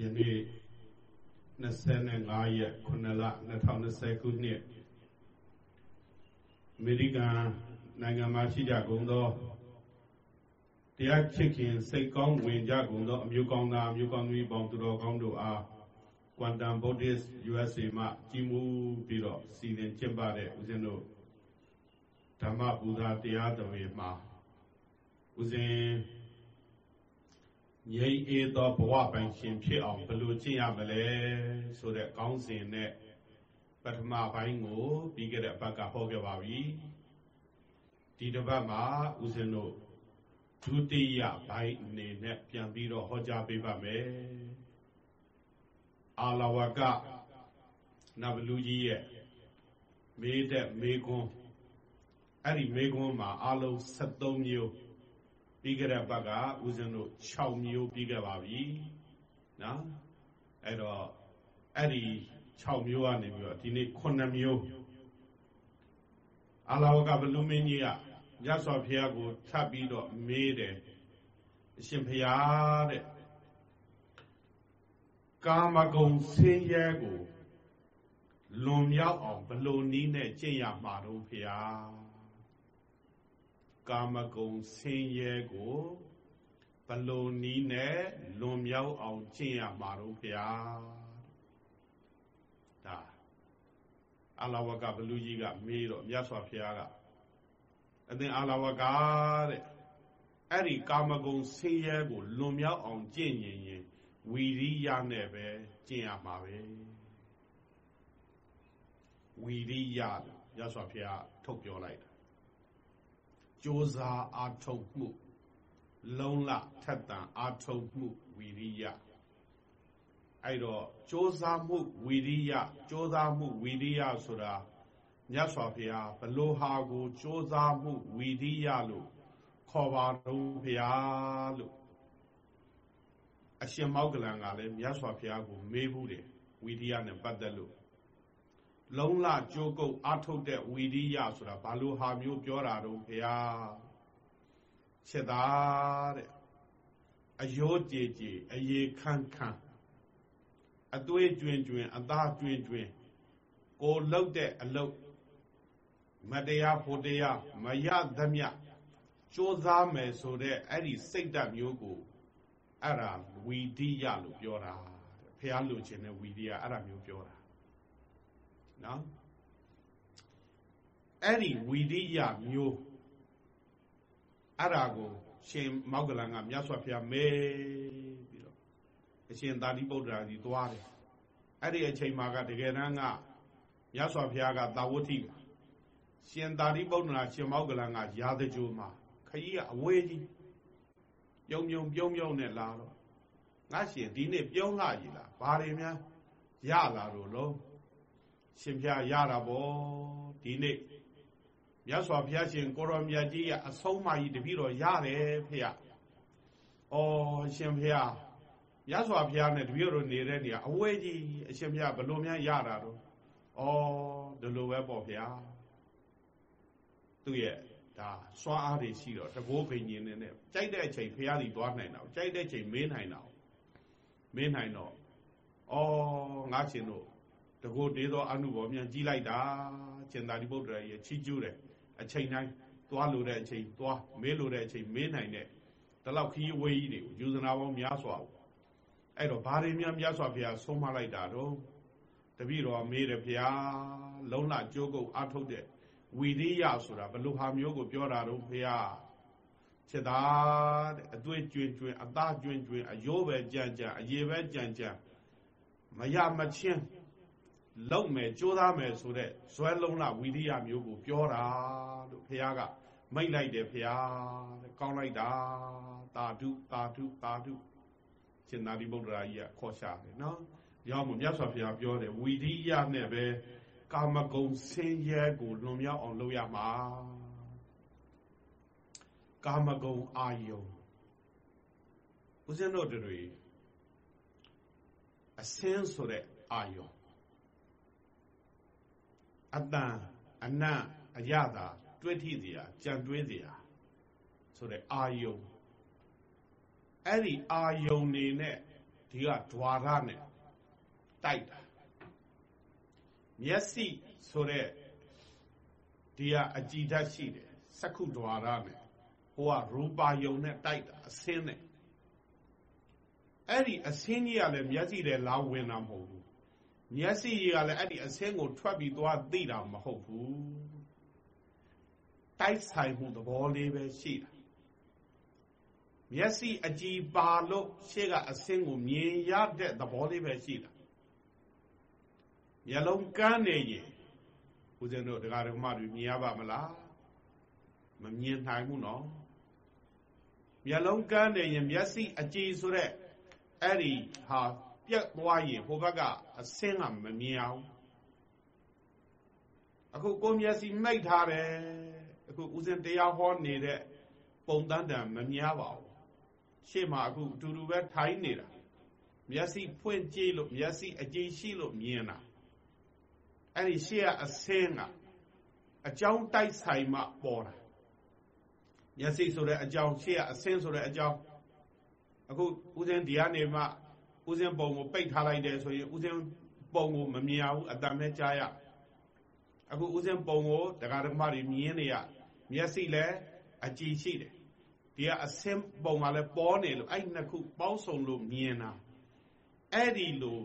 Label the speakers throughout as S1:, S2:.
S1: ယနေ့25ရက်9လ2020ခုနှစ်အမေရိကန်နိုင်ငံမှာရှိကြကုန်သောတရားချစ်ခင်စိတ်ကောင်းဝင်ကြကုန်သောအမျိုးကောင်းသားအမျိုးကောင်းသမီးပေါင်းသူတော်ကောင်းတို့အား Quantum Buddhist USA မှကြီးမှုပြီးတော့စီစဉ်ကျင်းပတဲ့ဦးဇင်းတို့ဓမ္မပူဇာတရားတော်တွေမှာဦးဇင်း ငြိမ်းအေးသောဘဝပိုင်ရှင်ဖြစ်အောင်ဘယ်လိုကျင့်ရမလဲဆိုတဲ့ကောင်းစဉ်နဲ့ပထမပိုင်းကိုပြီးခဲ့တဲ့အပတ်ကဟောခဲ့ပါပြီဒီတစ်ပတ်မှာဦးဇင်းတို့ဒုတိယပိုင်းအနေနဲ့ပြန်ပြီးတော့ဟောကြားပေးပါမယ်အာလဝကနဗလူကြီးရဲ့မေးတဲ့မေးခွန်းအဲ့ဒီမေးခွန်းမှာအလုံး73မျိုး ပြီးခဲ့တဲ့ဘက်ကဦးဇင်းတို့6မျိုးပြီးခဲ့ပါပြီနော်အဲ့တော့အဲ့ဒီ6မျိုးကနေပြီးတော့ဒီနေ့9မျိုးအလာဝကဘလူမင်းကြီးကရသော်ဖျားကိုထပ်ပြီးတော့မေးတယ်အရှင်ဖျားတဲ့ကာမဂုဏ်ဆင်းရဲကိုလွန်မြောက်အောင်ဘလို့နီးနဲ့ကျင့်ရမှာတော့ဖျား ကာမဂုဏ်ဆင်းရဲကိုဘလို့နီးနဲ့လွန်မြောက်အောင်ကျင့်ရမှာတော့ဖျားဒါအလာဝကဘလူကြီးကမေးတော့မြတ်စွာဘုရားကအသင်အလာဝကတဲ့အဲ့ဒီကာမဂုဏ်ဆင်းရဲကိုလွန်မြောက်အောင်ကျင့်ရင်ရင်ဝီရိယနဲ့ပဲကျင့်ရမှာပဲဝီရိယလို့မြတ်စွာဘုရားထုတ်ပြောလိုက်တာ ကြိုးစားအားထုတ်မှုလုံးလထက်တန်အားထုတ်မှုဝီရိယအဲ့တော့ကြိုးစားမှုဝီရိယကြိုးစားမှုဝီရိယဆိုတာမြတ်စွာဘုရားဘလို့ဟာကိုကြိုးစားမှုဝီရိယလို့ခေါ်ပါတော့ဘုရားလို့အရှင်မောက္ကလံကလည်းမြတ်စွာဘုရားကိုမေးဘူးတယ်ဝီရိယနဲ့ပတ်သက်လို့ လုံးလကြိုးကုပ်အထုတ်တဲ့ဝီရိယဆိုတာဘာလို့ဟာမျိုးပြောတာတော့ဘုရားချက်သားတဲ့အယောကြည်ကြည်အေခန်းခန်းအသွေးကျွင်ကျွင်အသားကျွင်ကျွင်ကိုလှုပ်တဲ့အလုတ်မတရားဖို့တရားမရသမျှကြိုးစားမယ်ဆိုတဲ့အဲ့ဒီစိတ်ဓာတ်မျိုးကိုအဲ့ဒါဝီဒိယလို့ပြောတာဖះလိုချင်တဲ့ဝီဒိယအဲ့ဒါမျိုးပြောတာ နော်အဲ့ဒီဝီဒိယမျိုးအဲ့ဒါကို ရှင်မောက္ကလန်ကမြတ်စွာဘုရားမဲပြီးတော့အရှင်သာတိပုတ္တရာကြီးသွားတယ်အဲ့ဒီအချိန်မှာကတကယ်တမ်းကမြတ်စွာဘုရားကသာဝတိမှာရှင်သာတိပုတ္တရာရှင်မောက္ကလန်ကရာဇကြိုမှာခကြီးကအဝေးကြီးပြုံပြုံပြုံပြုံနဲ့လာတော့ငါရှင်ဒီနေ့ပြုံးလာကြီးလားဘာတွေများရလာတော့လို့ ရှင်ဖျားရတာဗောဒီနေ့မြတ်စွာဘုရားရှင်ကိုရောမြတ်ကြီးကအဆုံးမကြီးတပည့်တော်ရတယ်ဖေရ။အော်ရှင်ဖျားမြတ်စွာဘုရားနဲ့တပည့်တော်နေတဲ့နေရာအဝဲကြီးအရှင်ဖျားဘလို့များရတာတော့။အော်ဒီလိုပဲပေါ့ဗျာ။သူ့ရဲ့ဒါစွာအားတွေရှိတော့တကိုးဖိန်ကြီးနေနဲ့ကြိုက်တဲ့အချိန်ဖျားစီသွားနိုင်တော့ကြိုက်တဲ့အချိန်မင်းနိုင်တော့မင်းနိုင်တော့အော်ငါရှင်တို့ တကိုတေးသောအနုဘောမြန်ကြီးလိုက်တာကျင်သာဒီဗုဒ္ဓရဲ့ချီးကျူးတယ်အချိန်တိုင်းသွားလို့တဲ့အချိန်သွားမေးလို့တဲ့အချိန်မေးနိုင်တဲ့ဒီလောက်ခီးဝေးကြီးတွေကိုယူဇနာပေါင်းများစွာအဲ့တော့ဘာတွေများများစွာဘုရားဆုံးမလိုက်တာတော့တပည့်တော်မေးတယ်ဘုရားလုံးလကြိုးကုပ်အထုတ်တဲ့ဝီရိယဆိုတာဘလို့ဟာမျိုးကိုပြောတာတော့ဘုရားချက်သားတဲ့အသွေးကျွင်ကျွင်အသားကျွင်ကျွင်အယိုးပဲကြံကြံအရေပဲကြံကြံမရမချင်း လုံမယ်ကြိုးစားမယ်ဆိုတဲ့ဇွဲလုံးလဝီရိယမျိုးကိုပြောတာလို့ဘုရားကမိတ်လိုက်တယ်ဘုရားတဲ့ကောင်းလိုက်တာတာဓုတာဓုတာဓုရှင်သာရိပုတ္တရာကြီးကခေါ်ရှာတယ်နော်ရောက်မှမြတ်စွာဘုရားပြောတယ်ဝီရိယနဲ့ပဲကာမဂုဏ်ဆင်းရဲကိုလွန်မြောက်အောင်လုပ်ရမှာကာမဂုဏ်အာယုံဦးဇင်းတို့တွေအစင်းဆိုတဲ့အာယုံ အတန်အနတ်အရသာတွဲထိစရာကြံတွဲစရာဆိုတဲ့အာယုံအဲ့ဒီအာယုံနေနဲ့ဒီကဓွာရနဲ့တိုက်တာမျက်စိဆိုတဲ့ဒီကအကြည်ဓာတ်ရှိတယ်စက္ခုဓွာရနဲ့ဟိုကရူပါယုံနဲ့တိုက်တာအစင်းနဲ့အဲ့ဒီအစင်းကြီးကလည်းမျက်စိနဲ့လာဝင်တာမဟုတ်ဘူး မျက်စိကြီးကလည်းအဲ့ဒီအစင်းကိုထွက်ပြီးသွားသိတာမဟုတ်ဘူးတိုက်ဆိုင်မှုသဘောလေးပဲရှိတာမျက်စိအကြည်ပါလို့ရှေ့ကအစင်းကိုမြင်ရတဲ့သဘောလေးပဲရှိတာမျက်လုံးကန်းနေရင်ဦးဇင်းတို့တရားဓမ္မတွေမြင်ရပါမလားမမြင်နိုင်ဘူးနော်မျက်လုံးကန်းနေရင်မျက်စိအကြည်ဆိုတဲ့အဲ့ဒီဟာ ပြက်သွားရင်ဟိုဘက်ကအစင်းကမမြင်အောင်အခုကိုမျက်စိမိတ်ထားတယ်အခုဦးဇင်းတရားဟောနေတဲ့ပုံတန်းတံမမြင်ပါဘူးရှေ့မှာအခုအတူတူပဲထိုင်းနေတာမျက်စိဖွင့်ကြည့်လို့မျက်စိအကြည်ရှိလို့မြင်တာအဲ့ဒီရှေ့ကအစင်းကအကြောင်းတိုက်ဆိုင်မှပေါ်တာမျက်စိဆိုတဲ့အကြောင်းရှေ့ကအစင်းဆိုတဲ့အကြောင်းအခုဦးဇင်းဒီကနေမှ ဦးစင်းပုံကိုပိတ်ထားလိုက်တယ်ဆိုရင်ဦးစင်းပုံကိုမမြင်ရဘူးအတံပဲကြားရအခုဦးစင်းပုံကိုတရားဓမ္မတွေမြင်နေရမျက်စိလည်းအကြည်ရှိတယ်ဒီကအစင်းပုံကလည်းပေါ်နေလို့အဲ့နှစ်ခုပေါင်းစုံလို့မြင်တာအဲ့ဒီလို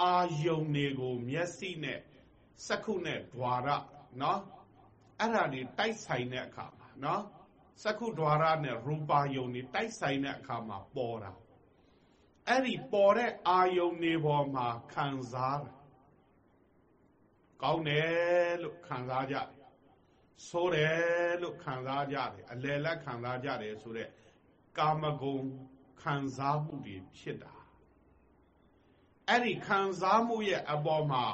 S1: အာယုံတွေကိုမျက်စိနဲ့စက္ခုနဲ့ဓွာရเนาะအဲ့ဒါတွေတိုက်ဆိုင်တဲ့အခါမှာเนาะစက္ခုဓွာရနဲ့ရူပါယုံတွေတိုက်ဆိုင်တဲ့အခါမှာပေါ်တာ အဲ့ဒီပေါ်တဲ့အာယုန်တွေပေါ်မှာခံစားတာကောင်းတယ်လို့ခံစားကြတယ်ဆိုးတယ်လို့ခံစားကြတယ်အလယ်လက်ခံစားကြတယ်ဆိုတော့ကာမဂုဏ်ခံစားမှုတွေဖြစ်တာအဲ့ဒီခံစားမှုရဲ့အပေါ်မှာ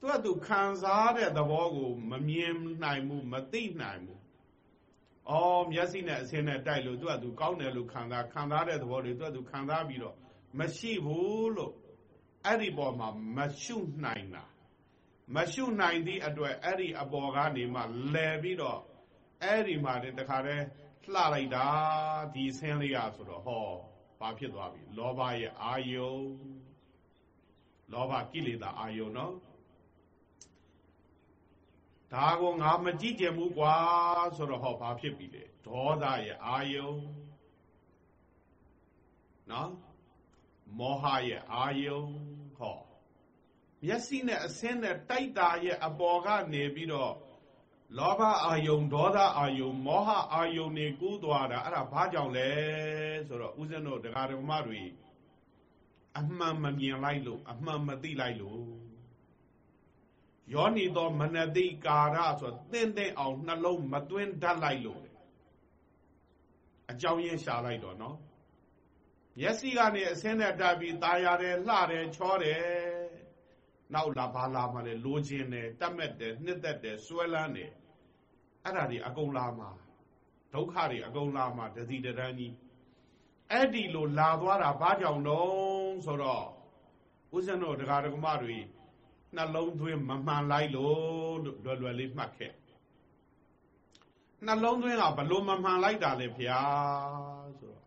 S1: သူကသူခံစားတဲ့သဘောကို မမြင်နိုင်ဘူးမသိနိုင်ဘူး။ အော်မျက်စိနဲ့အစင်းနဲ့တိုက်လို့သူကသူကောင်းတယ်လို့ခံစားခံစားတဲ့သဘောတွေသူကသူခံစားပြီးတော့မရှိဘူးလို့အဲ့ဒီပေါ်မှာမရှုနိုင်တာမရှုနိုင်သည့်အတွက်အဲ့ဒီအပေါ်ကနေမှလဲပြီးတော့အဲ့ဒီမှာတခါတည်းလှလိုက်တာဒီဆင်းလေးရဆိုတော့ဟောဘာဖြစ်သွားပြီလောဘရဲ့အာယုံလောဘကိလေသာအာယုံနော် ဒါကိုငါမကြည့်ကြဘူးကွာဆိုတော့ဟောဘာဖြစ်ပြီလဲဒေါသရဲ့အာယုံနော်မောဟရဲ့အာယုံဟောမျက်စိနဲ့အဆင်းနဲ့တိုက်တာရဲ့အပေါ်ကနေပြီးတော့လောဘအာယုံဒေါသအာယုံမောဟအာယုံတွေကူးသွားတာအဲ့ဒါဘာကြောင့်လဲဆိုတော့ဦးဇင်းတို့တရားဓမ္မတွေအမှန်မမြင်လိုက်လို့အမှန်မသိလိုက်လို့ ယောနီသောမနတိကာရဆိုသင်တဲ့အောင်နှလုံးမသွင်းတတ်လိုက်လို့အကြောင်းရင်းရှာလိုက်တော့နော်မျက်စိကနေအစင်းနဲ့တက်ပြီးตาရတယ်လှတယ်ချောတယ်နောက်လာဘာလာမှလည်းလိုချင်တယ်တတ်မဲ့တယ်နှစ်သက်တယ်စွဲလန်းတယ်အဲ့ဒါတွေအကုန်လာမှာဒုက္ခတွေအကုန်လာမှာတတိတရန်ကြီးအဲ့ဒီလိုလာသွားတာဘာကြောင့်တော့ဆိုတော့ဦးဇင်းတို့တရားဓမ္မတွေ နှလုံးသွင်းမမှန်လိုက်လို့လွယ်လွယ်လေးမှတ်ခဲ့နှလုံးသွင်းကဘလို့မမှန်လိုက်တာလဲဖျားဆိုတော့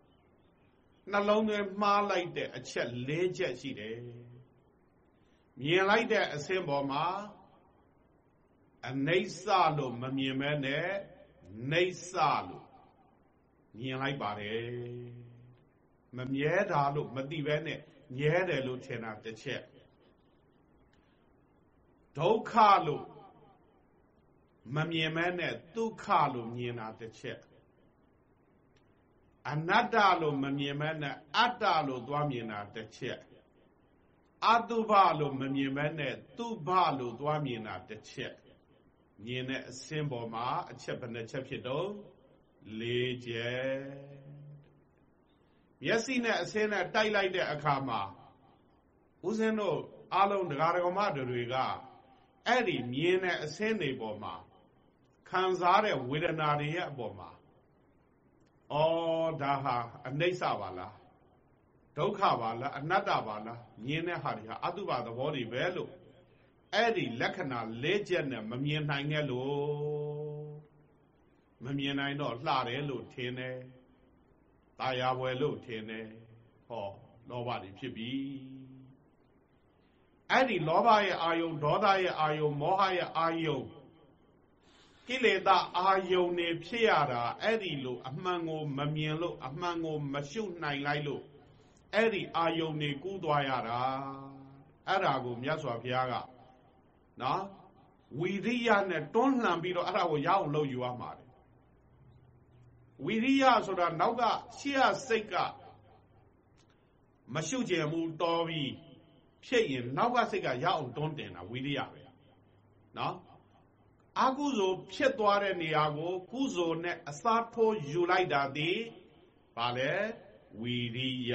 S1: နှလုံးသွင်းမှားလိုက်တဲ့အချက်၄ချက်ရှိတယ်မြင်လိုက်တဲ့အစင်းပေါ်မှာအနိစ္စလို့မမြင်မဲနဲ့နေစ္စလို့မြင်လိုက်ပါတယ်မမြဲတာလို့မသိပဲနဲ့မြဲတယ်လို့ထင်တာတစ်ချက် ဒုက္ခလို့မမြင်မဲနဲ့ဒုက္ခလို့မြင်တာတစ်ချက်အနတ္တလို့မမြင်မဲနဲ့အတ္တလို့သွားမြင်တာတစ်ချက်အတုဘလို့မမြင်မဲနဲ့သူဘလို့သွားမြင်တာတစ်ချက်မြင်တဲ့အစင်းပေါ်မှာအချက်ဘယ်နှချက်ဖြစ်တော့၄ချက်မျက်စိနဲ့အစင်းနဲ့တိုက်လိုက်တဲ့အခါမှာဦးဇင်းတို့အလုံးတရားတော်မတွေက အဲ့ဒီမြင်တဲ့အစင်းတွေပေါ်မှာခံစားတဲ့ဝေဒနာတွေရဲ့အပေါ်မှာဩဒါဟာအနိစ္စပါလားဒုက္ခပါလားအနတ္တပါလားမြင်တဲ့ဟာတွေဟာအတုပါသဘောတွေပဲလို့အဲ့ဒီလက္ခဏာ၄ချက်နဲ့မမြင်နိုင်ခဲ့လို့မမြင်နိုင်တော့လှတယ်လို့ထင်တယ်။ตาရဝယ်လို့ထင်တယ်။ဟောလောဘတွေဖြစ်ပြီ အဲ့ဒီလောဘရဲ့အာယုံဒေါသရဲ့အာယုံမောဟရဲ့အာယုံကိလေသာအာယုံနေဖြစ်ရတာအဲ့ဒီလိုအမှန်ကိုမမြင်လို့အမှန်ကိုမရှုနိုင်လိုက်လို့အဲ့ဒီအာယုံနေကူးသွားရတာအဲ့ဒါကိုမြတ်စွာဘုရားကနော်ဝီရိယနဲ့တွန်းလှန်ပြီးတော့အဲ့ဒါကိုရအောင်လုပ်ယူရမှာတယ်ဝီရိယဆိုတာနောက်ကရှေ့ရစိတ်ကမရှုကျင်မှုတော်ပြီး ဖြစ်ရင်နောက်ကစိတ်ကရအောင်တွန်းတင်တာဝီရိယပဲနော်အကုသိုလ်ဖြစ်သွားတဲ့နေရာကို ကုသိုလ်နဲ့အစားထိုးယူလိုက်တာဒီဘာလဲဝီရိယ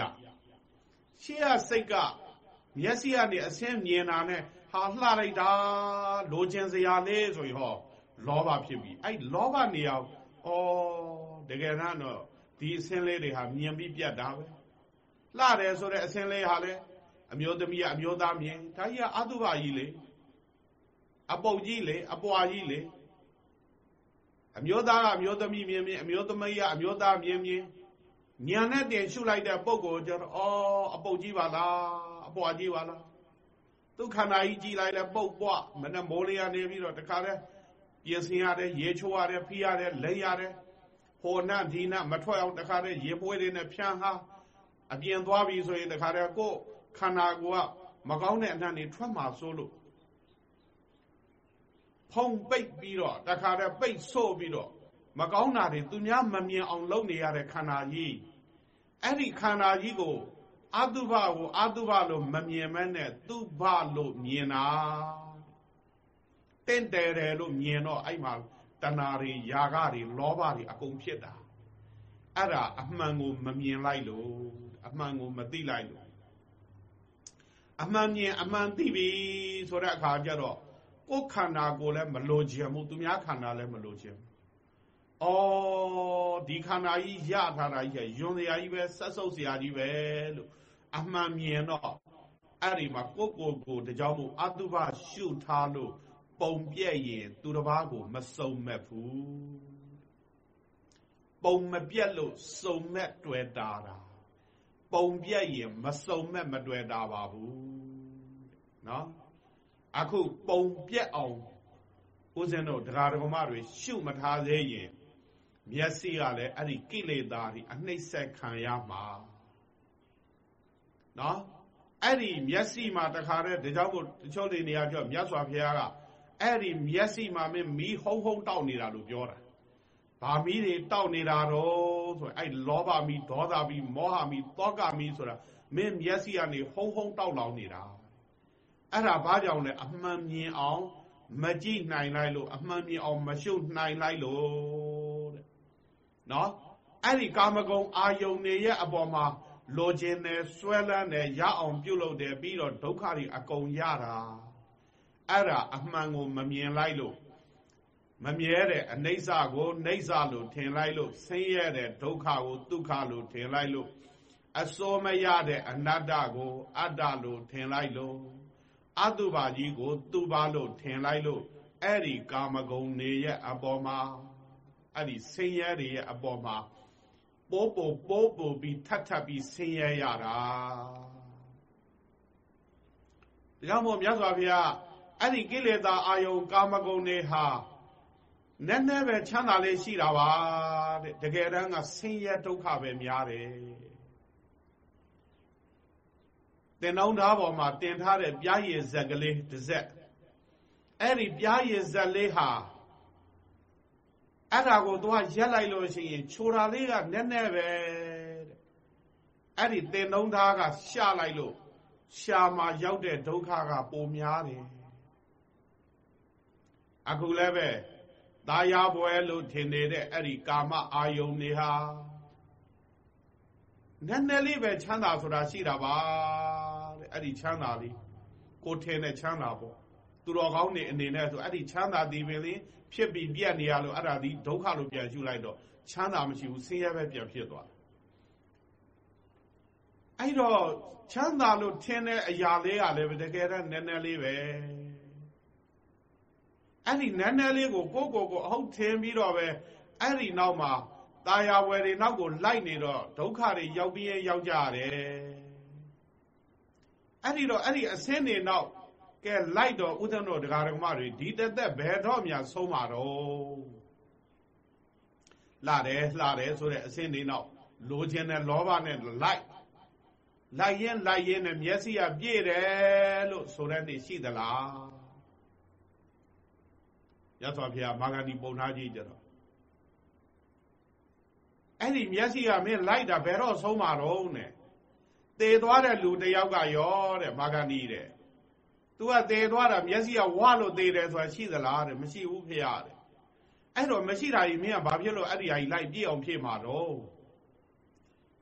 S1: ရှေ့ရစိတ်ကမျက်စိကနေအဆင်းမြင်တာနဲ့ဟာလှလိုက်တာလိုချင်စရာလေးဆိုရင်ဟောလောဘဖြစ်ပြီအဲ့လောဘနေရာဩတကယ်တော့ဒီအဆင်းလေးတွေဟာမြင်ပြီးပြတ်တာပဲလှတယ်ဆိုတဲ့အဆင်းလေးဟာလေ အမျိုးသမီးကအမျိုးသားမြင်ဒါကြီးကအတုပကြီးလေအပုတ်ကြီးလေအပွားကြီးလေအမျိုးသားကအမျိုးသမီးမြင်မြင်အမျိုးသမီးကအမျိုးသားမြင်မြင်ညာနဲ့တင်ရှုလိုက်တဲ့ပုံကိုကျတော့အော်အပုတ်ကြီးပါလားအပွားကြီးပါလားသူခန္ဓာကြီးကြည်လိုက်တဲ့ပုတ်ပွားမနဲ့မိုးလေးရနေပြီးတော့တခါတည်းပြင်ဆင်ရတယ်ရေချိုးရတယ်ဖိရတယ်လိမ့်ရတယ်ဟိုနဒီနမထွက်အောင်တခါတည်းရေပွဲတွေနဲ့ဖြန်းဟာအပြင်သွားပြီဆိုရင်တခါတည်းကို ခန္ဓာကိုယ်ကမကောင်းတဲ့အနံ့တွေထွက်မှာစိုးလို့ဖုံပိတ်ပြီးတော့တခါတည်းပိတ်ဆို့ပြီးတော့မကောင်းတာတွေသူများမမြင်အောင်လုပ်နေရတဲ့ခန္ဓာကြီးအဲ့ဒီခန္ဓာကြီးကိုအတုပကိုအတုပလို့မမြင်မဲနဲ့သူဘလို့မြင်တာတင့်တယ်တယ်လို့မြင်တော့အဲ့မှာတဏှာတွေຢာကတွေလောဘတွေအကုန်ဖြစ်တာအဲ့ဒါအမှန်ကိုမမြင်လိုက်လို့အမှန်ကိုမသိလိုက်လို့ အမှန်မြင်အမှန်သိပြီဆိုတဲ့အခါကျတော့ကိုယ်ခန္ဓာကိုယ်လည်းမလိုချင်ဘူးသူများခန္ဓာလည်းမလိုချင်ဘူး။အော်ဒီခန္ဓာကြီးရထားတာကြီးကယွန်စရာကြီးပဲဆက်ဆုပ်စရာကြီးပဲလို့အမှန်မြင်တော့အဲ့ဒီမှာကိုကိုကိုတကြောင်မို့အတုပရှုထားလို့ပုံပြက်ရင်သူတစ်ပါးကိုမစုံမဲ့ဘူးပုံမပြက်လို့စုံမဲ့တွေ့တာတာပုံပြက်ရင်မစုံမဲ့မတွေ့တာပါဘူး နော်အခုပုံပြက်အောင်ဦးဇင်းတို့တရားဓမ္မတွေရှုမထားသေးရင်မျက်စိကလည်းအဲ့ဒီကိလေသာတွေအနှိမ့်ဆက်ခံရမှာနော်အဲ့ဒီမျက်စိမှာတခါတည်းဒါကြောင့်မို့တချို့တွေနေရာပြောမြတ်စွာဘုရားကအဲ့ဒီမျက်စိမှာမင်းမီးဟုံးဟုံးတောက်နေတာလို့ပြောတာဗာမီးတွေတောက်နေတာတော့ဆိုအဲ့လောဘမီးဒေါသမီးမောဟမီးတောကမီးဆိုတာမင်းမျက်စိကနေဟုံးဟုံးတောက်လောင်နေတာ အဲ့ဒါဘာကြောင့်လဲအမှန်မြင်အောင်မကြည့်နိုင်လိုက်လို့အမှန်မြင်အောင်မရှုနိုင်လိုက်လို့တဲ့နော်အဲ့ဒီကာမဂုဏ်အာယုန်တွေရဲ့အပေါ်မှာလိုချင်တယ်ဆွဲလန်းတယ်ရအောင်ပြုတ်လုပ်တယ်ပြီးတော့ဒုက္ခတွေအကုန်ရတာအဲ့ဒါအမှန်ကိုမမြင်လိုက်လို့မမြဲတဲ့အနိစ္စကိုနိစ္စလို့ထင်လိုက်လို့ဆင်းရဲတဲ့ဒုက္ခကိုဒုက္ခလို့ထင်လိုက်လို့အစိုးမရတဲ့အနတ္တကို အတ္တလို့ထင်လိုက်လို့ အတုပါကြီးကို သူပါလို့ထင်လိုက်လို့အဲ့ဒီကာမဂုဏ်တွေရဲ့အပေါ်မှာအဲ့ဒီဆင်းရဲတွေရဲ့အပေါ်မှာပိုးပိုးပိုးပိုးပြီးထပ်ထပ်ပြီးဆင်းရဲရတာဒါကြောင့်မို့မြတ်စွာဘုရားအဲ့ဒီကိလေသာအာယုံကာမဂုဏ်တွေဟာနည်းနည်းပဲချမ်းသာလေးရှိတာပါတဲ့တကယ်တမ်းကဆင်းရဲဒုက္ခပဲများတယ် တင်နှောင်းသားပေါ်မှာတင်ထားတဲ့ပြားရည်ဇက်ကလေးတစ်စက်အဲ့ဒီပြားရည်ဇက်လေးဟာအဲ့ဒါကိုသွားရက်လိုက်လို့ရှိရင်ခြုံတာလေးကနည်းနည်းပဲတဲ့အဲ့ဒီတင်နှုံးသားကရှာလိုက်လို့ရှာမှာရောက်တဲ့ဒုက္ခကပိုများတယ်အခုလည်းပဲတာယာပွဲလို့ထင်နေတဲ့အဲ့ဒီကာမအာယုန်တွေဟာနည်းနည်းလေးပဲချမ်းသာဆိုတာရှိတာပါတဲ့ အဲ့ဒီချမ်းသာလေးကိုထင်တဲ့ချမ်းသာပေါ့သူတော်ကောင်းတွေအနေနဲ့ဆိုအဲ့ဒီချမ်းသာဒီပင်လေးဖြစ်ပြီးပြက်နေရလို့အဲ့ဒါဒီဒုက္ခလို့ပြန်ယူလိုက်တော့ချမ်းသာမရှိဘူးဆင်းရဲပဲပြန်ဖြစ်သွားတယ်အဲ့တော့ချမ်းသာလို့ထင်တဲ့အရာလေးကလည်းတကယ်တော့နည်းနည်းလေးပဲအဲ့ဒီနည်းနည်းလေးကိုကိုကိုကိုအဟုတ်ထင်ပြီးတော့ပဲအဲ့ဒီနောက်မှာตาယာဝယ်တွေနောက်ကိုလိုက်နေတော့ဒုက္ခတွေရောက်ပြီးရောက်ကြရတယ် အဲ့ဒီတော့အဲ့ဒီအစင်းနေနောက်ကဲလိုက်တော့ဥဒ္ဒံတို့ဒကာဒကမတွေဒီတသက်ဘယ်တော့မှဆုံးမှာတော့လှတယ်လှတယ်ဆိုတဲ့အစင်းနေနောက်လိုချင်တဲ့လောဘနဲ့လိုက်လိုက်ရင်လိုက်ရင်နဲ့မျက်စိကပြည့်တယ်လို့ဆိုတဲ့နေ့ရှိသလားရသော်ဖေဟာမာဂန္ဒီပုံသားကြီးကြတော့အဲ့ဒီမျက်စိကမင်းလိုက်တာဘယ်တော့ဆုံးမှာတော့နဲ့ သေသွားတဲ့လူတယောက်ကရောတဲ့မာဂန္ဒီတဲ့သူကသေသွားတာမျက်စိကဝါလို့သေတယ်ဆိုတာရှိသလားတဲ့မရှိဘူးဖေရတယ်အဲ့တော့မရှိတာကြီးမင်းကဘာဖြစ်လို့အဲ့ဒီဟာကြီးလိုက်ပြည့်အောင်ဖြည့်မှာတော့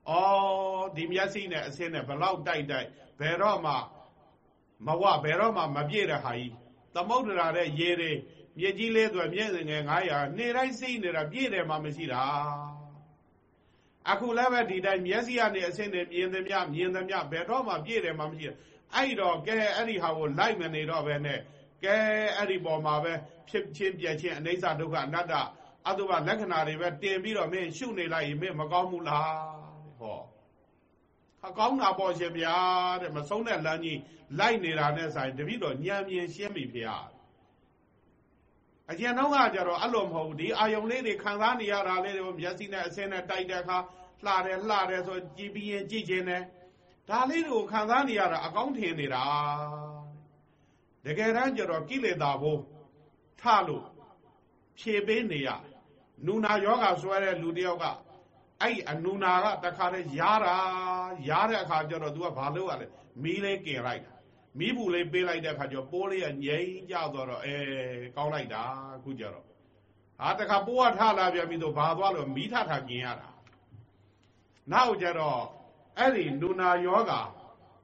S1: အော်ဒီမျက်စိနဲ့အစင်းနဲ့ဘလောက်တိုက်တိုက်ဘယ်တော့မှမဝဘယ်တော့မှမပြည့်တဲ့ဟာကြီးသမုဒ္ဒရာတဲ့ရေတွေမြစ်ကြီးလေးဆိုမြင့်ငယ်900နေတိုင်းစိနေတာပြည့်တယ်မှမရှိတာ အခုလည်းပဲဒီတိုင်းမျက်စိကနေအစင်းတွေမြင်သမျှမြင်သမျှဘယ်တော့မှပြည့်တယ်မှမရှိတာအဲ့တော့ကဲအဲ့ဒီဟာကိုလိုက်မနေတော့ပဲနဲ့ကဲအဲ့ဒီပေါ်မှာပဲဖြစ်ချင်းပြက်ချင်းအနိစ္စဒုက္ခအနတ္တအတုပလက္ခဏာတွေပဲတင်ပြီးတော့မင်းရှုနေလိုက်ရင်မင်းမကောင်းဘူးလားဟောဟာကောင်းတာပေါ့ရှင်ဗျာတဲ့မဆုံးတဲ့လမ်းကြီးလိုက်နေတာနဲ့ဆိုင်တပိတော့ညံမြင်ရှင်းပြီဖေဟာ အကျဉ်တော့ကကြတော့အဲ့လိုမဟုတ်ဘူးဒီအာယုံလေးတွေခံစားနေရတာလေးတွေမျက်စိနဲ့အဆင်းနဲ့တိုက်တဲ့အခါလှတယ်လှတယ်ဆိုကြည်ပြီးရင်ကြည်ခြင်းနဲ့ဒါလေးတွေကိုခံစားနေရတာအကောင်းထင်နေတာတကယ်တမ်းကျတော့ကိလေသာဘိုးထလို့ဖြေပေးနေရနူနာယောဂဆွဲတဲ့လူတယောက်ကအဲ့အနူနာကတခါတည်းရားတာရားတဲ့အခါကျတော့ तू ကဘာလုပ်ရလဲမီးလေးกินလိုက်တာ မီးဘူးလေးပေးလိုက်တဲ့အခါကျတော့ပိုးလေးကငြိမ်ကြတော့အဲကောင်းလိုက်တာအခုကျတော့ဟာတခါပိုးကထလာပြန်ပြီဆိုဘာသွားလို့မီးထထกินရတာနောက်ကျတော့အဲ့ဒီနူနာယောဂ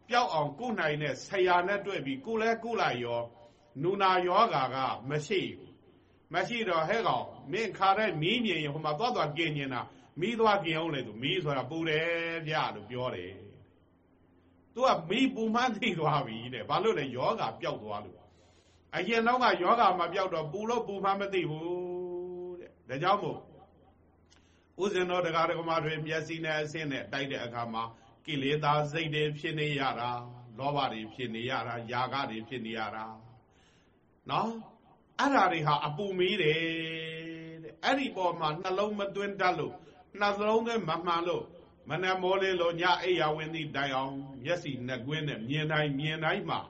S1: ပျောက်အောင်ကုနိုင်တဲ့ဆရာနဲ့တွေ့ပြီးကုလဲကုလိုက်ရောနူနာယောဂကမရှိဘူးမရှိတော့ဟဲ့ကောင်မင်းခါတဲ့မီးမြင်ရင်ဟိုမှာသွားသွားกินနေတာမီးသွားกินအောင်လေသူမီးဆိုတာပူတယ်ဗျလို့ပြောတယ် သူကမီးပူမှသိသွားပြီတဲ့ဘာလို့လဲယောဂပျောက်သွားလို့အရင်တော့ကယောဂမပျောက်တော့ပူလို့ပူမှမသိဘူးတဲ့ဒါကြောင့်မို့ဥစဉ်တော်တရားဓမ္မတွေမျက်စိနဲ့အဆင်းနဲ့တိုက်တဲ့အခါမှာကိလေသာစိတ်တွေဖြစ်နေရတာလောဘတွေဖြစ်နေရတာຢာကတွေဖြစ်နေရတာနော်အဲ့ဓာတွေဟာအပူမီးတယ်တဲ့အဲ့ဒီပေါ်မှာနှလုံးမသွင်းတတ်လို့နှလုံးသွင်းမမှန်လို့ မနမောလေးလို့ညအိယာဝင်သည့်တိုင်အောင်မျက်စိနဲ့ကွင်းနဲ့မြင်တိုင်းမြင်တိုင်းမှာ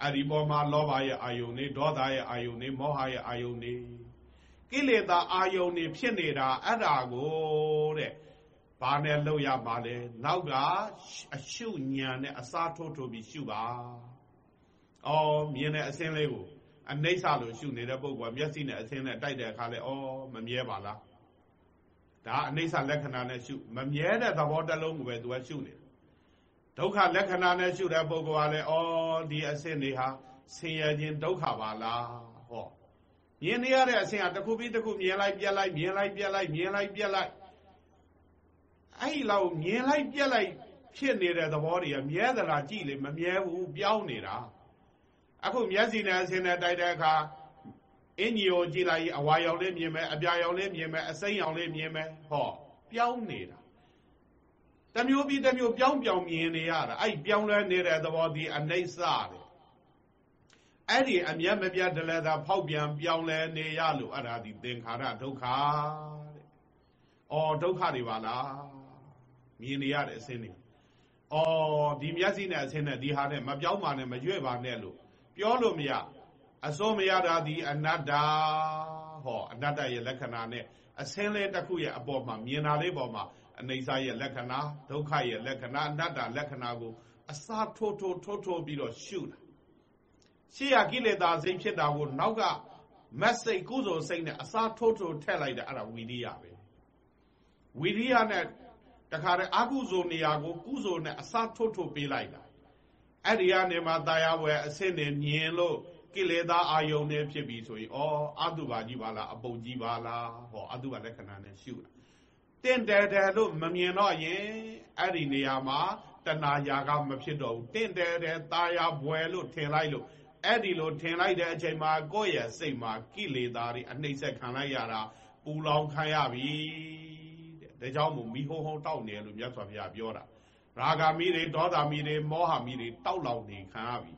S1: အဲ့ဒီပေါ်မှာလောဘရဲ့အာယုန်တွေဒေါသရဲ့အာယုန်တွေမောဟရဲ့အာယုန်တွေကိလေသာအာယုန်တွေဖြစ်နေတာအဲ့ဒါကိုတဲ့ဘာနဲ့လောက်ရပါလဲနောက်ကအရှုညံနဲ့အစားထိုးထိုးပြီးရှုပါ။အော်မြင်တဲ့အစင်းလေးကိုအနှိမ့်ဆလို့ရှုနေတဲ့ပုဂ္ဂိုလ်ကမျက်စိနဲ့အစင်းနဲ့တိုက်တဲ့အခါလဲအော်မမြဲပါလား။ ဒါအနှိမ့်ဆလက္ခဏာနဲ့ရှုမမြဲတဲ့သဘောတစ်လုံးကိုပဲသူကရှုနေတာ။ဒုက္ခလက္ခဏာနဲ့ရှုတဲ့ပုဂ္ဂိုလ်ကလည်းအော်ဒီအစင်းတွေဟာဆင်းရဲခြင်းဒုက္ခပါလား။ဟောမြင်နေရတဲ့အစင်းကတစ်ခုပြီးတစ်ခုမြင်လိုက်ပြက်လိုက်မြင်လိုက်ပြက်လိုက်မြင်လိုက်ပြက်လိုက်အဲ့လောက်မြင်လိုက်ပြက်လိုက်ဖြစ်နေတဲ့သဘောတွေကမြဲသလားကြည့်လေမမြဲဘူးပြောင်းနေတာအခုမျက်စိနဲ့အစင်းနဲ့တိုက်တဲ့အခါ အင်ကြီးကိုကြည့်လိုက်အဝါရောင်လေးမြင်မယ်အပြာရောင်လေးမြင်မယ်အစိမ်းရောင်လေးမြင်မယ်ဟောပြောင်းနေတာတမျိုးပြီးတမျိုးပြောင်းပြောင်းမြင်နေရတာအဲ့ပြောင်းလဲနေတဲ့သဘောဒီအနိစ္စတဲ့အဲ့ဒီအမျက်မပြတ်တလဲသာဖောက်ပြန်ပြောင်းလဲနေရလို့အဲ့ဒါဒီသင်္ခါရဒုက္ခတဲ့။အော်ဒုက္ခတွေပါလားမြင်နေရတဲ့အစင်းတွေအော်ဒီမျက်စိနဲ့အစင်းနဲ့ဒီဟာနဲ့မပြောင်းပါနဲ့မရွဲ့ပါနဲ့လို့ပြောလို့မရ အစိုးမရတာဒီအနတ္တဟောအနတ္တရဲ့လက္ခဏာနဲ့အစင်းလေးတစ်ခုရဲ့အပေါ်မှာမြင်တာလေးပေါ်မှာအနေစာရဲ့လက္ခဏာဒုက္ခရဲ့လက္ခဏာအနတ္တလက္ခဏာကိုအစာထိုးထိုးထိုးထိုးပြီးတော့ရှုတာရှေ့ရကိလေသာစိတ်ဖြစ်တာကိုနောက်ကမက်စိတ်ကုသိုလ်စိတ်နဲ့အစာထိုးထိုးထည့်လိုက်တာအဲ့ဒါဝီရိယပဲဝီရိယနဲ့တခါတည်းအကုသိုလ်နေရာကိုကုသိုလ်နဲ့အစားထုတ်ထုတ်ပေးလိုက်တာအဲ့ဒီကနေမှတာယာဝယ်အစစ်နဲ့မြင်လို့ ကိလေသာအာယုန်နဲ့ဖြစ်ပြီဆိုရင်ဩအတုပါကြီးပါလားအပုတ်ကြီးပါလားဟောအတုပါလက္ခဏာနဲ့ရှုတာတင့်တယ်တယ်လို့မမြင်တော့ရင်အဲ့ဒီနေရာမှာတဏှာရာကမဖြစ်တော့ဘူးတင့်တယ်တယ်တာယာဘွယ်လို့ထင်လိုက်လို့အဲ့ဒီလိုထင်လိုက်တဲ့အချိန်မှာကိုယ့်ရဲ့စိတ်မှာကိလေသာတွေအနှိမ့်ဆက်ခံလိုက်ရတာပူလောင်ခံရပြီဒါကြောင့်မို့မိဟုံဟုံတောက်နေလို့မြတ်စွာဘုရားပြောတာရာဂမီတွေဒေါသမီတွေမောဟမီတွေတောက်လောင်နေခံရပြီ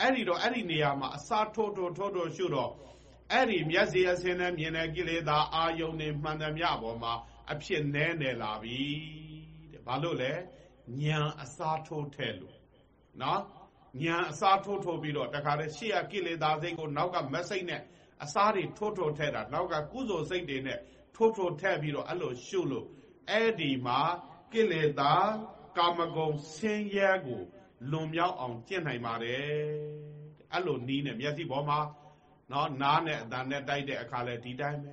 S1: အဲ့ဒီတော့အဲ့ဒီနေရာမှာအစာထိုးထိုးထိုးထိုးရှုတော့အဲ့ဒီမျက်စိအစင်းနဲ့မြင်တဲ့ကိလေသာအာယုန်နေမှန်သမျှပေါ်မှာအဖြစ်နဲနေလာပြီတဲ့ဘာလို့လဲဉာဏ်အစာထိုးထဲလို့နော်ဉာဏ်အစာထိုးထိုးပြီးတော့တခါတည်းရှေ့ကကိလေသာစိတ်ကိုနောက်ကမစိတ်နဲ့အစာတွေထိုးထိုးထဲတာနောက်ကကုသိုလ်စိတ်တွေနဲ့ထိုးထိုးထဲပြီးတော့အဲ့လိုရှုလို့အဲ့ဒီမှာကိလေသာကာမဂုဏ်ဆင်းရဲကို လွန်မြောက်အောင်ကျင့်နိုင်ပါတယ်အဲ့လိုနီးနဲ့မျက်စိပေါ်မှာနော်နားနဲ့အတန်နဲ့တိုက်တဲ့အခါလဲဒီတိုင်းပဲ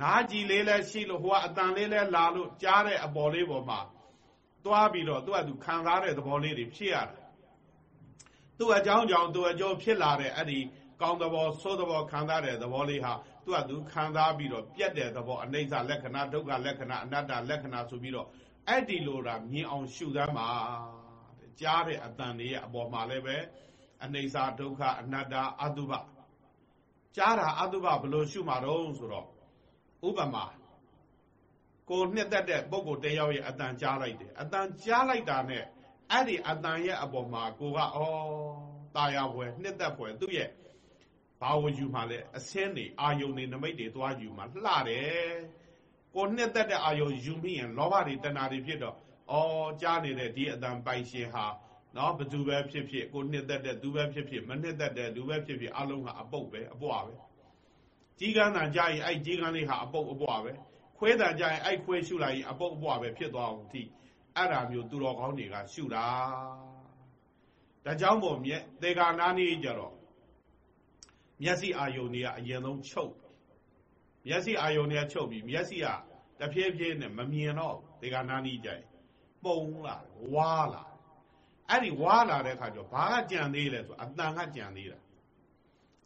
S1: နားကြည်လေးလဲရှိလို့ဟိုကအတန်လေးလဲလာလို့ကြားတဲ့အပေါ်လေးပေါ်မှာသွားပြီးတော့သူကသူခံစားတဲ့သဘောလေးတွေဖြစ်ရတာသူ့အကြောင်းကြောင့်သူ့အကျိုးဖြစ်လာတဲ့အဲ့ဒီကောင်းသဘောဆိုးသဘောခံစားတဲ့သဘောလေးဟာသူကသူခံစားပြီးတော့ပြက်တဲ့သဘောအနိစ္စလက္ခဏာဒုက္ခလက္ခဏာအနတ္တလက္ခဏာဆိုပြီးတော့အဲ့ဒီလိုတာမြင်အောင်ရှုသမ်းပါ ကြားတဲ့အတန်တွေရဲ့အပေါ်မှာလည်းပဲအနိစ္စဒုက္ခအနတ္တအတုပကြားတာအတုပဘယ်လိုရှုမှာတော့ဆိုတော့ဥပမာကိုနှစ်သက်တဲ့ပုံကိုတယောက်ရဲ့အတန်ကြားလိုက်တယ်အတန်ကြားလိုက်တာနဲ့အဲ့ဒီအတန်ရဲ့အပေါ်မှာကိုကဩตายဝယ်နှစ်သက်ဖွယ်သူ့ရဲ့ဘာဝယူမှလဲအစင်းနေအာယုန်နေနမိတ်တွေသွားယူမှလှတယ်ကိုနှစ်သက်တဲ့အာယုန်ယူမိရင်လောဘတွေတဏှာတွေဖြစ်တော့ ဩကြားနေတဲ့ဒီအတန်ပိုင်ရှင်ဟာနော်ဘသူပဲဖြစ်ဖြစ်ကိုနှစ်သက်တဲ့သူပဲဖြစ်ဖြစ်မနှစ်သက်တဲ့သူပဲဖြစ်ဖြစ်အလုံးဟာအပုတ်ပဲအပွားပဲကြီးကန်းတန်ကြားရင်အဲ့ကြီးကန်းလေးဟာအပုတ်အပွားပဲခွဲတန်ကြားရင်အဲ့ခွဲရှုလိုက်ရင်အပုတ်အပွားပဲဖြစ်သွားအောင်ဒီအဲ့ဒါမျိုးသူတော်ကောင်းတွေကရှုတာဒါကြောင့်မို့မြဲသေကာနာနေကြတော့မျက်စိအာယုန်တွေကအရင်ဆုံးချုပ်မျက်စိအာယုန်တွေကချုပ်ပြီးမျက်စိကတဖြည်းဖြည်းနဲ့မမြင်တော့သေကာနာနေကြရင် ပုံလာဝါလာအဲ့ဒီဝါလာတဲ့ခါကျတော့ဘာကကြံသေးလဲဆိုအတန်ကကြံသေးတာ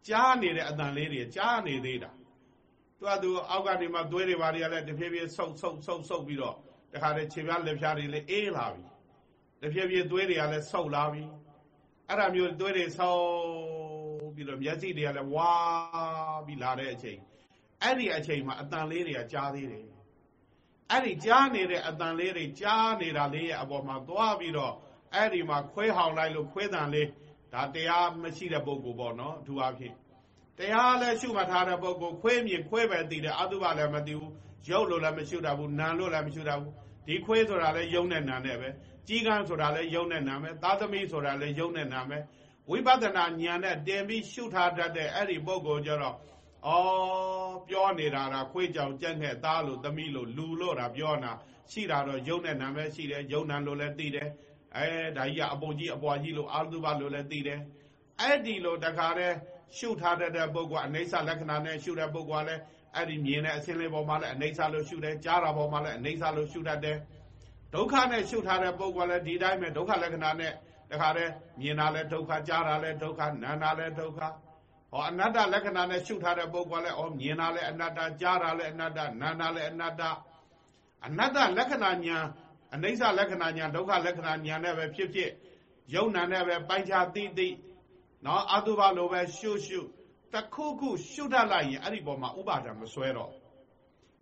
S1: ကြားနေတဲ့အတန်လေးတွေကြားနေသေးတာသူကသူအောက်ကနေမှသွေးတွေဘာတွေကလည်းတဖြည်းဖြည်းဆုပ်ဆုပ်ဆုပ်ဆုပ်ပြီးတော့တခါတည်းခြေပြားလက်ပြားတွေလည်းအေးလာပြီတဖြည်းဖြည်းသွေးတွေကလည်းဆုပ်လာပြီအဲ့ဒါမျိုးသွေးတွေဆုပ်ပြီးတော့မျက်စိတွေကလည်းဝါပြီးလာတဲ့အချိန်အဲ့ဒီအချိန်မှာအတန်လေးတွေကကြားသေးတယ် အဲ့ဒီကြားနေတဲ့အတန်လေးတွေကြားနေတာလေးရဲ့အပေါ်မှာသွားပြီးတော့အဲ့ဒီမှာခွဲဟောင်လိုက်လို့ခွဲတန်လေးဒါတရားမရှိတဲ့ပုဂ္ဂိုလ်ပေါ့နော်သူအဖြစ်တရားလည်းရှုမှတ်ထားတဲ့ပုဂ္ဂိုလ်ခွဲမြင်ခွဲပဲသိတယ်အတုပလည်းမသိဘူးရုပ်လို့လည်းမရှုတတ်ဘူးနာလို့လည်းမရှုတတ်ဘူးဒီခွဲဆိုတာလည်းယုံနဲ့နာနဲ့ပဲကြီးကန်းဆိုတာလည်းယုံနဲ့နာမယ်သာသမီဆိုတာလည်းယုံနဲ့နာမယ်ဝိပဿနာဉာဏ်နဲ့တင်ပြီးရှုထားတတ်တဲ့အဲ့ဒီပုဂ္ဂိုလ်ကြတော့ ဩပြောနေတာကခွေးကြောင်ကြက်နဲ့သားလို့သမီးလို့လူလို့တာပြောတာရှိတာတော့ယုံနဲ့နာပဲရှိတယ်ယုံနံလို့လည်းသိတယ်အဲဒါကြီးကအပုံကြီးအပွားကြီးလို့အာသုဘလို့လည်းသိတယ်အဲ့ဒီလိုတခါတည်းရှုထားတတ်တဲ့ပုဂ္ဂိုလ်အနေဆလက္ခဏာနဲ့ရှုတဲ့ပုဂ္ဂိုလ်ကလည်းအဲ့ဒီမြင်တဲ့အစင်းလေးပေါ်မှာလည်းအနေဆလို့ရှုတယ်ကြားတာပေါ်မှာလည်းအနေဆလို့ရှုတတ်တယ်ဒုက္ခနဲ့ရှုထားတဲ့ပုဂ္ဂိုလ်ကလည်းဒီတိုင်းပဲဒုက္ခလက္ခဏာနဲ့တခါတည်းမြင်တာလည်းဒုက္ခကြားတာလည်းဒုက္ခနာတာလည်းဒုက္ခ ဟောအနတ္တလက္ခဏာနဲ့ရှုထားတဲ့ပုဂ္ဂိုလ်ကလည်းဩမြင်တာလည်းအနတ္တကြားတာလည်းအနတ္တနာတာလည်းအနတ္တအနတ္တလက္ခဏာညာအနိစ္စလက္ခဏာညာဒုက္ခလက္ခဏာညာနဲ့ပဲဖြစ်ဖြစ်ယုံနာနဲ့ပဲပိုင်ခြားသိသိနော်အတုပလိုပဲရှုရှုတခုခုရှုတတ်လိုက်ရင်အဲ့ဒီပေါ်မှာဥပါဒံမစွဲတော့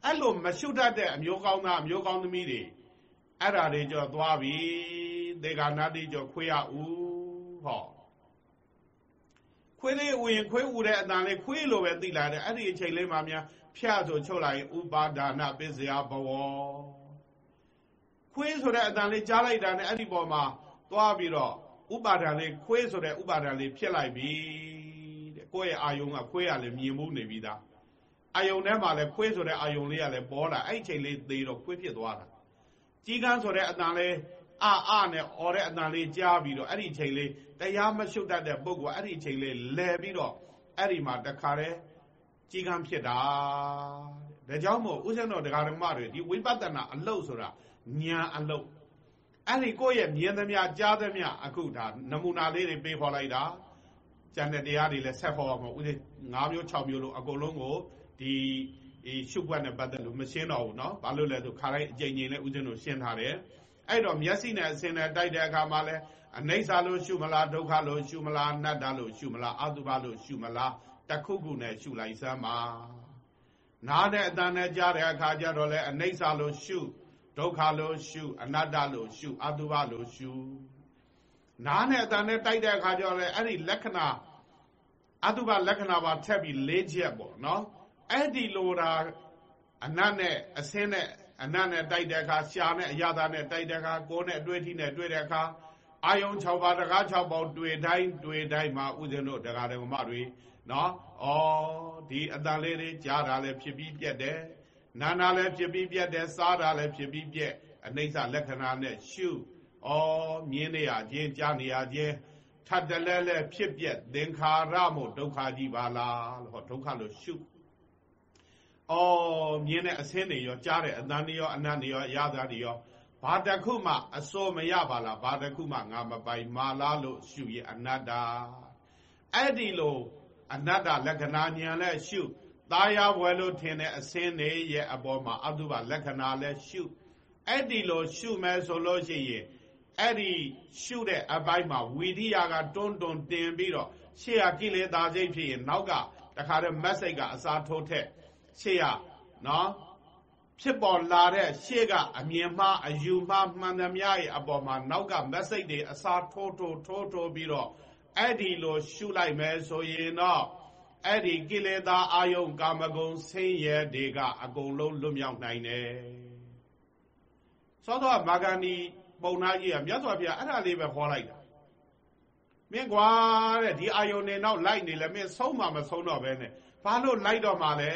S1: အဲ့လိုမရှုတတ်တဲ့အမျိုးကောင်းသားအမျိုးကောင်းသမီးတွေအဲ့ဓာတွေကြောသွားပြီဒေဂာနာတိကြောခွေးရဦးဟော ခွေးလေးဝင်ခွေးဦးတဲ့အတန်လေးခွေးလိုပဲသိလာတယ်အဲ့ဒီအချိန်လေးမှများဖြတ်ဆိုချုပ်လိုက်ရင်ဥပါဒါနပစ္စယဘဝခွေးဆိုတဲ့အတန်လေးကြားလိုက်တာနဲ့အဲ့ဒီပေါ်မှာသွားပြီးတော့ဥပါဒံလေးခွေးဆိုတဲ့ဥပါဒံလေးဖြစ်လိုက်ပြီတဲ့ကိုယ့်ရဲ့အာယုံကခွေးရလည်းမြင်မှုနေပြီးသားအာယုံထဲမှာလည်းခွေးဆိုတဲ့အာယုံလေးကလည်းပေါ်လာအဲ့ချိန်လေးသေးတော့ခွေးဖြစ်သွားတာကြီးကန်းဆိုတဲ့အတန်လေးအာအာနဲ့អော်တဲ့အတန်လေးကြားပြီးတော့အဲ့ဒီချိန်လေး တရားမရှုတ်တတ်တဲ့ပုဂ္ဂိုလ်အဲ့ဒီချိန်လေးလဲပြီးတော့အဲ့ဒီမှာတခါတည်းကြီးကန်းဖြစ်တာဒါကြောင့်မို့ဥစ္စာတော်တရားဓမ္မတွေဒီဝိပဿနာအလုတ်ဆိုတာညာအလုတ်အဲ့ဒီကိုယ့်ရဲ့မြင်သမျှကြားသမျှအခုဒါနမူနာလေးတွေပေးဖော်လိုက်တာကျန်တဲ့တရားတွေလည်းဆက်ဖော်အောင်ဥစ္စာ၅မျိုး၆မျိုးလို့အကုန်လုံးကိုဒီရှုပ်ွက်နဲ့ပတ်သက်လို့မရှင်းတော့ဘူးเนาะဘာလို့လဲဆိုခါတိုင်းအကြိမ်ကြိမ်နဲ့ဥစဉ်တို့ရှင်းထားတယ်အဲ့တော့မျက်စိနဲ့အစင်နဲ့တိုက်တဲ့အခါမှာလဲ အနိစ္စလို့ရှုမလားဒုက္ခလို့ရှုမလားအနတ္တလို့ရှုမလားအတုပလို့ရှုမလားတခုခုနဲ့ရှုလိုက်စမ်းပါနားတဲ့အတန်နဲ့ကြားတဲ့အခါကျတော့လဲအနိစ္စလို့ရှုဒဒုက္ခလို့ရှုအနတ္တလို့ရှုအတုပလို့ရှုနားနဲ့အတန်နဲ့တိုက်တဲ့အခါကျတော့လေအဲ့ဒီလက္ခဏာအတုပလက္ခဏာပါထက်ပြီး၄ချက်ပေါ့နော်အဲ့ဒီလိုတာအနတ်နဲ့အစင်းနဲ့အနတ်နဲ့တိုက်တဲ့အခါရှာနဲ့အရသာနဲ့တိုက်တဲ့အခါကိုယ်နဲ့အတွေ့အထိနဲ့တွေ့တဲ့အခါ အာယုံ6ပါးတကား6ပေါက်တွေ့တိုင်းတွေ့တိုင်းမှာဥစဉ်တို့တရားတော်မတွေနော်ဩဒီအတန်လေးတွေကြားတာလည်းဖြစ်ပြီးပြက်တယ်နာနာလည်းဖြစ်ပြီးပြက်တယ်စားတာလည်းဖြစ်ပြီးပြက်အနိစ္စလက္ခဏာနဲ့ရှုဩမြင်နေရခြင်းကြားနေရခြင်းထပ်တလဲလဲဖြစ်ပြက်သင်္ခါရမို့ဒုက္ခကြီးပါလားလို့ဟောဒုက္ခလို့ရှုအော်မြင်တဲ့အဆင်းတွေရောကြားတဲ့အတန်တွေရောအနတ်တွေရောအရာသားတွေရော ဘာတခုမှအစိုးမရပါလားဘာတခုမှငါမပိုင်မာလားလို့ရှုရအနတ္တအဲ့ဒီလိုအနတ္တလက္ခဏာဉာဏ်နဲ့ရှုသာယာဘွယ်လို့ထင်တဲ့အစင်းတွေရဲ့အပေါ်မှာအတုပလက္ခဏာလည်းရှုအဲ့ဒီလိုရှုမယ်ဆိုလို့ရှိရင်အဲ့ဒီရှုတဲ့အပိုင်းမှာဝီရိယကတွန်းတွန်းတင်ပြီးတော့ရှေ့ကကိလေသာစိတ်ဖြစ်ရင်နောက်ကတခါတည်းမက်စိတ်ကအစာထိုးထက်ရှေ့ကနော် ဖြစ်ပေါ်လာတဲ့ရှေ့ကအမြင်မှားအယူမှားမှန်သမျှရဲ့အပေါ်မှာနောက်ကမက်စိတ်တွေအစာထိုးထိုးထိုးထိုးပြီးတော့အဲ့ဒီလိုရှုလိုက်မယ်ဆိုရင်တော့အဲ့ဒီကိလေသာအာယုံကာမဂုဏ်ဆင်းရဲတွေကအကုန်လုံးလွတ်မြောက်နိုင်တယ်သောသောမာဂန္ဒီပုံနာကြီးကမြတ်စွာဘုရားအဲ့ဒါလေးပဲဟောလိုက်တာမင်းကွာတဲ့ဒီအာယုန်နေနောက်လိုက်နေလဲမင်းဆုံးမှမဆုံးတော့ပဲနဲ့ဘာလို့လိုက်တော့မှလဲ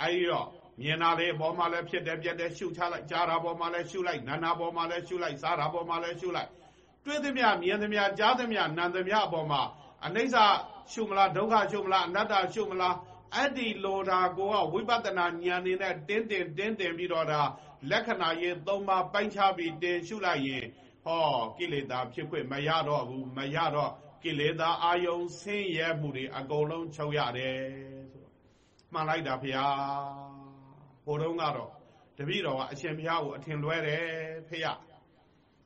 S1: အဲဒီတော့ မြင်တာလေးဘောမှာလည်းဖြစ်တယ်ပြက်တယ်ရှုချလိုက်ကြားတာဘောမှာလည်းရှုလိုက်နာနာဘောမှာလည်းရှုလိုက်စားတာဘောမှာလည်းရှုလိုက်တွေ့သမျှမြင်သမျှကြားသမျှနာသမျှအပေါ်မှာအနိစ္စရှုမလားဒုက္ခရှုမလားအနတ္တရှုမလားအဲ့ဒီလိုတာကိုကဝိပဿနာဉာဏ်နေနဲ့တင်းတင်တင်းတင်ပြီးတော့ဒါလက္ခဏာရေးသုံးပါးပိုင်းခြားပြီးတင်ရှုလိုက်ရင်ဟောကိလေသာဖြစ်ခွင့်မရတော့ဘူးမရတော့ကိလေသာအာယုံဆင်းရဲမှုတွေအကုန်လုံးချုပ်ရတယ်ဆိုမှန်လိုက်တာဖေ ဟာဟိုတုန်းကတော့တပည့်တော်ကအရှင်ဘုရားကိုအထင်လွဲတယ်ဖေရ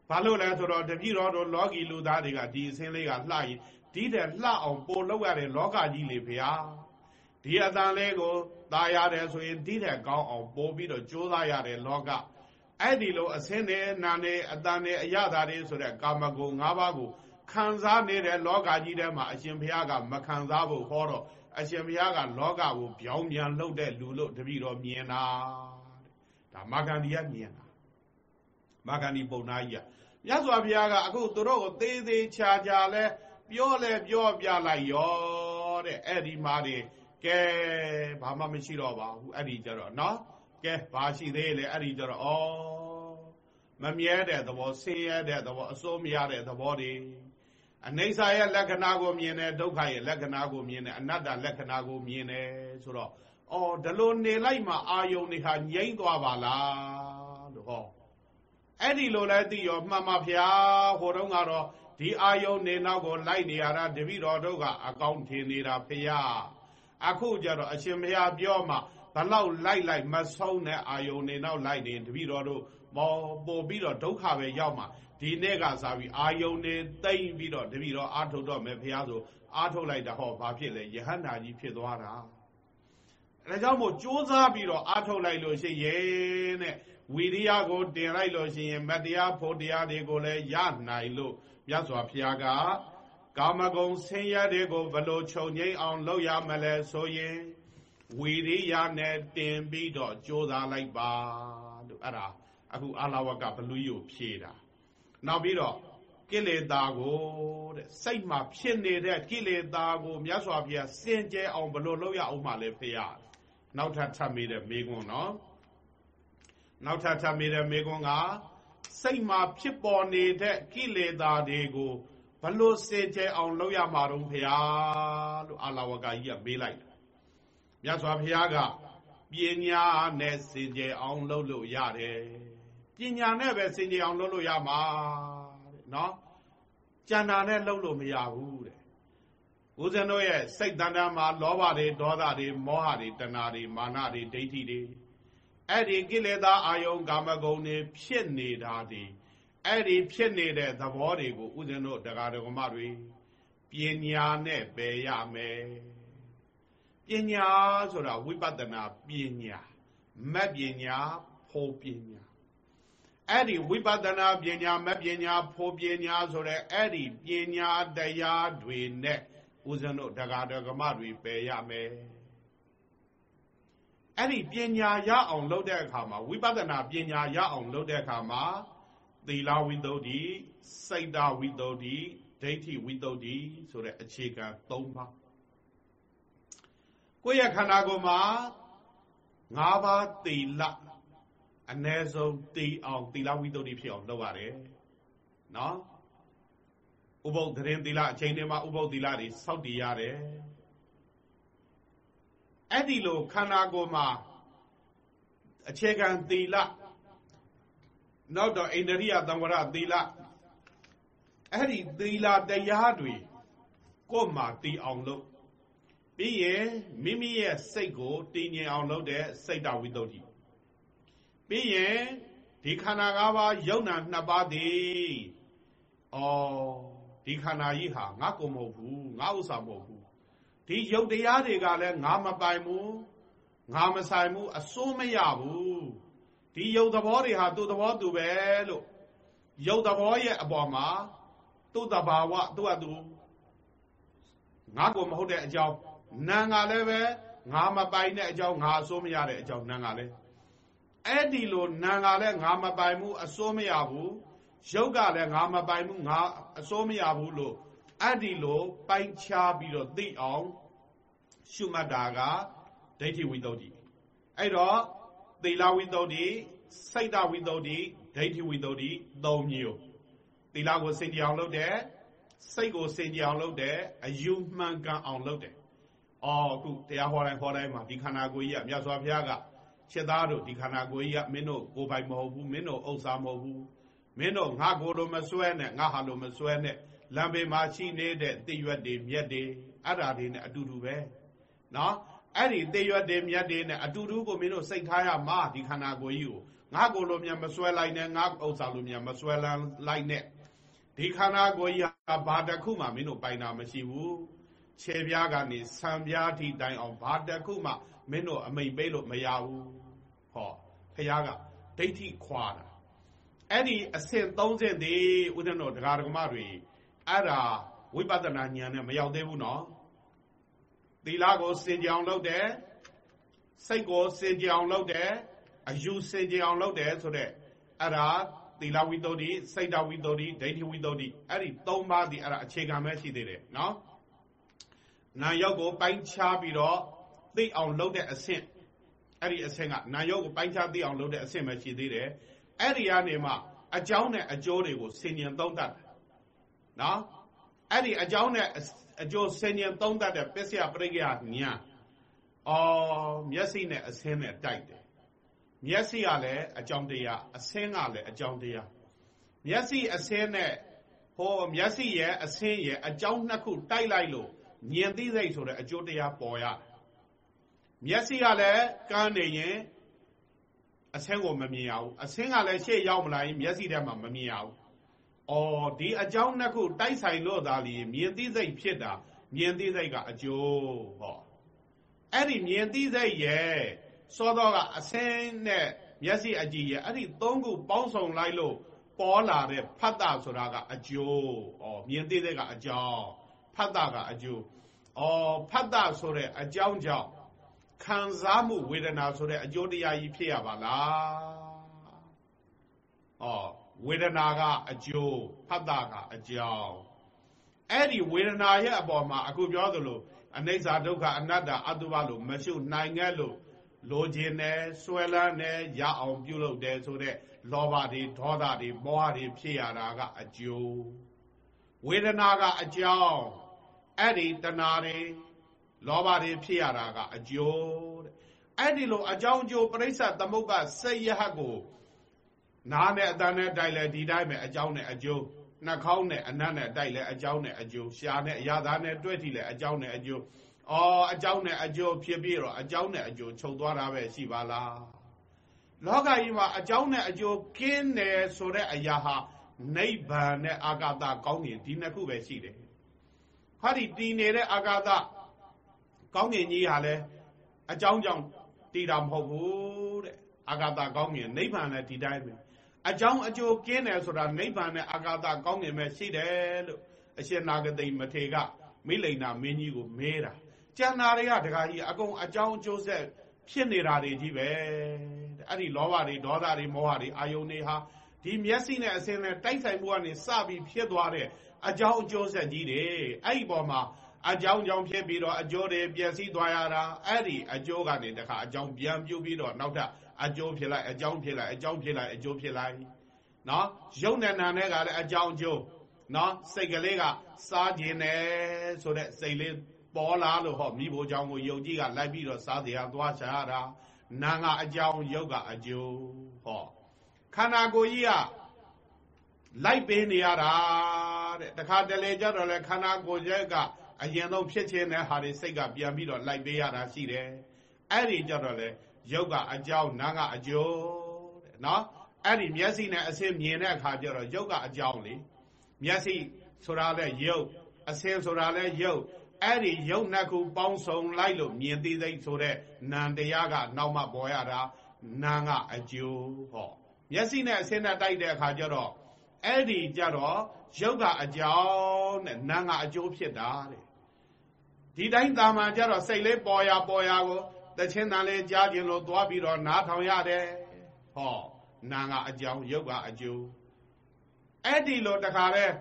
S1: ဘာလို့လဲဆိုတော့တပည့်တော်တို့လောကီလူသားတွေကဒီအစင်းလေးကလှရင်ဒီတဲ့လှအောင်ပို့လောက်ရတဲ့လောကကြီးလေဖေဟာဒီအတန်လေးကိုตายရတယ်ဆိုရင်ဒီတဲ့ကောင်းအောင်ပို့ပြီးတော့ကြိုးစားရတဲ့လောကအဲ့ဒီလိုအစင်းနဲ့နာနဲ့အတန်နဲ့အရသာတွေဆိုတဲ့ကာမဂုဏ်၅ပါးကိုခံစားနေတဲ့လောကကြီးထဲမှာအရှင်ဘုရားကမခံစားဖို့ဟောတော့ အရှင်ဘုရားကလောကကိုပြောင်းပြန်လုပ်တဲ့လူလို့တပည့်တော်မြင်တာဒါမာဂန္ဒီကမြင်တာမာဂန္ဒီပုံနာကြီးကမြတ်စွာဘုရားကအခုသူတို့ကိုသေးသေးချာချာလဲပြောလဲပြောပြလိုက်ရောတဲ့အဲ့ဒီမှာတွေကဲဘာမှမရှိတော့ပါဘူးအဲ့ဒီကြတော့နော်ကဲဘာရှိသေးလဲအဲ့ဒီကြတော့ဩမမြဲတဲ့သဘောဆင်းရဲတဲ့သဘောအစိုးမရတဲ့သဘောတွေ အနိစ္စရဲ့လက္ခဏာကိုမြင်တယ်ဒုက္ခရဲ့လက္ခဏာကိုမြင်တယ်အနတ္တလက္ခဏာကိုမြင်တယ်ဆိုတော့အော်ဒီလိုနေလိုက်မှအာယုန်တွေဟာငြိမ့်သွားပါလားလို့ဟောအဲ့ဒီလိုလဲသိရောမှန်ပါဗျာဟိုတုန်းကတော့ဒီအာယုန်နေနောက်ကိုလိုက်နေရတာတပည့်တော်တို့ကအကောင့်ထင်နေတာဖေရအခုကြတော့အရှင်မယားပြောမှဘလောက်လိုက်လိုက်မဆုံးတဲ့အာယုန်နေနောက်လိုက်နေတပည့်တော်တို့ မောပို့ပြီးတော့ဒုက္ခပဲရောက်မှာဒီနေ့ကစားပြီးအာယုန်နေတိမ့်ပြီးတော့တပည့်တော်အာထုတ်တော့မယ်ဖះဆိုအာထုတ်လိုက်တာဟောဘာဖြစ်လဲယဟန္တာကြီးဖြစ်သွားတာအဲကြောင့်မို့ကြိုးစားပြီးတော့အာထုတ်လိုက်လို့ရှိရင်တဲ့ဝီရိယကိုတင်လိုက်လို့ရှိရင်မတရားဖို့တရားတွေကိုလည်းရနိုင်လို့မြတ်စွာဘုရားကကာမဂုဏ်ဆင်းရဲတွေကိုဘလို့ခြုံငိမ့်အောင်လုပ်ရမလဲဆိုရင်ဝီရိယနဲ့တင်ပြီးတော့ကြိုးစားလိုက်ပါလို့အဲ့ဒါ အခုအာလဝကဘလူကြီးကိုဖြေတာနောက်ပြီးတော့ကိလေသာကိုတဲ့စိတ်မှာဖြစ်နေတဲ့ကိလေသာကိုမြတ်စွာဘုရားစင်ကြဲအောင်ဘလို့လုပ်ရအောင်မလဲဖေရနောက်ထပ်ထပ်မိတဲ့မေကွန်းနော်နောက်ထပ်ထပ်မိတဲ့မေကွန်းကစိတ်မှာဖြစ်ပေါ်နေတဲ့ကိလေသာတွေကိုဘလို့စင်ကြဲအောင်လုပ်ရမှာတော့ဖေရလို့အာလဝကကြီးကမေးလိုက်မြတ်စွာဘုရားကပညာနဲ့စင်ကြယ်အောင်လုပ်လို့ရတယ် ပညာနဲ့ပဲစင်ကြယ်အောင်လုပ်လို့ရမှာတဲ့နော်ကျန်တာနဲ့လုပ်လို့မရဘူးတဲ့ဦးဇင်းတို့ရဲ့စိတ်တဏ္ဍာမှာလောဘတွေဒေါသတွေမောဟတွေတဏှာတွေမာနတွေဒိဋ္ဌိတွေအဲ့ဒီကိလေသာအာယုံကာမဂုဏ်တွေဖြစ်နေတာတွေအဲ့ဒီဖြစ်နေတဲ့သဘောတွေကိုဦးဇင်းတို့တရားတော်မတွေပညာနဲ့ပယ်ရမယ်ပညာဆိုတာဝိပဿနာပညာမတ်ပညာဖို့ပညာ အဲ့ဒီဝိပဿနာပညာမပညာဖို့ပညာဆိုတဲ့အဲ့ဒီပညာတရားတွေနဲ့ဦးဇင်းတို့တရားဓမ္မတွေပယ်ရမယ်အဲ့ဒီပညာရအောင်လုပ်တဲ့အခါမှာဝိပဿနာပညာရအောင်လုပ်တဲ့အခါမှာသီလဝိတ္တုတိစိတ်တဝိတ္တုတိဒိဋ္ဌိဝိတ္တုတိဆိုတဲ့အခြေခံ၃ပါးကိုယ့်ရဲ့ခန္ဓာကိုယ်မှာ၅ပါးသီလ အ ਨੇ ဆုံးတည်အောင်သီလဝိတ္တုတိဖြစ်အောင်လုပ်ရတယ်နော်ဥပုပ်သတင်းသီလအချိန်တွေမှာဥပုပ်သီလတွေစောင့်တည်ရတယ်အဲ့ဒီလိုခန္ဓာကိုယ်မှာအခြေခံသီလနောက်တော့အိန္ဒြိယသံဝရသီလအဲ့ဒီသီလတရားတွေကိုယ်မှာတည်အောင်လုပ်ပြီးရင်မိမိရဲ့စိတ်ကိုတည်ငြိမ်အောင်လုပ်တဲ့စိတ်တဝိတ္တု ပြီးရင်ဒီခန္ဓာ၅ပါးယုံနာနှစ်ပါးသည်ဩဒီခန္ဓာကြီးဟာငါကိုမဟုတ်ဘူးငါဥစ္စာမဟုတ်ဘူးဒီယုတ်တရားတွေကလည်းငါမပိုင်ဘူးငါမဆိုင်ဘူးအစိုးမရဘူးဒီယုတ်သဘောတွေဟာသူ့သဘောသူပဲလို့ယုတ်သဘောရဲ့အပေါ်မှာသူ့တဘာဝသူ့အတူငါကိုမဟုတ်တဲ့အကြောင်းနာငါလည်းပဲငါမပိုင်တဲ့အကြောင်းငါအစိုးမရတဲ့အကြောင်းနာငါလည်း အဲ့ဒီလိုနာငါလည်းငါမပိုင်ဘူးအစိုးမရဘူးရုပ်ကလည်းငါမပိုင်ဘူးငါအစိုးမရဘူးလို့အဲ့ဒီလိုပိုင်ခြားပြီးတော့သိအောင်ရှုမှတ်တာကဒိဋ္ဌိဝိတ္တုအဲ့တော့သီလဝိတ္တုစိတ်တဝိတ္တုဒိဋ္ဌိဝိတ္တုသုံးမျိုးသီလကိုစင်ကြအောင်လုပ်တယ်စိတ်ကိုစင်ကြအောင်လုပ်တယ်အယူမှန်ကန်အောင်လုပ်တယ်အော်အခုတရားဟောတိုင်းဟောတိုင်းမှာဒီခန္ဓာကိုယ်ကြီးကမြတ်စွာဘုရားက ရှင်းသားတို့ဒီခန္ဓာကိုယ်ကြီးကမင်းတို့ကိုယ်ပိုင်မဟုတ်ဘူးမင်းတို့ဥစ္စာမဟုတ်ဘူးမင်းတို့ငါကိုယ်လိုမစွဲနဲ့ငါဟာလိုမစွဲနဲ့လမ်းဘေးမှာရှိနေတဲ့တိရွက်တွေမြက်တွေအဲ့ဓာတွေနဲ့အတူတူပဲနော်အဲ့ဒီတိရွက်တွေမြက်တွေနဲ့အတူတူကိုမင်းတို့စိတ်ထားရမှာဒီခန္ဓာကိုယ်ကြီးကိုငါကိုယ်လိုမြန်မစွဲလိုက်နဲ့ငါဥစ္စာလိုမြန်မစွဲလန်းလိုက်နဲ့ဒီခန္ဓာကိုယ်ကြီးဟာဘာတစ်ခုမှမင်းတို့ပိုင်တာမရှိဘူးခြေပြားကနေဆံပြားထိတိုင်အောင်ဘာတစ်ခုမှ မင်းတို့အမိန်ပေးလို့မရဘူးဟောဖះကဒိဋ္ဌိခွာတာအဲ့ဒီအဆင့်30ဒီဥဒ္ဒနောဒကာဒကမတွေအဲ့ဒါဝိပဿနာဉာဏ်နဲ့မရောက်သေးဘူးနော်သီလကိုစင်ကြအောင်လုပ်တယ်စိတ်ကိုစင်ကြအောင်လုပ်တယ်အယူစင်ကြအောင်လုပ်တယ်ဆိုတော့အဲ့ဒါသီလဝိတ္တုစိတ်တဝိတ္တုဒိဋ္ဌိဝိတ္တုအဲ့ဒီ၃ပါးဒီအဲ့ဒါအခြေခံပဲရှိသေးတယ်နော်နာယုတ်ကိုပိုင်းခြားပြီးတော့ သိအောင်လုပ်တဲ့အဆင့်အဲ့ဒီအဆင့်ကနာယုတ်ကိုပိုင်းခြားသိအောင်လုပ်တဲ့အဆင့်ပဲရှိသေးတယ်အဲ့ဒီကနေမှအကြောင်းနဲ့အကျိုးတွေကိုဆင်ញင်သုံးတတ်တယ်နော်အဲ့ဒီအကြောင်းနဲ့အကျိုးဆင်ញင်သုံးတတ်တဲ့ပစ္စယပရိက္ခညာအော်မျက်စိနဲ့အဆင်းနဲ့တိုက်တယ်မျက်စိကလည်းအကြောင်းတရားအဆင်းကလည်းအကြောင်းတရားမျက်စိအဆင်းနဲ့ဟောမျက်စိရဲ့အဆင်းရဲ့အကြောင်းနှစ်ခုတိုက်လိုက်လို့မြင်သိစိတ်ဆိုတဲ့အကျိုးတရားပေါ်ရတယ် မျက်စိကလည်းကန်းနေရင်အဆင်းကိုမမြင်ရဘူးအဆင်းကလည်းရှေ့ရောက်မလာရင်မျက်စိထဲမှာမမြင်ရဘူးအော်ဒီအကြောင်းနှစ်ခုတိုက်ဆိုင်လို့သာလျှင်မြင်သိစိတ်ဖြစ်တာမြင်သိစိတ်ကအကျိုးဟောအဲ့ဒီမြင်သိစိတ်ရဲ့စောတော့ကအဆင်းနဲ့မျက်စိအကြည့်ရဲ့အဲ့ဒီသုံးခုပေါင်းစုံလိုက်လို့ပေါ်လာတဲ့ဖတ်တာဆိုတာကအကျိုးဩမြင်သိတဲ့ကအကြောင်းဖတ်တာကအကျိုးဩဖတ်တာဆိုတဲ့အကြောင်းကြောင့် ခံစားမှုဝေဒနာဆိုတဲ့အကျိုးတရားကြီးဖြစ်ရပါလားဩဝေဒနာကအကျိုးဖတ်တာကအကြောင်းအဲ့ဒီဝေဒနာရဲ့အပေါ်မှာအခုပြောသလိုအနိစ္စဒုက္ခအနတ္တအတုပလို့မရှုနိုင်ခဲ့လို့လိုချင်တယ်ဆွဲလန်းတယ်ရအောင်ပြုလုပ်တယ်ဆိုတဲ့လောဘတွေဒေါသတွေမောဟတွေဖြစ်ရတာကအကျိုးဝေဒနာကအကြောင်းအဲ့ဒီတဏှာတွေ လောဘတွေဖြစ်ရတာကအကျိုးတဲ့အဲ့ဒီလိုအကြောင်းအကျိုးပြိဿသမုပ္ပါစိတ်ရဟတ်ကိုနားနဲ့အတန်းနဲ့တိုက်လဲဒီတိုင်းပဲအကြောင်းနဲ့အကျိုးနှာခေါင်းနဲ့အနတ်နဲ့တိုက်လဲအကြောင်းနဲ့အကျိုးရှားနဲ့အရာသားနဲ့တွဲထီလဲအကြောင်းနဲ့အကျိုးအော်အကြောင်းနဲ့အကျိုးဖြစ်ပြီးတော့အကြောင်းနဲ့အကျိုးချုပ်သွားတာပဲရှိပါလားလောကကြီးမှာအကြောင်းနဲ့အကျိုးကင်းတယ်ဆိုတဲ့အရာဟာနိဗ္ဗာန်နဲ့အာဂတကောင်းရင်ဒီနှစ်ခုပဲရှိတယ်ဟာဒီတည်နေတဲ့အာဂတ ကောင်းကင်ကြီးဟာလည်းအကြောင်းကြောင့်တည်တာမဟုတ်ဘူးတဲ့အာဂတကောင်းကင်နိဗ္ဗာန်လည်းဒီတိုင်းပဲအကြောင်းအကျိုးကင်းတယ်ဆိုတာနိဗ္ဗာန်နဲ့အာကာသကောင်းငင်ပဲရှိတယ်လို့အရှင်နာဂတိမထေကမိလိန်နာမင်းကြီးကိုမေးတာကျန်နာတွေကတခါကြီးအကုန်အကြောင်းအကျိုးဆက်ဖြစ်နေတာတွေကြီးပဲအဲ့ဒီလောဘတွေဒေါသတွေမောဟတွေအာယုန်တွေဟာဒီမျက်စိနဲ့အစင်းနဲ့တိုက်ဆိုင်မှုကနေစပြီးဖြစ်သွားတဲ့အကြောင်းအကျိုးဆက်ကြီးတွေအဲ့ဒီပေါ်မှာ အကြောင်းကြောင့်ဖြစ်ပြီးတော့အကျိုးတွေပျက်စီးသွားရတာအဲ့ဒီအကျိုးကနေတခါအကြောင်းပြန်ပြုတ်ပြီးတော့နောက်ထပ်အကျိုးဖြစ်လိုက်အကြောင်းဖြစ်လိုက်အကြောင်းဖြစ်လိုက်အကျိုးဖြစ်လိုက်နော်ရုပ်နဲ့နာနဲ့ကလည်းအကြောင်းအကျိုးနော်စိတ်ကလေးကစားခြင်းနဲ့ဆိုတဲ့စိတ်လေးပေါ်လာလို့ဟောမိဖို့ကြောင့်ကိုယုံကြည်ကလိုက်ပြီးတော့စားတရားသွားချရတာနာကအကြောင်းယုတ်ကအကျိုးဟောခန္ဓာကိုယ်ကြီးကလိုက်ပေးနေရတာတဲ့တခါတလေကြတော့လေခန္ဓာကိုယ်ရဲ့က အရင်ဆုံးဖြစ်ခြင်းတဲ့ဟာတွေစိတ်ကပြန်ပြီးတော့လိုက်ပေးရတာရှိတယ်အဲ့ဒီကြတော့လေယုတ်ကအကြောင်းနာကအကျိုးတဲ့နော်အဲ့ဒီမျက်စိနဲ့အစင်းမြင်တဲ့အခါကျတော့ယုတ်ကအကြောင်းလေမျက်စိဆိုတာလဲယုတ်အစင်းဆိုတာလဲယုတ်အဲ့ဒီယုတ်နှစ်ခုပေါင်းစုံလိုက်လို့မြင်သိသိဆိုတဲ့နံတရားကနောက်မှပေါ်ရတာနာကအကျိုးဟောမျက်စိနဲ့အစင်းနဲ့တိုက်တဲ့အခါကျတော့အဲ့ဒီကြတော့ယုတ်ကအကြောင်းနဲ့နာကအကျိုးဖြစ်တာတဲ့ ဒီတိုင်းတာမှကြတော့စိတ်လေးပေါ်ရပေါ်ရကိုတချင်းတန်လေးကြားခြင်းလို့သွားပြီးတော့နားထောင်ရတယ်ဟောနာကအကြောင်းယုတ်ကအကျိုးအဲ့ဒီလိုတခါတည်း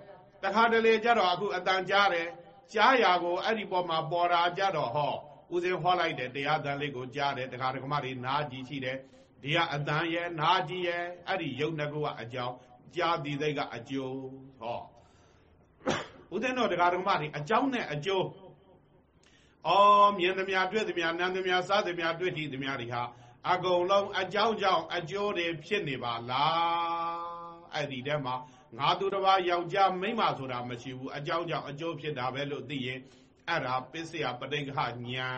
S1: တခါတလေကြတော့အခုအတန်ကြားတယ်ကြားရာကိုအဲ့ဒီပေါ်မှာပေါ်တာကြတော့ဟောဦးစင်းဟောလိုက်တယ်တရားတန်လေးကိုကြားတယ်တခါတခါမတွေနားကြည့်ရှိတယ်ဒီကအတန်ရဲ့နားကြည့်ရဲ့အဲ့ဒီယုတ်နှစ်ခုကအကြောင်းကြားသည်စိတ်ကအကျိုးဟောဦးစင်းတော့တခါတခါမတွေအကြောင်းနဲ့အကျိုး အော်မြင်သမျှတွေ့သမျှနားသမျှစားသမျှတွေ့ထိသမျှတွေဟာအကုန်လုံးအကြောင်းကြောင့်အကျိုးတွေဖြစ်နေပါလားအဲ့ဒီထဲမှာငါသူတစ်ပါးယောက်ျားမိန်းမဆိုတာမရှိဘူးအကြောင်းကြောင့်အကျိုးဖြစ်တာပဲလို့သိရင်အဲ့ဒါပစ္စယပဋိက္ခညာ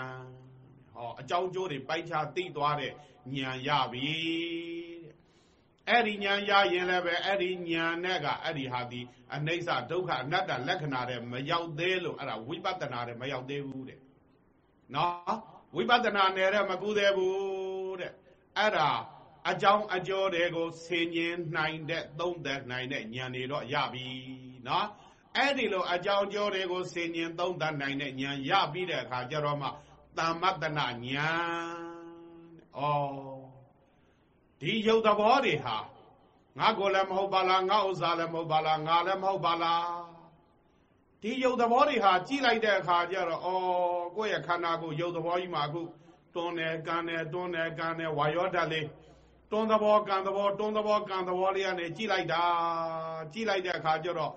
S1: ဟောအကြောင်းကျိုးတွေပိုက်ချသိသွားတဲ့ညာရပြီအဲ့ဒီညာရရင်လည်းပဲအဲ့ဒီညာနဲ့ကအဲ့ဒီဟာဒီအနိစ္စဒုက္ခအနတ္တလက္ခဏာတွေမရောက်သေးလို့အဲ့ဒါဝိပဿနာတွေမရောက်သေးဘူးတဲ့ နော်ဝိပဿနာနယ်တဲ့မကူသေးဘူးတဲ့အဲ့ဒါအကြောင်းအကျိုးတွေကိုဆင်ញင်နိုင်တဲ့သုံးသက်နိုင်တဲ့ဉာဏ်တွေတော့ရပြီနော်အဲ့ဒီလိုအကြောင်းအကျိုးတွေကိုဆင်ញင်သုံးသက်နိုင်တဲ့ဉာဏ်ရပြီးတဲ့အခါကျတော့မှတမ္မတနာဉာဏ်ဩဒီယုတ်သဘောတွေဟာငါကိုလည်းမဟုတ်ပါလားငါဥစ္စာလည်းမဟုတ်ပါလားငါလည်းမဟုတ်ပါလား ဒီယုတ်သဘောတွေဟာကြည့်လိုက်တဲ့အခါကျတော့ဩကိုယ့်ရဲ့ခန္ဓာကိုယ်ယုတ်သဘောကြီးမှာအခုတွန်းတယ်ကန်တယ်တွန်းတယ်ကန်တယ်ဝါရောဓာတ်လေးတွန်းသဘောကန်သဘောတွန်းသဘောကန်သဘောလေးကနေကြည့်လိုက်တာကြည့်လိုက်တဲ့အခါကျတော့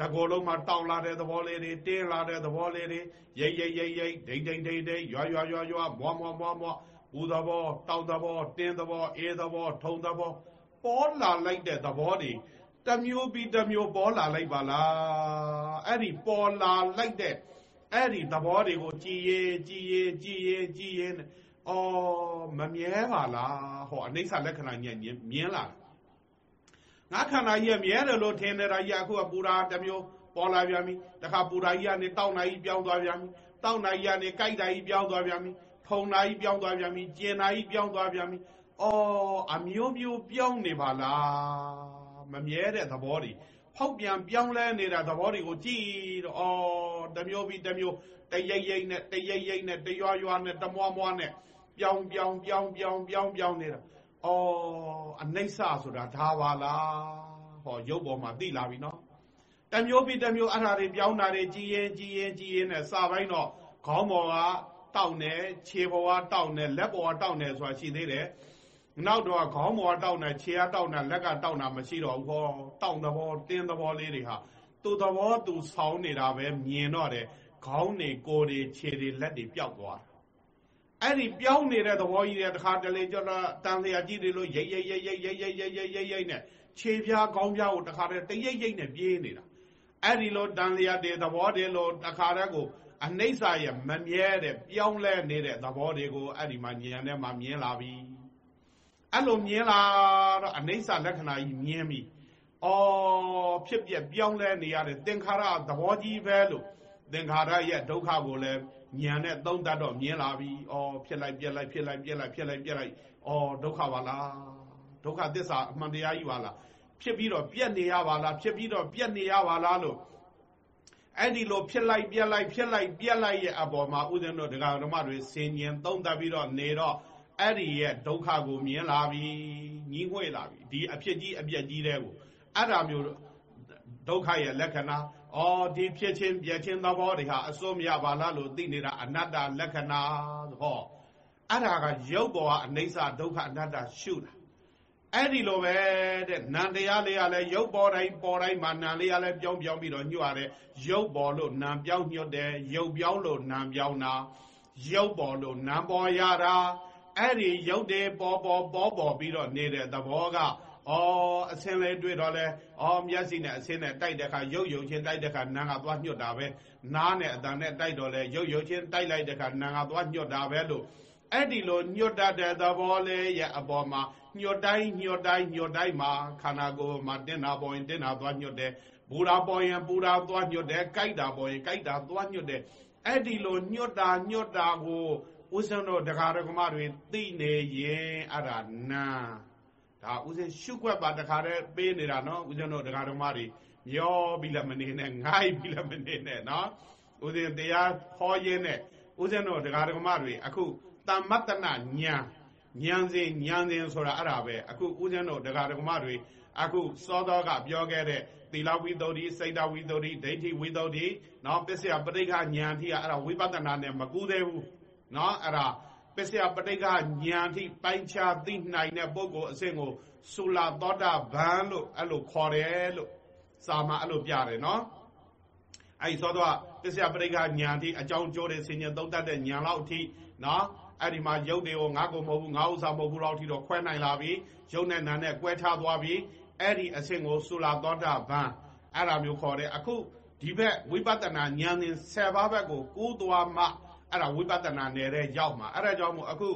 S1: တကောလုံးမှာတောက်လာတဲ့သဘောလေးတွေတင်းလာတဲ့သဘောလေးတွေရိတ်ရိတ်ရိတ်ရိတ်ဒိတ်ဒိတ်ဒိတ်ဒိတ်ရွာရွာရွာရွာမွားမွားမွားမွားဦးသဘောတောက်သဘောတင်းသဘောအေးသဘောထုံသဘောပေါ်လာလိုက်တဲ့သဘောတွေ တမျိုးပြီးတမျိုးပေါ်လာလိုက်ပါလားအဲ့ဒီပေါ်လာလိုက်တဲ့အဲ့ဒီသဘောတွေကိုကြည်ရဲကြည်ရဲကြည်ရဲကြည်ရဲအော်မမြဲပါလားဟောအနိစ္စလက္ခဏာညံ့မြင်လာငါခန္ဓာကြီးမြဲတယ်လို့ထင်နေတာကြီးအခုကပူရာတစ်မျိုးပေါ်လာပြန်ပြီတခါပူရာကြီးကနေတောက်နိုင်ကြီးပြောင်းသွားပြန်ပြီတောက်နိုင်ကြီးကနေကြိုက်တာကြီးပြောင်းသွားပြန်ပြီထုံနာကြီးပြောင်းသွားပြန်ပြီကျင်နာကြီးပြောင်းသွားပြန်ပြီအော်အမျိုးမျိုးပြောင်းနေပါလား မမြဲတဲ့သဘောတွေဖောက်ပြန်ပြောင်းလဲနေတာသဘောတွေကိုကြည့်တော့အော်တမျိုးပြီးတမျိုးတရိပ်ရိပ်နဲ့တရိပ်ရိပ်နဲ့တရွာရွာနဲ့တမွားမွားနဲ့ပြောင်းပြောင်းပြောင်းပြောင်းပြောင်းပြောင်းနေတာအော်အနိစ္စဆိုတာဒါပါလားဟောရုပ်ပေါ်မှာသိလာပြီနော်တမျိုးပြီးတမျိုးအဲ့ဓာတွေပြောင်းတာတွေကြည်ရင်ကြည်ရင်ကြည်ရင်နဲ့စပိုင်းတော့ခေါင်းပေါ်ကတောက်နေခြေပေါ်ကတောက်နေလက်ပေါ်ကတောက်နေဆိုတာရှိသေးတယ် နောက်တော့ခေါင်းပေါ်တောက်နေခြေကတောက်နေလက်ကတောက်တာမရှိတော့ဘူးဟောတောက်သဘောတင်းသဘောလေးတွေဟာသူ့သဘောသူဆောင်းနေတာပဲမြင်တော့တယ်ခေါင်းတွေကိုယ်တွေခြေတွေလက်တွေပျောက်သွားတာအဲ့ဒီပြောင်းနေတဲ့သဘောကြီးတွေတခါတလေကျတော့တန်လျာကြီးတွေလို့ရိတ်ရိတ်ရိတ်ရိတ်ရိတ်ရိတ်ရိတ်ရိတ်ရိတ်ရိတ်နဲ့ခြေပြားခေါင်းပြားကိုတခါတည်းတရိတ်ရိတ်နဲ့ပြေးနေတာအဲ့ဒီလိုတန်လျာတွေသဘောတွေလို့တခါတည်းကိုအနှိမ့်စာရဲ့မမြဲတဲ့ပြောင်းလဲနေတဲ့သဘောတွေကိုအဲ့ဒီမှာဉာဏ်နဲ့မှမြင်လာပြီ အဲ့လိုမြင်လာတော့အနှိမ့်စာလက္ခဏာကြီးမြင်ပြီအော်ဖြစ်ပြပြောင်းလဲနေရတဲ့သင်္ခါရသဘောကြီးပဲလို့သင်္ခါရရဲ့ဒုက္ခကိုလည်းဉာဏ်နဲ့သုံးတတ်တော့မြင်လာပြီ။အော်ဖြစ်လိုက်ပြက်လိုက်ဖြစ်လိုက်ပြက်လိုက်ဖြစ်လိုက်ပြက်လိုက်အော်ဒုက္ခပါလား။ဒုက္ခသစ္စာအမှန်တရားကြီးပါလားဖြစ်ပြီးတော့ပြက်နေရပါလားဖြစ်ပြီးတော့ပြက်နေရပါလားလို့အဲ့ဒီလိုဖြစ်လိုက်ပြက်လိုက်ဖြစ်လိုက်ပြက်လိုက်ရဲ့အပေါ်မှာဥဒင်းတို့ဒကာဓမ္မတွေဆင်ញင်သုံးသပ်ပြီးတော့နေတော့ အဲ့ဒီရဲ့ဒုက္ခကိုမြင်လာပြီညီးငွေ့လာပြီဒီအဖြစ်ကြီးအပြက်ကြီးတဲ့ကိုအဲ့ဒါမျိုးဒုက္ခရဲ့လက္ခဏာအော်ဒီဖြစ်ချင်းပြက်ချင်းသဘောတွေဟာအစိုးမရပါလားလို့သိနေတာအနတ္တလက္ခဏာဟောအဲ့ဒါကရုပ်ပေါ်ကအနိစ္စဒုက္ခအနတ္တရှုတာအဲ့ဒီလိုပဲတဲ့နံတရားလေးကလည်းရုပ်ပေါ်တိုင်းပေါ်တိုင်းမှာနံလေးကလည်းပြောင်းပြောင်းပြီးတော့ညှို့ရတယ်ရုပ်ပေါ်လို့နံပြောင်းညှို့တယ်ရုပ်ပြောင်းလို့နံပြောင်းတာရုပ်ပေါ်လို့နံပေါ်ရတာ အဲ့ဒီရုပ်တွေပေါ်ပေါ်ပေါ်ပေါ်ပြီးတော့နေတဲ့သဘောကအော်အစင်းလေးတွေ့တော့လဲအော်မျက်စိနဲ့အစင်းနဲ့တိုက်တဲ့အခါရုပ်ယုံချင်းတိုက်တဲ့အခါနာငါသွားညှွတ်တာပဲနားနဲ့အတန်နဲ့တိုက်တော့လဲရုပ်ယုံချင်းတိုက်လိုက်တဲ့အခါနာငါသွားညှွတ်တာပဲလို့အဲ့ဒီလိုညှွတ်တတ်တဲ့သဘောလေးရဲ့အပေါ်မှာညှွတ်တိုင်းညှွတ်တိုင်းညှွတ်တိုင်းမှာခန္ဓာကိုယ်မှာတင်တာပေါ်ရင်တင်တာသွားညှွတ်တယ်ပူတာပေါ်ရင်ပူတာသွားညှွတ်တယ်ကြိုက်တာပေါ်ရင်ကြိုက်တာသွားညှွတ်တယ်အဲ့ဒီလိုညှွတ်တာညှွတ်တာကို ဥစ္စံတို့ဒကာဒကမတွေသိနေရင်အဲ့ဒါနာဒါဥစဉ်ရှုွက်ပါတခါတည်းပေးနေတာနော်ဥစဉ်တို့ဒကာဒကမတွေမျောပြီးလည်းမနေနဲ့ငိုက်ပြီးလည်းမနေနဲ့နော်ဥစဉ်တရားဟောရင်းနဲ့ဥစဉ်တို့ဒကာဒကမတွေအခုတမ္မတနာညာဉာဏ်စဉ်ဉာဏ်စဉ်ဆိုတာအဲ့ဒါပဲအခုဥစဉ်တို့ဒကာဒကမတွေအခုစောသောကပြောခဲ့တဲ့သီလဝိသုဒ္ဓိစိတ်တဝိသုဒ္ဓိဒိဋ္ဌိဝိသုဒ္ဓိနော်ပစ္စယပဋိက္ခဉာဏ်ထိကအဲ့ဒါဝိပဿနာနဲ့မကူသေးဘူး နော်အဲ့ဒါပစ္စယပဋိက္ခဉာဏ်ထိပိုင်းခြားသိနိုင်တဲ့ပုဂ္ဂိုလ်အစဉ်ကိုသုလာသောတာဗန်လို့အဲ့လိုခေါ်တယ်လို့စာမအဲ့လိုပြတယ်နော်အဲ့ဒီသောတော့ပစ္စယပဋိက္ခဉာဏ်ထိအကြောင်းကျိုးတဲ့ဆင်ញံသုံးတတ်တဲ့ဉာဏ်လောက်အထိနော်အဲ့ဒီမှာရုပ်တွေကိုငါကိုမဟုတ်ဘူးငါဥစ္စာမဟုတ်ဘူးလောက်ထိတော့ခွဲနိုင်လာပြီရုပ်နဲ့နာနဲ့ကွဲထားသွားပြီအဲ့ဒီအစဉ်ကိုသုလာသောတာဗန်အဲ့ဒါမျိုးခေါ်တယ်အခုဒီဘက်ဝိပဿနာဉာဏ်စဉ်10ပါးဘက်ကိုကိုးသွားမှ အဲ့ဒါဝိပဿနာနယ်တဲ့ရောက်မှာအဲ့ဒါကြောင့်မို့အခု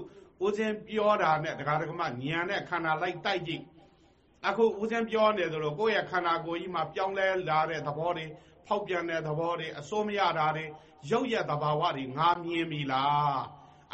S1: ဦးစင်းပြောတာနဲ့ဒကာဒကမညံနဲ့ခန္ဓာလိုက်တိုက်ကြည့်အခုဦးစင်းပြောနေသလိုကိုယ့်ရဲ့ခန္ဓာကိုယ်ကြီးမှာပြောင်းလဲလာတဲ့သဘောတွေဖောက်ပြန်တဲ့သဘောတွေအစိုးမရတာတွေရုပ်ရဲ့သဘာဝတွေငါမြင်ပြီလား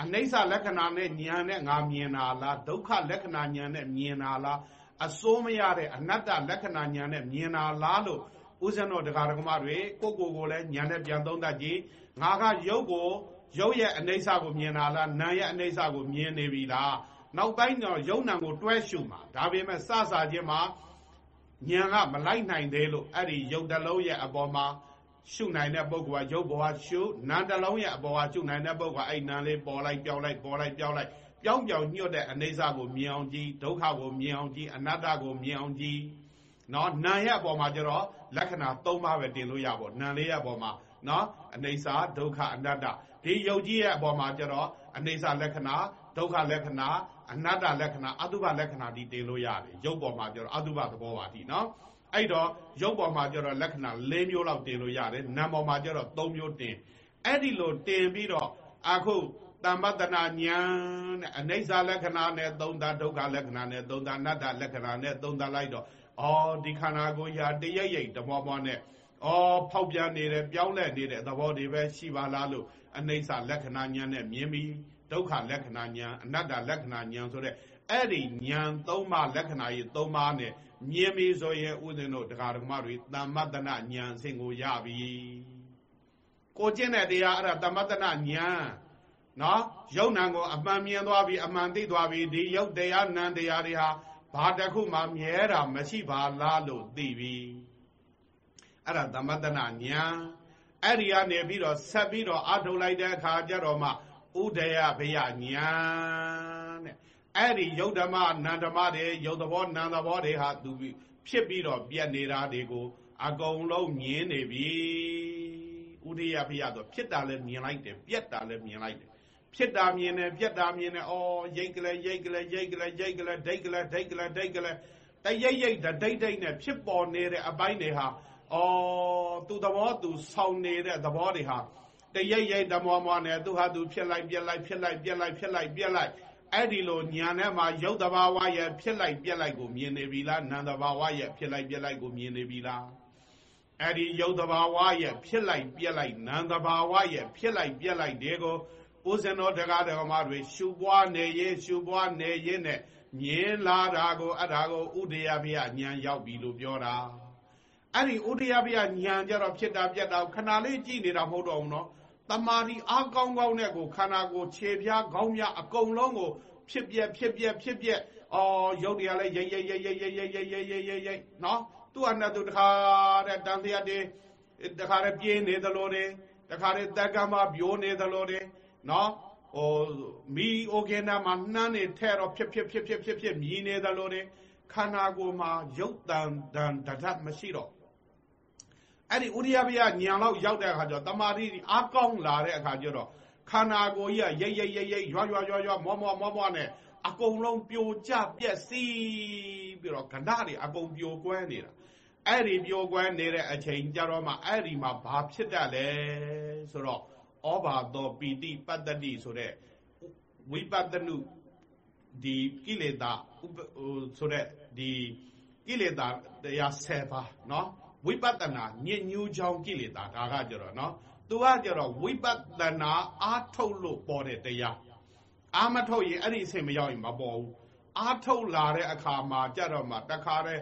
S1: အနိစ္စလက္ခဏာနဲ့ဉာဏ်နဲ့ငါမြင်တာလားဒုက္ခလက္ခဏာဉာဏ်နဲ့မြင်တာလားအစိုးမရတဲ့အနတ္တလက္ခဏာဉာဏ်နဲ့မြင်တာလားလို့ဥစ္စံတော်တရားဓမ္မတွေကိုကိုကိုလည်းဉာဏ်နဲ့ပြန်သုံးတတ်ကြည့်ငါကရုပ်ကို ရုပ်ရဲ့အနိစ္စကိုမြင်တာလားနာမ်ရဲ့အနိစ္စကိုမြင်နေပြီလားနောက်ပိုင်းတော့ယုံနံကိုတွဲရှုမှာဒါပေမဲ့စစချင်းမှာဉာဏ်ကမလိုက်နိုင်သေးလို့အဲ့ဒီယုတ်တလုံးရဲ့အပေါ်မှာရှုနိုင်တဲ့ပုဂ္ဂိုလ်ကရုပ်ဘဝရှုနာမ်တလုံးရဲ့အပေါ်ကရှုနိုင်တဲ့ပုဂ္ဂိုလ်ကအဲ့နာမ်လေးပေါ်လိုက်ပြောင်းလိုက်ပေါ်လိုက်ပြောင်းလိုက်ပြောင်းပြောင်းညှို့တဲ့အနေစာကိုမြင်အောင်ကြည့်ဒုက္ခကိုမြင်အောင်ကြည့်အနတ္တကိုမြင်အောင်ကြည့်နော်နာမ်ရဲ့အပေါ်မှာကျတော့လက္ခဏာ၃ပါးပဲတင်လို့ရပါနာမ်လေးရဲ့အပေါ်မှာ နော်အနေစာဒုက္ခအနတ္တဒီယုတ်ကြီးရဲ့အပေါ်မှာကျတော့အနေစာလက္ခဏာဒုက္ခလက္ခဏာအနတ္တလက္ခဏာအတုပလက္ခဏာဒီတင်လို့ရတယ်ရုပ်ပေါ်မှာကျတော့အတုပသဘောပါဒီနော်အဲ့တော့ရုပ်ပေါ်မှာကျတော့လက္ခဏာ၄မျိုးလောက်တင်လို့ရတယ်နာမ်ပေါ်မှာကျတော့၃မျိုးတင်အဲ့ဒီလိုတင်ပြီးတော့အခုတမ္ပတနာညာနဲ့အနိစ္စလက္ခဏာနဲ့သုံးတာဒုက္ခလက္ခဏာနဲ့သုံးတာအနတ္တလက္ခဏာနဲ့သုံးတာလိုက်တော့အော်ဒီခန္ဓာကိုယ်ရာတရိပ်ရိပ်ဓမောမောနဲ့ အော်ဖောက်ပြန်နေတယ်ပြောင်းလဲနေတဲ့သဘောတွေပဲရှိပါလားလို့အနိစ္စလက္ခဏာညာနဲ့မြင်ပြီးဒုက္ခလက္ခဏာညာအနတ္တလက္ခဏာညာဆိုတဲ့အဲ့ဒီညာသုံးပါးလက္ခဏာကြီးသုံးပါးနဲ့မြင်ပြီဆိုရင်ဥစဉ်တို့တရားဓမ္မတွေတမ္မတနာညာအစဉ်ကိုရပြီကိုကျင့်တဲ့တရားအဲ့ဒါတမ္မတနာညာနော်ယုံနံကိုအမှန်မြင်သွားပြီအမှန်သိသွားပြီဒီယုတ်တရားနံတရားတွေဟာဘာတစ်ခုမှမြဲတာမရှိပါလားလို့သိပြီ အဲ့ဒါသမတနာညာအဲ့ဒီကနေပြီးတော့ဆက်ပြီးတော့အထုတ်လိုက်တဲ့အခါကျတော့မှဥဒယဘယညာတဲ့အဲ့ဒီယုတ်ဓမ္မနန္ဓမ္မတွေယုတ်သဘောနန္သဘောတွေဟာသူဖြစ်ပြီးတော့ပြက်နေတာတွေကိုအကုန်လုံးမြင်နေပြီဥဒယဘယဆိုဖြစ်တာလည်းမြင်လိုက်တယ်ပြက်တာလည်းမြင်လိုက်တယ်ဖြစ်တာမြင်တယ်ပြက်တာမြင်တယ်အော်ရိတ်ကလေးရိတ်ကလေးရိတ်ကလေးရိတ်ကလေးဒိတ်ကလေးဒိတ်ကလေးဒိတ်ကလေးတရိတ်ရိတ်ဒိတ်ဒိတ်နဲ့ဖြစ်ပေါ်နေတဲ့အပိုင်းတွေဟာ အော်သူသဘောသူဆောင်နေတဲ့သဘောတွေဟာတရိတ်ရိတ်ဓမောမောနဲ့သူဟာသူဖြစ်လိုက်ပြက်လိုက်ဖြစ်လိုက်ပြက်လိုက်ဖြစ်လိုက်ပြက်လိုက်အဲ့ဒီလိုညာနဲ့မှာရုပ်တဘာဝရဲ့ဖြစ်လိုက်ပြက်လိုက်ကိုမြင်နေပြီလားနာမ်တဘာဝရဲ့ဖြစ်လိုက်ပြက်လိုက်ကိုမြင်နေပြီလားအဲ့ဒီရုပ်တဘာဝရဲ့ဖြစ်လိုက်ပြက်လိုက်နာမ်တဘာဝရဲ့ဖြစ်လိုက်ပြက်လိုက်တဲ့ကိုဦးဇင်းတော်တရားတော်မတွေရှုပွားနေရေးရှုပွားနေရေးနဲ့မြင်လာတာကိုအဲ့ဒါကိုဥဒယဘုရားဉာဏ်ရောက်ပြီလို့ပြောတာ အဲ့ဒီဥဒယဘုရားဉာဏ်ကြတော့ဖြစ်တာပြက်တာခဏလေးကြည့်နေတာမဟုတ်တော့ဘူးနော်တမာဒီအားကောင်းကောင်းနဲ့ကိုခန္ဓာကိုခြေပြားခေါင်းပြအကုန်လုံးကိုဖြစ်ပြက်ဖြစ်ပြက်ဖြစ်ပြက်အော်ရုပ်တရားလဲရိတ်ရိတ်ရိတ်ရိတ်ရိတ်ရိတ်ရိတ်ရိတ်ရိတ်ရိတ်ရိတ်နော်သူ့အနဲ့သူတခါတဲ့တန်တရားတွေတခါတဲ့ပြင်းနေသလိုတွေတခါတဲ့တက်ကမှပြိုးနေသလိုတွေနော်ဟိုမီအိုကင်နာမှာနှမ်းနေထဲတော့ဖြစ်ဖြစ်ဖြစ်ဖြစ်ဖြစ်ဖြစ်မြည်နေသလိုတွေခန္ဓာကိုယ်မှာရုပ်တန်တန်တတ်မရှိတော့ အဲ့ဒီဥရိယဘယညံလောက်ရောက်တဲ့အခါကျတော့တမာတိအားကောင်းလာတဲ့အခါကျတော့ခန္ဓာကိုယ်ကြီးကရိတ်ရိတ်ရိတ်ရိတ်ရွာရွာရွာရွာမောမောမောမောနဲ့အကုန်လုံးပြိုကျပြက်စီးပြီးတော့ကဏ္ဍတွေအကုန်ပြိုကွဲနေတာအဲ့ဒီပြိုကွဲနေတဲ့အချိန်ကြတော့မှအဲ့ဒီမှာဘာဖြစ်တတ်လဲဆိုတော့ဩဘာသောပီတိပတ္တတိဆိုတဲ့ဝိပဿနုဒီကိလေသာဟိုဆိုတဲ့ဒီကိလေသာတရား7ပါးเนาะ ဝိပဿနာညဉ့်ညူးချောင်းကိလေသာဒါကကြတော့နော်သူကကြတော့ဝိပဿနာအာထုတ်လို့ပေါ်တဲ့တရားအာမထုတ်ရင်အဲ့ဒီအဆင့်မရောက်ရင်မပေါ်ဘူးအာထုတ်လာတဲ့အခါမှာကြတော့မှတခါတဲ့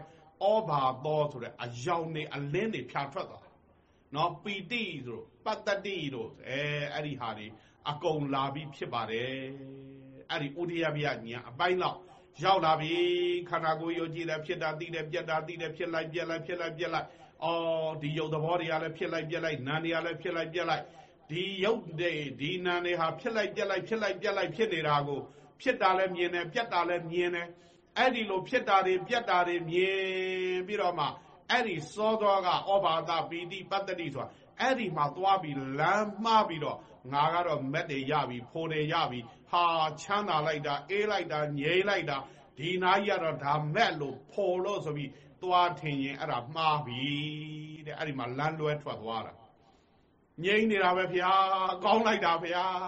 S1: ဩဘာတော်ဆိုတဲ့အယောင်နေအလင်းတွေဖြာထွက်သွားတယ်နော်ပီတိဆိုပတ္တတိတို့အဲအဲ့ဒီဟာတွေအကုန်လာပြီးဖြစ်ပါတယ်အဲ့ဒီဥဒိယပြညာအပိုင်းလောက်ရောက်လာပြီခန္ဓာကိုယ်ယုံကြည်တယ်ဖြစ်တာသိတယ်ပြက်တာသိတယ်ဖြစ်လိုက်ပြက်လိုက်ဖြစ်လိုက်ပြက်လိုက် အော်ဒီယုတ်သဘောတွေကလည်းဖြစ်လိုက်ပြက်လိုက်နာမ်တွေကလည်းဖြစ်လိုက်ပြက်လိုက်ဒီယုတ်တွေဒီနာမ်တွေဟာဖြစ်လိုက်ပြက်လိုက်ဖြစ်လိုက်ပြက်လိုက်ဖြစ်နေတာကိုဖြစ်တာလည်းမြင်တယ်ပြက်တာလည်းမြင်တယ်အဲ့ဒီလိုဖြစ်တာတွေပြက်တာတွေမြင်ပြီးတော့မှအဲ့ဒီစောသောကဩဘာသပီတိပတ္တိဆိုတာအဲ့ဒီမှာသွားပြီးလမ်းမှားပြီးတော့ငါကတော့မက်တွေရပြီဖိုးတွေရပြီဟာချမ်းသာလိုက်တာအေးလိုက်တာငြိမ်လိုက်တာဒီနာကြီးကတော့ဒါမက်လို့ဖော်လို့ဆိုပြီး သွားထင်ရင်အဲ့ဒါမှားပြီတဲ့အဲ့ဒီမှာလမ်းလွဲထွက်သွားတာငြိမ်နေတာပဲဖျားကောင်းလိုက်တာဖျား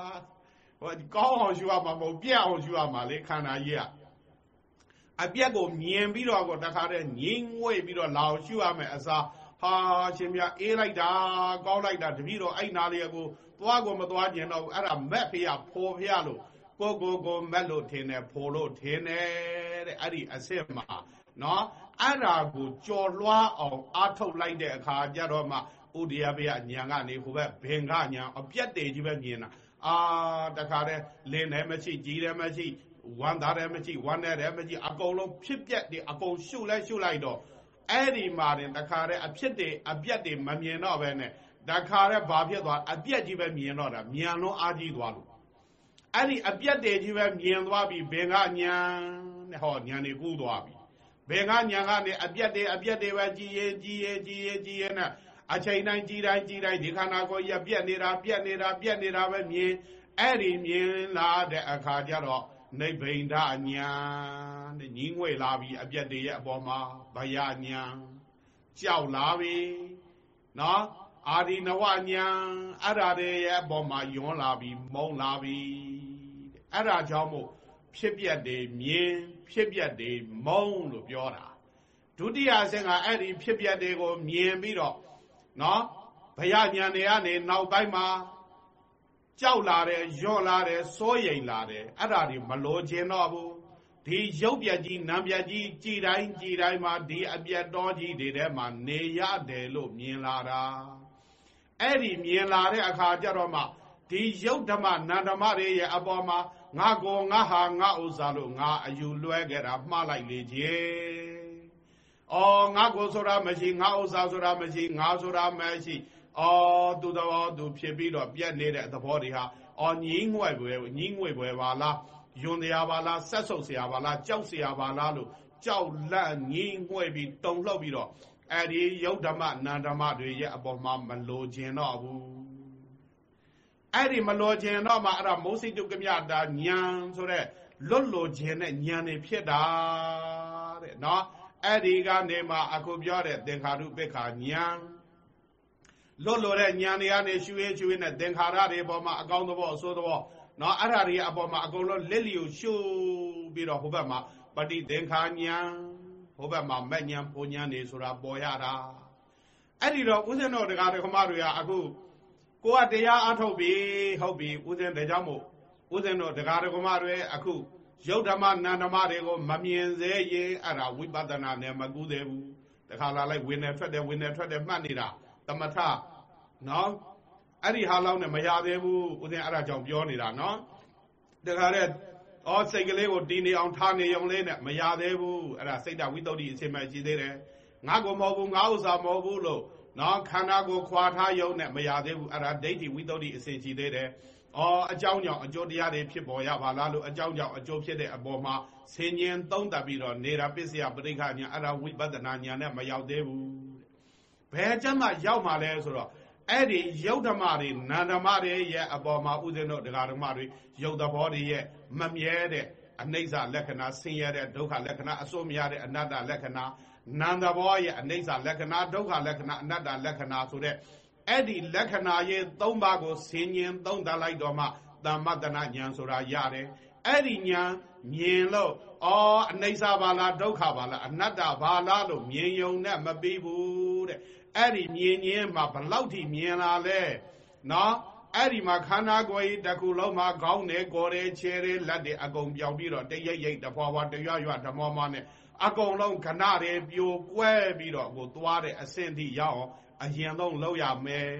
S1: ဟိုကောင်းအောင်ရှူရမှာမဟုတ်ပြက်အောင်ရှူရမှာလေခန္ဓာကြီးကအပြက်ကိုမြင်ပြီးတော့ကိုတခါတည်းငြိမ်ငွေ့ပြီးတော့လာအောင်ရှူရမယ်အစားဟာရှင်မြအေးလိုက်တာကောင်းလိုက်တာတပည့်တော်အဲ့နာလေးကိုသွားကိုမသွားကျင်တော့ဘူးအဲ့ဒါမက်ဖေးရဖိုးဖေးလို့ကိုကိုကိုမက်လို့ထင်တယ်ဖိုးလို့ထင်တယ်တဲ့အဲ့ဒီအစ်စ်မှာနော် အဲ့ဒါကိုကြော်လွှားအောင်အားထုတ်လိုက်တဲ့အခါကျတော့မှဥဒိယဘယညာကနေဟိုဘက်ဘင်္ဂညာအပြက်တေကြီးပဲမြင်တာအာတခါတည်းလင်းတယ်မရှိကြီးတယ်မရှိဝမ်းသားတယ်မရှိဝမ်းနဲ့တယ်မရှိအကုန်လုံးဖြစ်ပြက်တွေအကုန်ရှုလိုက်ရှုလိုက်တော့အဲ့ဒီမှာတင်တခါတည်းအဖြစ်တွေအပြက်တွေမမြင်တော့ပဲနဲ့တခါတည်းဘာဖြစ်သွားအပြက်ကြီးပဲမြင်တော့တာမြန်လုံးအားကြီးသွားလို့အဲ့ဒီအပြက်တွေကြီးပဲမြင်သွားပြီဘင်္ဂညာနဲ့ဟောညာနေကူးသွားပြီ ဘယ်ကညာကနေအပြက်တွေအပြက်တွေပဲကြည်ရင်ကြည်ရင်ကြည်ရင်ကြည်ရင်နဲ့အချိန်တိုင်းကြည်တိုင်းကြည်တိုင်းဒီခန္ဓာကိုယ်ကြီးပြက်နေတာပြက်နေတာပြက်နေတာပဲမြင်အဲ့ဒီမြင်လာတဲ့အခါကျတော့နိဗ္ဗိန္ဒညာတဲ့ညီငွေလာပြီအပြက်တွေရဲ့အပေါ်မှာဗယညာကြောက်လာပြီနော်အာဒီနဝညာအဲ့ဓာတွေရဲ့အပေါ်မှာယွန်းလာပြီမုံလာပြီအဲ့ဒါကြောင့်မို့ဖြစ်ပြက်တွေမြင် ဖြစ်ပြက်တွေမုံလို့ပြောတာဒုတိယအဆင့်ကအဲ့ဒီဖြစ်ပြက်တွေကိုမြင်ပြီးတော့နော်ဘယညာတွေကနေနောက်ပိုင်းမှာကြောက်လာတယ်ညော့လာတယ်စိုးရိမ်လာတယ်အဲ့ဒါဒီမလိုချင်တော့ဘူးဒီရုပ်ပြက်ကြီးနံပြက်ကြီးကြည်တိုင်းကြည်တိုင်းမှာဒီအပြက်တော်ကြီးတွေထဲမှာနေရတယ်လို့မြင်လာတာအဲ့ဒီမြင်လာတဲ့အခါကျတော့မှဒီယုတ်ဓမ္မနန္ဓမတွေရဲ့အပေါ်မှာ ငါကောငါဟာငါဥစ္စာလို့ငါအယူလွဲခဲ့တာမှားလိုက်လေကြီး။အော်ငါကိုဆိုတာမရှိငါဥစ္စာဆိုတာမရှိငါဆိုတာမရှိ။အော်သူတော်သူဖြစ်ပြီးတော့ပြက်နေတဲ့သဘောတွေဟာအော်ညင်းငွယ်ပဲညင်းငွယ်ပဲပါလား။ယွန်တရားပါလားဆက်ဆုပ်စရာပါလားကြောက်စရာပါလားလို့ကြောက်လန့်ညင်းငွယ်ပြီးတုံလှုပ်ပြီးတော့အဲဒီယုတ်ဓမ္မနန္ဓမ္မတွေရဲ့အပေါ်မှာမလိုချင်တော့ဘူး အဲ့ဒီမလိုခြင်းတော့မှအဲ့ဒါမုစိတုကမြတာညံဆိုတဲ့လွတ်လိုခြင်းနဲ့ညံနေဖြစ်တာတဲ့နော်အဲ့ဒီကနေမှအခုပြောတဲ့သင်္ခါရုပ္ပခာညံလွတ်လိုတဲ့ညံတွေကနေရှူရဲရှူရဲနဲ့သင်္ခါရတွေပေါ်မှာအကောင်းသဘောအဆိုးသဘောနော်အဲ့ဒါတွေအပေါ်မှာအကုန်လုံးလက်လျူရှုပြီးတော့ဟိုဘက်မှာပฏิသင်္ခာညံဟိုဘက်မှာမက်ညံပုံညံနေဆိုတာပေါ်ရတာအဲ့ဒီတော့ဦးဇင်းတော်တရားဓမ္မတွေကအခု ကိုကတရားအထုတ်ပြီဟုတ်ပြီဦးဇင်းဒါကြောင့်မို့ဦးဇင်းတို့တရားဓမ္မတွေအခုယုတ်ဓမ္မနန္ဓမတွေကိုမမြင်စေရင်အဲ့ဒါဝိပဿနာနဲ့မကူးသေးဘူးတခါလာလိုက်ဝင်နေထွက်တယ်ဝင်နေထွက်တယ်မှတ်နေတာသမထနော်အဲ့ဒီဟာလောက်နဲ့မရသေးဘူးဦးဇင်းအဲ့ဒါကြောင့်ပြောနေတာနော်တခါတဲ့ဩစိတ်ကလေးကိုတီးနေအောင်ထားနေုံလေးနဲ့မရသေးဘူးအဲ့ဒါစိတ်တဝိတ္တုအစီမဲ့ရှိသေးတယ်ငါကိုမဟုတ်ဘူးငါဥစ္စာမဟုတ်ဘူးလို့ နော်ခန္ဓာကိုခွာထားယုံနဲ့မရသေးဘူးအဲ့ဒါဒိဋ္ဌိဝိတ္တုအစီရှိသေးတယ်အော်အကြောင်းကြောင့်အကျိုးတရားတွေဖြစ်ပေါ်ရပါလားလို့အကြောင်းကြောင့်အကျိုးဖြစ်တဲ့အပေါ်မှာဆင်ញင်သုံးသပ်ပြီးတော့နေတာပစ္စယပရိက္ခညာအဲ့ဒါဝိပဿနာညာနဲ့မရောက်သေးဘူးဘယ်ကျမှရောက်မှလဲဆိုတော့အဲ့ဒီယုတ်ဓမ္မတွေနန္ဓမတွေရဲ့အပေါ်မှာဥစဉ်တို့ဒကာဓမ္မတွေယုတ်သဘောတွေရဲ့မမြဲတဲ့အနိစ္စလက္ခဏာဆင်းရဲတဲ့ဒုက္ခလက္ခဏာအစိုးမရတဲ့အနတ္တလက္ခဏာ နန္တဘောရဲ့အနိစ္စလက္ခဏာဒုက္ခလက္ခဏာအနတ္တလက္ခဏာဆိုတဲ့အဲ့ဒီလက္ခဏာရဲ့၃ပါးကိုဆင်ញင်သုံးသပ်လိုက်တော့မှတမ္မတနာဉာဏ်ဆိုတာရတယ်အဲ့ဒီဉာဏ်မြင်လို့အော်အနိစ္စဘာလားဒုက္ခဘာလားအနတ္တဘာလားလို့မြင်ယုံနဲ့မပြီးဘူးတဲ့အဲ့ဒီမြင်ခြင်းမှာဘလောက်ထိမြင်လာလဲနော်အဲ့ဒီမှာခန္ဓာကိုယ်ကြီးတစ်ခုလုံးမှာခေါင်းနဲ့ကိုယ်ရဲ့ခြေရဲ့လက်တွေအကုန်ပြောင်းပြီးတော့တရိပ်ရိပ်တဖွာဖွာတရွရွဓမောမောနဲ့ အကုန်လုံးခဏတွေပြိုကွဲပြီးတော့ကိုသွားတဲ့အဆင့်ထိရောက်အောင်အရင်ဆုံးလောက်ရမယ်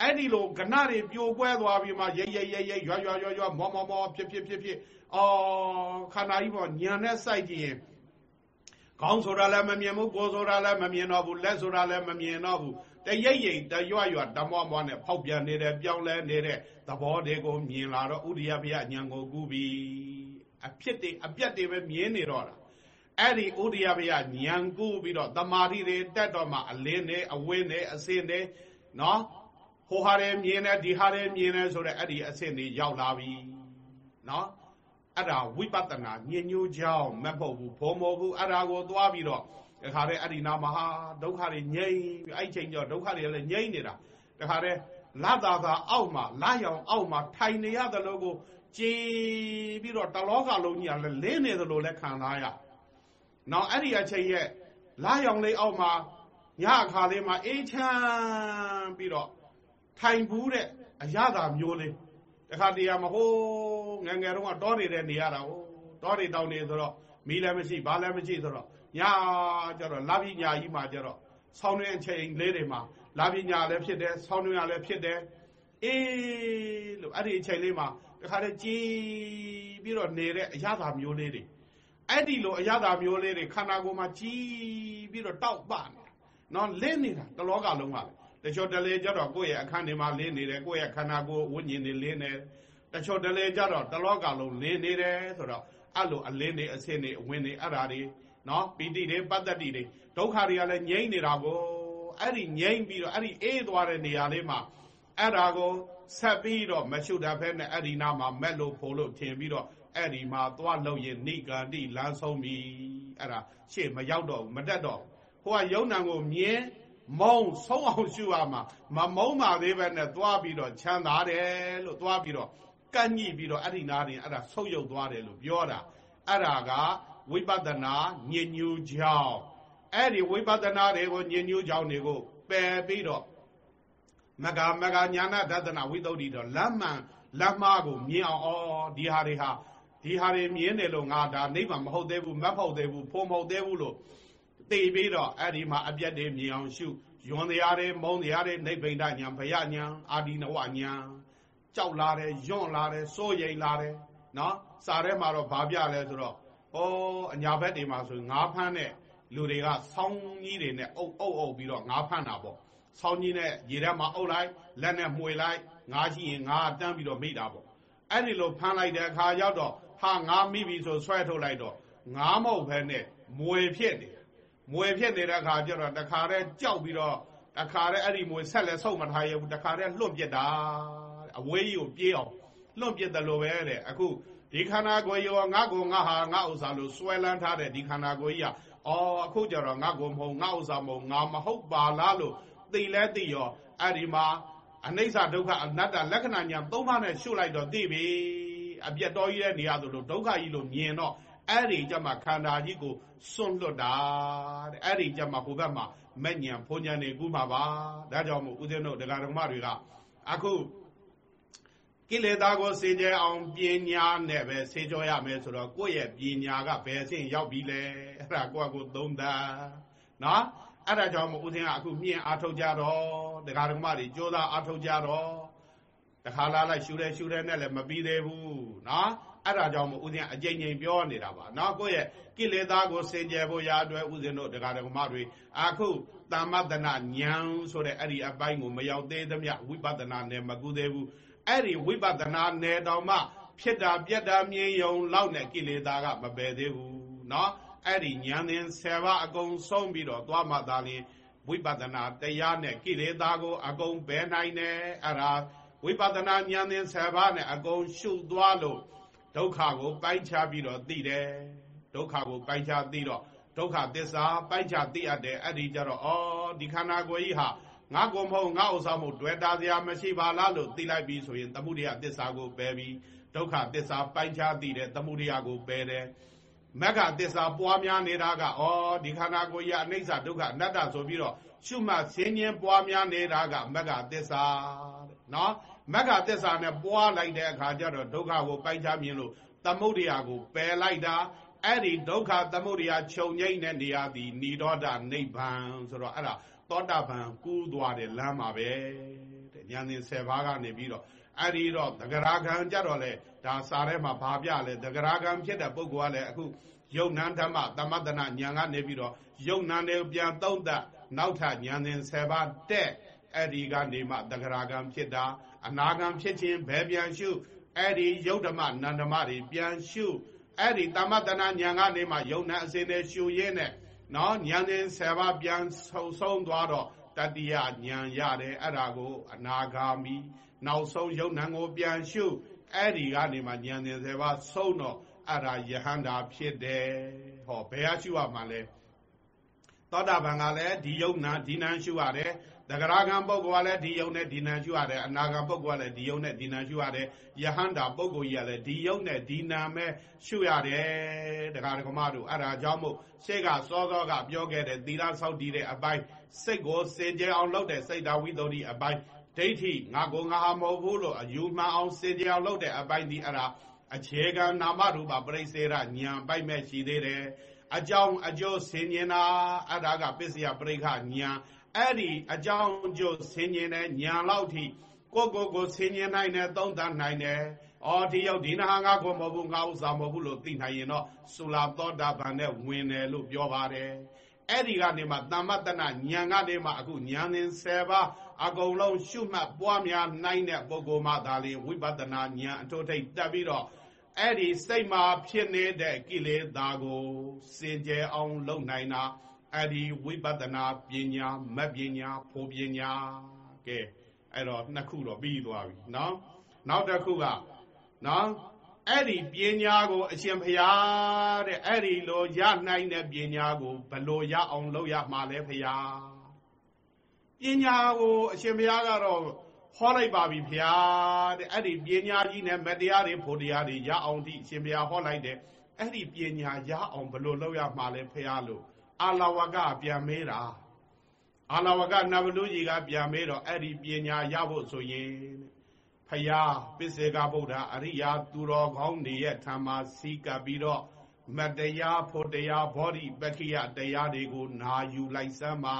S1: အဲ့ဒီလိုကဏတွေပြိုကွဲသွားပြီးမှရိပ်ရိပ်ရိပ်ရိပ်ရွရွရွရွမောမောမောဖြစ်ဖြစ်ဖြစ်ဖြစ်အော်ခန္ဓာကြီးပေါ်ညံနဲ့စိုက်ကြည့်ရင်ခေါင်းဆိုတာလည်းမမြင်ဘူးကိုယ်ဆိုတာလည်းမမြင်တော့ဘူးလက်ဆိုတာလည်းမမြင်တော့ဘူးတရိပ်ရိပ်တရွရွဓမ္မောမောနဲ့ဖောက်ပြန်နေတဲ့ပြောင်းလဲနေတဲ့သဘောတွေကိုမြင်လာတော့ဥရိယဘုရားဉာဏ်ကိုကူးပြီးအဖြစ်တွေအပြက်တွေပဲမြင်နေတော့တာ အဲ့ဒီဥရိယဘုရားဉာဏ်ကူးပြီးတော့တမာတိတွေတက်တော့မှအလင်းနဲ့အဝင်းနဲ့အစင်းနဲ့နော်ဟိုဟာတွေမြင်တယ်ဒီဟာတွေမြင်တယ်ဆိုတော့အဲ့ဒီအဆင့်တွေရောက်လာပြီနော်အဲ့ဒါဝိပဿနာညဉ့်ညူးကြောင်းမဟုတ်ဘူးဘောမောဘူးအဲ့ဒါကိုသွားပြီးတော့တခါတည်းအဲ့ဒီနာမဟာဒုက္ခတွေငြိမ့်အဲ့ချိန်ကျတော့ဒုက္ခတွေလည်းငြိမ့်နေတာတခါတည်းလသာသာအောက်မှာလာရောင်အောက်မှာထိုင်နေရတယ်လို့ကိုကြည်ပြီးတော့တလောကလုံးကြီးကလည်းလင်းနေသလိုလည်းခံစားရ နောက်အဲ့ဒီအချိန်ရဲ့လာရောင်လေးအောက်မှာညအခါလေးမှာအေးချမ်းပြီးတော့ထိုင်ဘူးတဲ့အရသာမျိုးလေးတခါတည်းမဟုတ်ငငယ်တော့တောနေတဲ့နေရတာဟိုတောတွေတောင်နေဆိုတော့မီးလည်းမရှိဘာလည်းမရှိဆိုတော့ညာကျတော့လာပညာကြီးမှာကျတော့ဆောင်းတဲ့အချိန်လေးတွေမှာလာပညာလည်းဖြစ်တယ်ဆောင်းတွင်းရလည်းဖြစ်တယ်အေးလို့အဲ့ဒီအချိန်လေးမှာတခါတည်းကြည်ပြီးတော့နေတဲ့အရသာမျိုးလေးတွေ အဲ့ဒီလိုအရသာမျိုးလေးတွေခန္ဓာကိုယ်မှာကြည်ပြီးတော့တောက်ပနေနော်လင်းနေတာတလောကလုံးပါပဲတချို့တလေကြတော့ကိုယ့်ရဲ့အခန်းထဲမှာလင်းနေတယ်ကိုယ့်ရဲ့ခန္ဓာကိုယ်ဝိညာဉ်တွေလင်းနေတချို့တလေကြတော့တလောကလုံးလင်းနေတယ်ဆိုတော့အဲ့လိုအလင်းတွေအဆင်းတွေအဝင်တွေအဲ့ဓာတွေနော်ပီတိတွေပတ္တတိတွေဒုက္ခတွေကလည်းငြိမ့်နေတာကိုအဲ့ဒီငြိမ့်ပြီးတော့အဲ့ဒီအေးသွားတဲ့နေရာလေးမှာအဲ့ဒါကို ဆက်ပြီးတော့မရှုတတ်ဖဲနဲ့အဲ့ဒီနာမှာမက်လို့ဖို့လို့ထင်ပြီးတော့အဲ့ဒီမှာသွားလို့ရင်နိဂန္တိလမ်းဆုံးပြီအဲ့ဒါရှေ့မရောက်တော့ဘူးမတက်တော့ဟိုကယုံနံကိုမြင်မုံဆုံးအောင်ရှုရမှာမမုံပါသေးပဲနဲ့သွားပြီးတော့ချမ်းသာတယ်လို့သွားပြီးတော့ကန့်ညိပြီးတော့အဲ့ဒီနာရင်အဲ့ဒါဆုပ်ယုပ်သွားတယ်လို့ပြောတာအဲ့ဒါကဝိပဿနာညဉ့်ညူးကြောင်းအဲ့ဒီဝိပဿနာတွေကိုညဉ့်ညူးကြောင်းတွေကိုပယ်ပြီးတော့ မဂမဂညာနာဒသနာဝိသုဒ္ဓိတော့လမ်းမှန်လမ်းမကိုမြင်အောင်ဩဒီဟာတွေဟာဒီဟာတွေမြင်တယ်လို့ငါဒါနိဗ္ဗာန်မဟုတ်သေးဘူးမဟုတ်သေးဘူးဖို့မဟုတ်သေးဘူးလို့သိပြီးတော့အဲ့ဒီမှာအပြတ်တွေမြင်အောင်ရှုယွန်တရားတွေမုံတရားတွေနိဗ္ဗိန္ဒညာဘယညာအာဒီနဝညာကြောက်လာတယ်ယွန့်လာတယ်စိုးရိမ်လာတယ်နော်စာထဲမှာတော့ဗာပြလဲဆိုတော့ဩအညာဘက်တွေမှာဆိုငါးဖမ်းတဲ့လူတွေကဆောင်းကြီးတွေနဲ့အုပ်အုပ်အုပ်ပြီးတော့ငါးဖမ်းတာပေါ့ ဆောင်းကြီးနဲ့ရေထဲမှာအုပ်လိုက်လက်နဲ့မှွေလိုက်ငါးရှိရင်ငါးတန်းပြီးတော့မိတာပေါ့အဲ့ဒီလိုဖမ်းလိုက်တဲ့အခါရောက်တော့ဟာငါးမိပြီဆိုဆွဲထုတ်လိုက်တော့ငါးမဟုတ်ဘဲနဲ့မွေဖြစ်နေမွေဖြစ်နေတဲ့အခါကျတော့တခါတည်းကြောက်ပြီးတော့တခါတည်းအဲ့ဒီမွေဆက်လက်ဆုပ်မထားရဘူးတခါတည်းလွတ်ပြစ်တာအဝေးကြီးကိုပြေးအောင်လွတ်ပြစ်တယ်လို့ပဲတဲ့အခုဒီခန္ဓာကိုယ်ရောငါကိုငါဟာငါဥစ္စာလို့စွဲလန်းထားတဲ့ဒီခန္ဓာကိုယ်ကြီးကအော်အခုကျတော့ငါကိုမဟုတ်ငါဥစ္စာမဟုတ်ငါမဟုတ်ပါလားလို့ သိလဲသိရောအဲ့ဒီမှာအနိစ္စဒုက္ခအနတ္တလက္ခဏာညာသုံးပါးနဲ့ရှုလိုက်တော့သိပြီအပြတ်တော်ကြီးတဲ့နေရာဆိုလို့ဒုက္ခကြီးလို့မြင်တော့အဲ့ဒီကြမှာခန္ဓာကြီးကိုစွန့်လွတ်တာတဲ့အဲ့ဒီကြမှာဟိုဘက်မှာမဲ့ညံဖုန်ညံနေကူးမှာပါဒါကြောင့်မို့ဦးဇင်းတို့ဒကာဒကမတွေကအခုကိလေသာကိုစေကြအောင်ပညာနဲ့ပဲစေကြောရမယ်ဆိုတော့ကိုယ့်ရဲ့ပညာကဘယ်အဆင့်ရောက်ပြီလဲအဲ့ဒါကိုယ့်အကိုသုံးသပ်နော် အဲ့ဒါကြောင့်မို့ဦးဇင်းကအခုမြင်အားထုတ်ကြတော့ဒကာဒကမတွေကြိုးစားအားထုတ်ကြတော့တခါလာလိုက်ရှူတယ်ရှူတယ်နဲ့လည်းမပြီးသေးဘူးနော်အဲ့ဒါကြောင့်မို့ဦးဇင်းအကြိမ်ကြိမ်ပြောနေတာပါနော်ကိုယ့်ရဲ့ကိလေသာကိုစင်ကြယ်ဖို့ရာအတွက်ဦးဇင်းတို့ဒကာဒကမတွေအခုသမ္မတနာဉာဏ်ဆိုတဲ့အဲ့ဒီအပိုင်းကိုမရောက်သေးသမျှဝိပဿနာနဲ့မကူသေးဘူးအဲ့ဒီဝိပဿနာနယ်တောင်မှဖြစ်တာပြက်တာမြင်ယုံလောက်နဲ့ကိလေသာကမပယ်သေးဘူးနော် အဲ့ဒီဉာဏ်သင်10ပါးအကုန်ဆုံးပြီးတော့သွားမှသာလျှင်ဝိပဿနာတရားနဲ့ကိလေသာကို အကုန်ပယ်နိုင်တယ်အဲ့ဒါဝိပဿနာဉာဏ်သင်10ပါးနဲ့အကုန်ရှုသွားလို့ဒုက္ခကိုပိုင်းခြားပြီးတော့သိတယ်ဒုက္ခကိုပိုင်းခြားသိတော့ဒုက္ခသစ္စာပိုင်းခြားသိအပ်တယ်အဲ့ဒီကြတော့ဩဒီခန္ဓာကိုယ်ကြီးဟာငါကိုမဟုတ်ငါဥစ္စာမဟုတ်တွေ့တာစရာမရှိပါလားလို့သိလိုက်ပြီဆိုရင်သမှုရိယသစ္စာကိုပယ်ပြီးဒုက္ခသစ္စာပိုင်းခြားသိတယ်သမှုရိယကိုပယ်တယ် မက္ခသစ္စာပွားများနေတာကဩဒီခန္ဓာကိုယ်ကြီးအနိစ္စဒုက္ခအနတ္တဆိုပြီးတော့ရှုမှတ်ဆင်းခြင်းပွားများနေတာကမက္ခသစ္စာတဲ့နော်မက္ခသစ္စာနဲ့ပွားလိုက်တဲ့အခါကျတော့ဒုက္ခကိုပိုင်းခြားမြင်လို့သမုဒိယကိုပယ်လိုက်တာအဲ့ဒီဒုက္ခသမုဒိယခြုံငိမ့်တဲ့နေရာဒီនិရောဓနိဗ္ဗာန်ဆိုတော့အဲ့ဒါသောတာပန်ကူးသွားတဲ့လမ်းမှာပဲတဲ့ဉာဏ်သင်10ပါးကနေပြီးတော့ အဲ့ဒီတော့သဂရာခံကြတော့လေဒါစာထဲမှာဘာပြလဲသဂရာခံဖြစ်တဲ့ပုဂ္ဂိုလ်ကလည်းအခုယုံနံဓမ္မသမတနာဉာဏ်ကနေပြီးတော့ယုံနံတွေပြန်သုံးသပ်နောက်ထဉာဏ်သင်10ပါးတဲ့အဲ့ဒီကနေမှသဂရာခံဖြစ်တာအနာခံဖြစ်ခြင်းဘယ်ပြန်ရှုအဲ့ဒီယုတ်ဓမ္မနန္ဓမတွေပြန်ရှုအဲ့ဒီသမတနာဉာဏ်ကနေမှယုံနံအစဉ်နဲ့ရှုရင်းနဲ့နော်ဉာဏ်သင်10ပါးပြန်ဆုံဆုံးသွားတော့တတိယဉာဏ်ရတယ်အဲ့ဒါကိုအနာဂါမိ နောက်ဆုံးယုံနံကိုပြန်ရှုအဲ့ဒီကနေမှဉာဏ်သင်10ပါးဆုံးတော့အဲ့ဒါယဟန္တာဖြစ်တယ်ဟောဘယ်ဟာရှုရမှာလဲသောတာပန်ကလည်းဒီယုံနာဒီနံရှုရတယ်တဂရကံပုဂ္ဂိုလ်ကလည်းဒီယုံနဲ့ဒီနံရှုရတယ်အနာဂံပုဂ္ဂိုလ်ကလည်းဒီယုံနဲ့ဒီနံရှုရတယ်ယဟန္တာပုဂ္ဂိုလ်ကြီးကလည်းဒီယုံနဲ့ဒီနံပဲရှုရတယ်တဂရကမတို့အဲ့ဒါကြောင့်မို့ရှေ့ကစောစောကပြောခဲ့တဲ့သီလဆောက်တည်တဲ့အပိုင်းစိတ်ကိုစင်ကြယ်အောင်လုပ်တဲ့စိတ်ဓာဝိသုဒ္ဓိအပိုင်း ဒိဋ္ဌိငါကိုငါဟာမဟုတ်ဘူးလို့အယူမှန်အောင်စင်ကြယ်အောင်လုပ်တဲ့အပိုင်းဒီအဲ့ဒါအခြေခံနာမရူပပရိစေရဉာဏ်ပိုက်မဲ့ရှိသေးတယ်အကြောင်းအကျိုးဆင်ញင်တာအဲ့ဒါကပစ္စယပရိခဉာဏ်အဲ့ဒီအကြောင်းအကျိုးဆင်ញင်တဲ့ညာလောက်ထိကိုကိုကိုဆင်ញင်နိုင်တယ်သုံးသပ်နိုင်တယ်။အော်ဒီရောက်ဒီနာငါကိုမဟုတ်ဘူးငါဥစ္စာမဟုတ်ဘူးလို့သိနိုင်ရင်တော့သုလာသောတာပန်နဲ့ဝင်တယ်လို့ပြောပါတယ်။အဲ့ဒီကနေမှတမ္မတနာညာကနေမှအခုညာသင်10ပါး အကုန်လုံးရှုမှတ်ပွားများနိုင်တဲ့ပုဂ္ဂိုလ်မှသာလေဝိပဿနာဉာဏ်အထိုးထိပ်တက်ပြီးတော့အဲ့ဒီစိတ်မှာဖြစ်နေတဲ့ကိလေသာကိုစင်ကြယ်အောင်လုပ်နိုင်တာအဲ့ဒီဝိပဿနာပညာမတ်ပညာဖို့ပညာကဲအဲ့တော့နှစ်ခုတော့ပြီးသွားပြီเนาะနောက်တစ်ခုကเนาะအဲ့ဒီပညာကိုအရှင်ဘုရားတဲ့အဲ့ဒီလိုရနိုင်တဲ့ပညာကိုဘလို့ရအောင်လုပ်ရမှာလဲဘုရား ပညာကိုအရှင်ဘုရားကတော့ဟောလိုက်ပါပြီဘုရားတဲ့အဲ့ဒီပညာကြီးနဲ့မတရားတွေဖို့တရားတွေရအောင်ဒီအရှင်ဘုရားဟောလိုက်တယ်အဲ့ဒီပညာရအောင်ဘလို့လုပ်ရမှာလဲဘုရားလို့အာလဝကပြန်မေးတာအာလဝကနဗလူကြီးကပြန်မေးတော့အဲ့ဒီပညာရဖို့ဆိုရင်ဖယားပစ္စေကဗုဒ္ဓအရိယာသူတော်ကောင်းတွေရဲ့ဓမ္မစီကပ်ပြီးတော့မတရားဖို့တရားဘောဓိပက္ခိယတရားတွေကိုနာယူလိုက်စမ်းပါ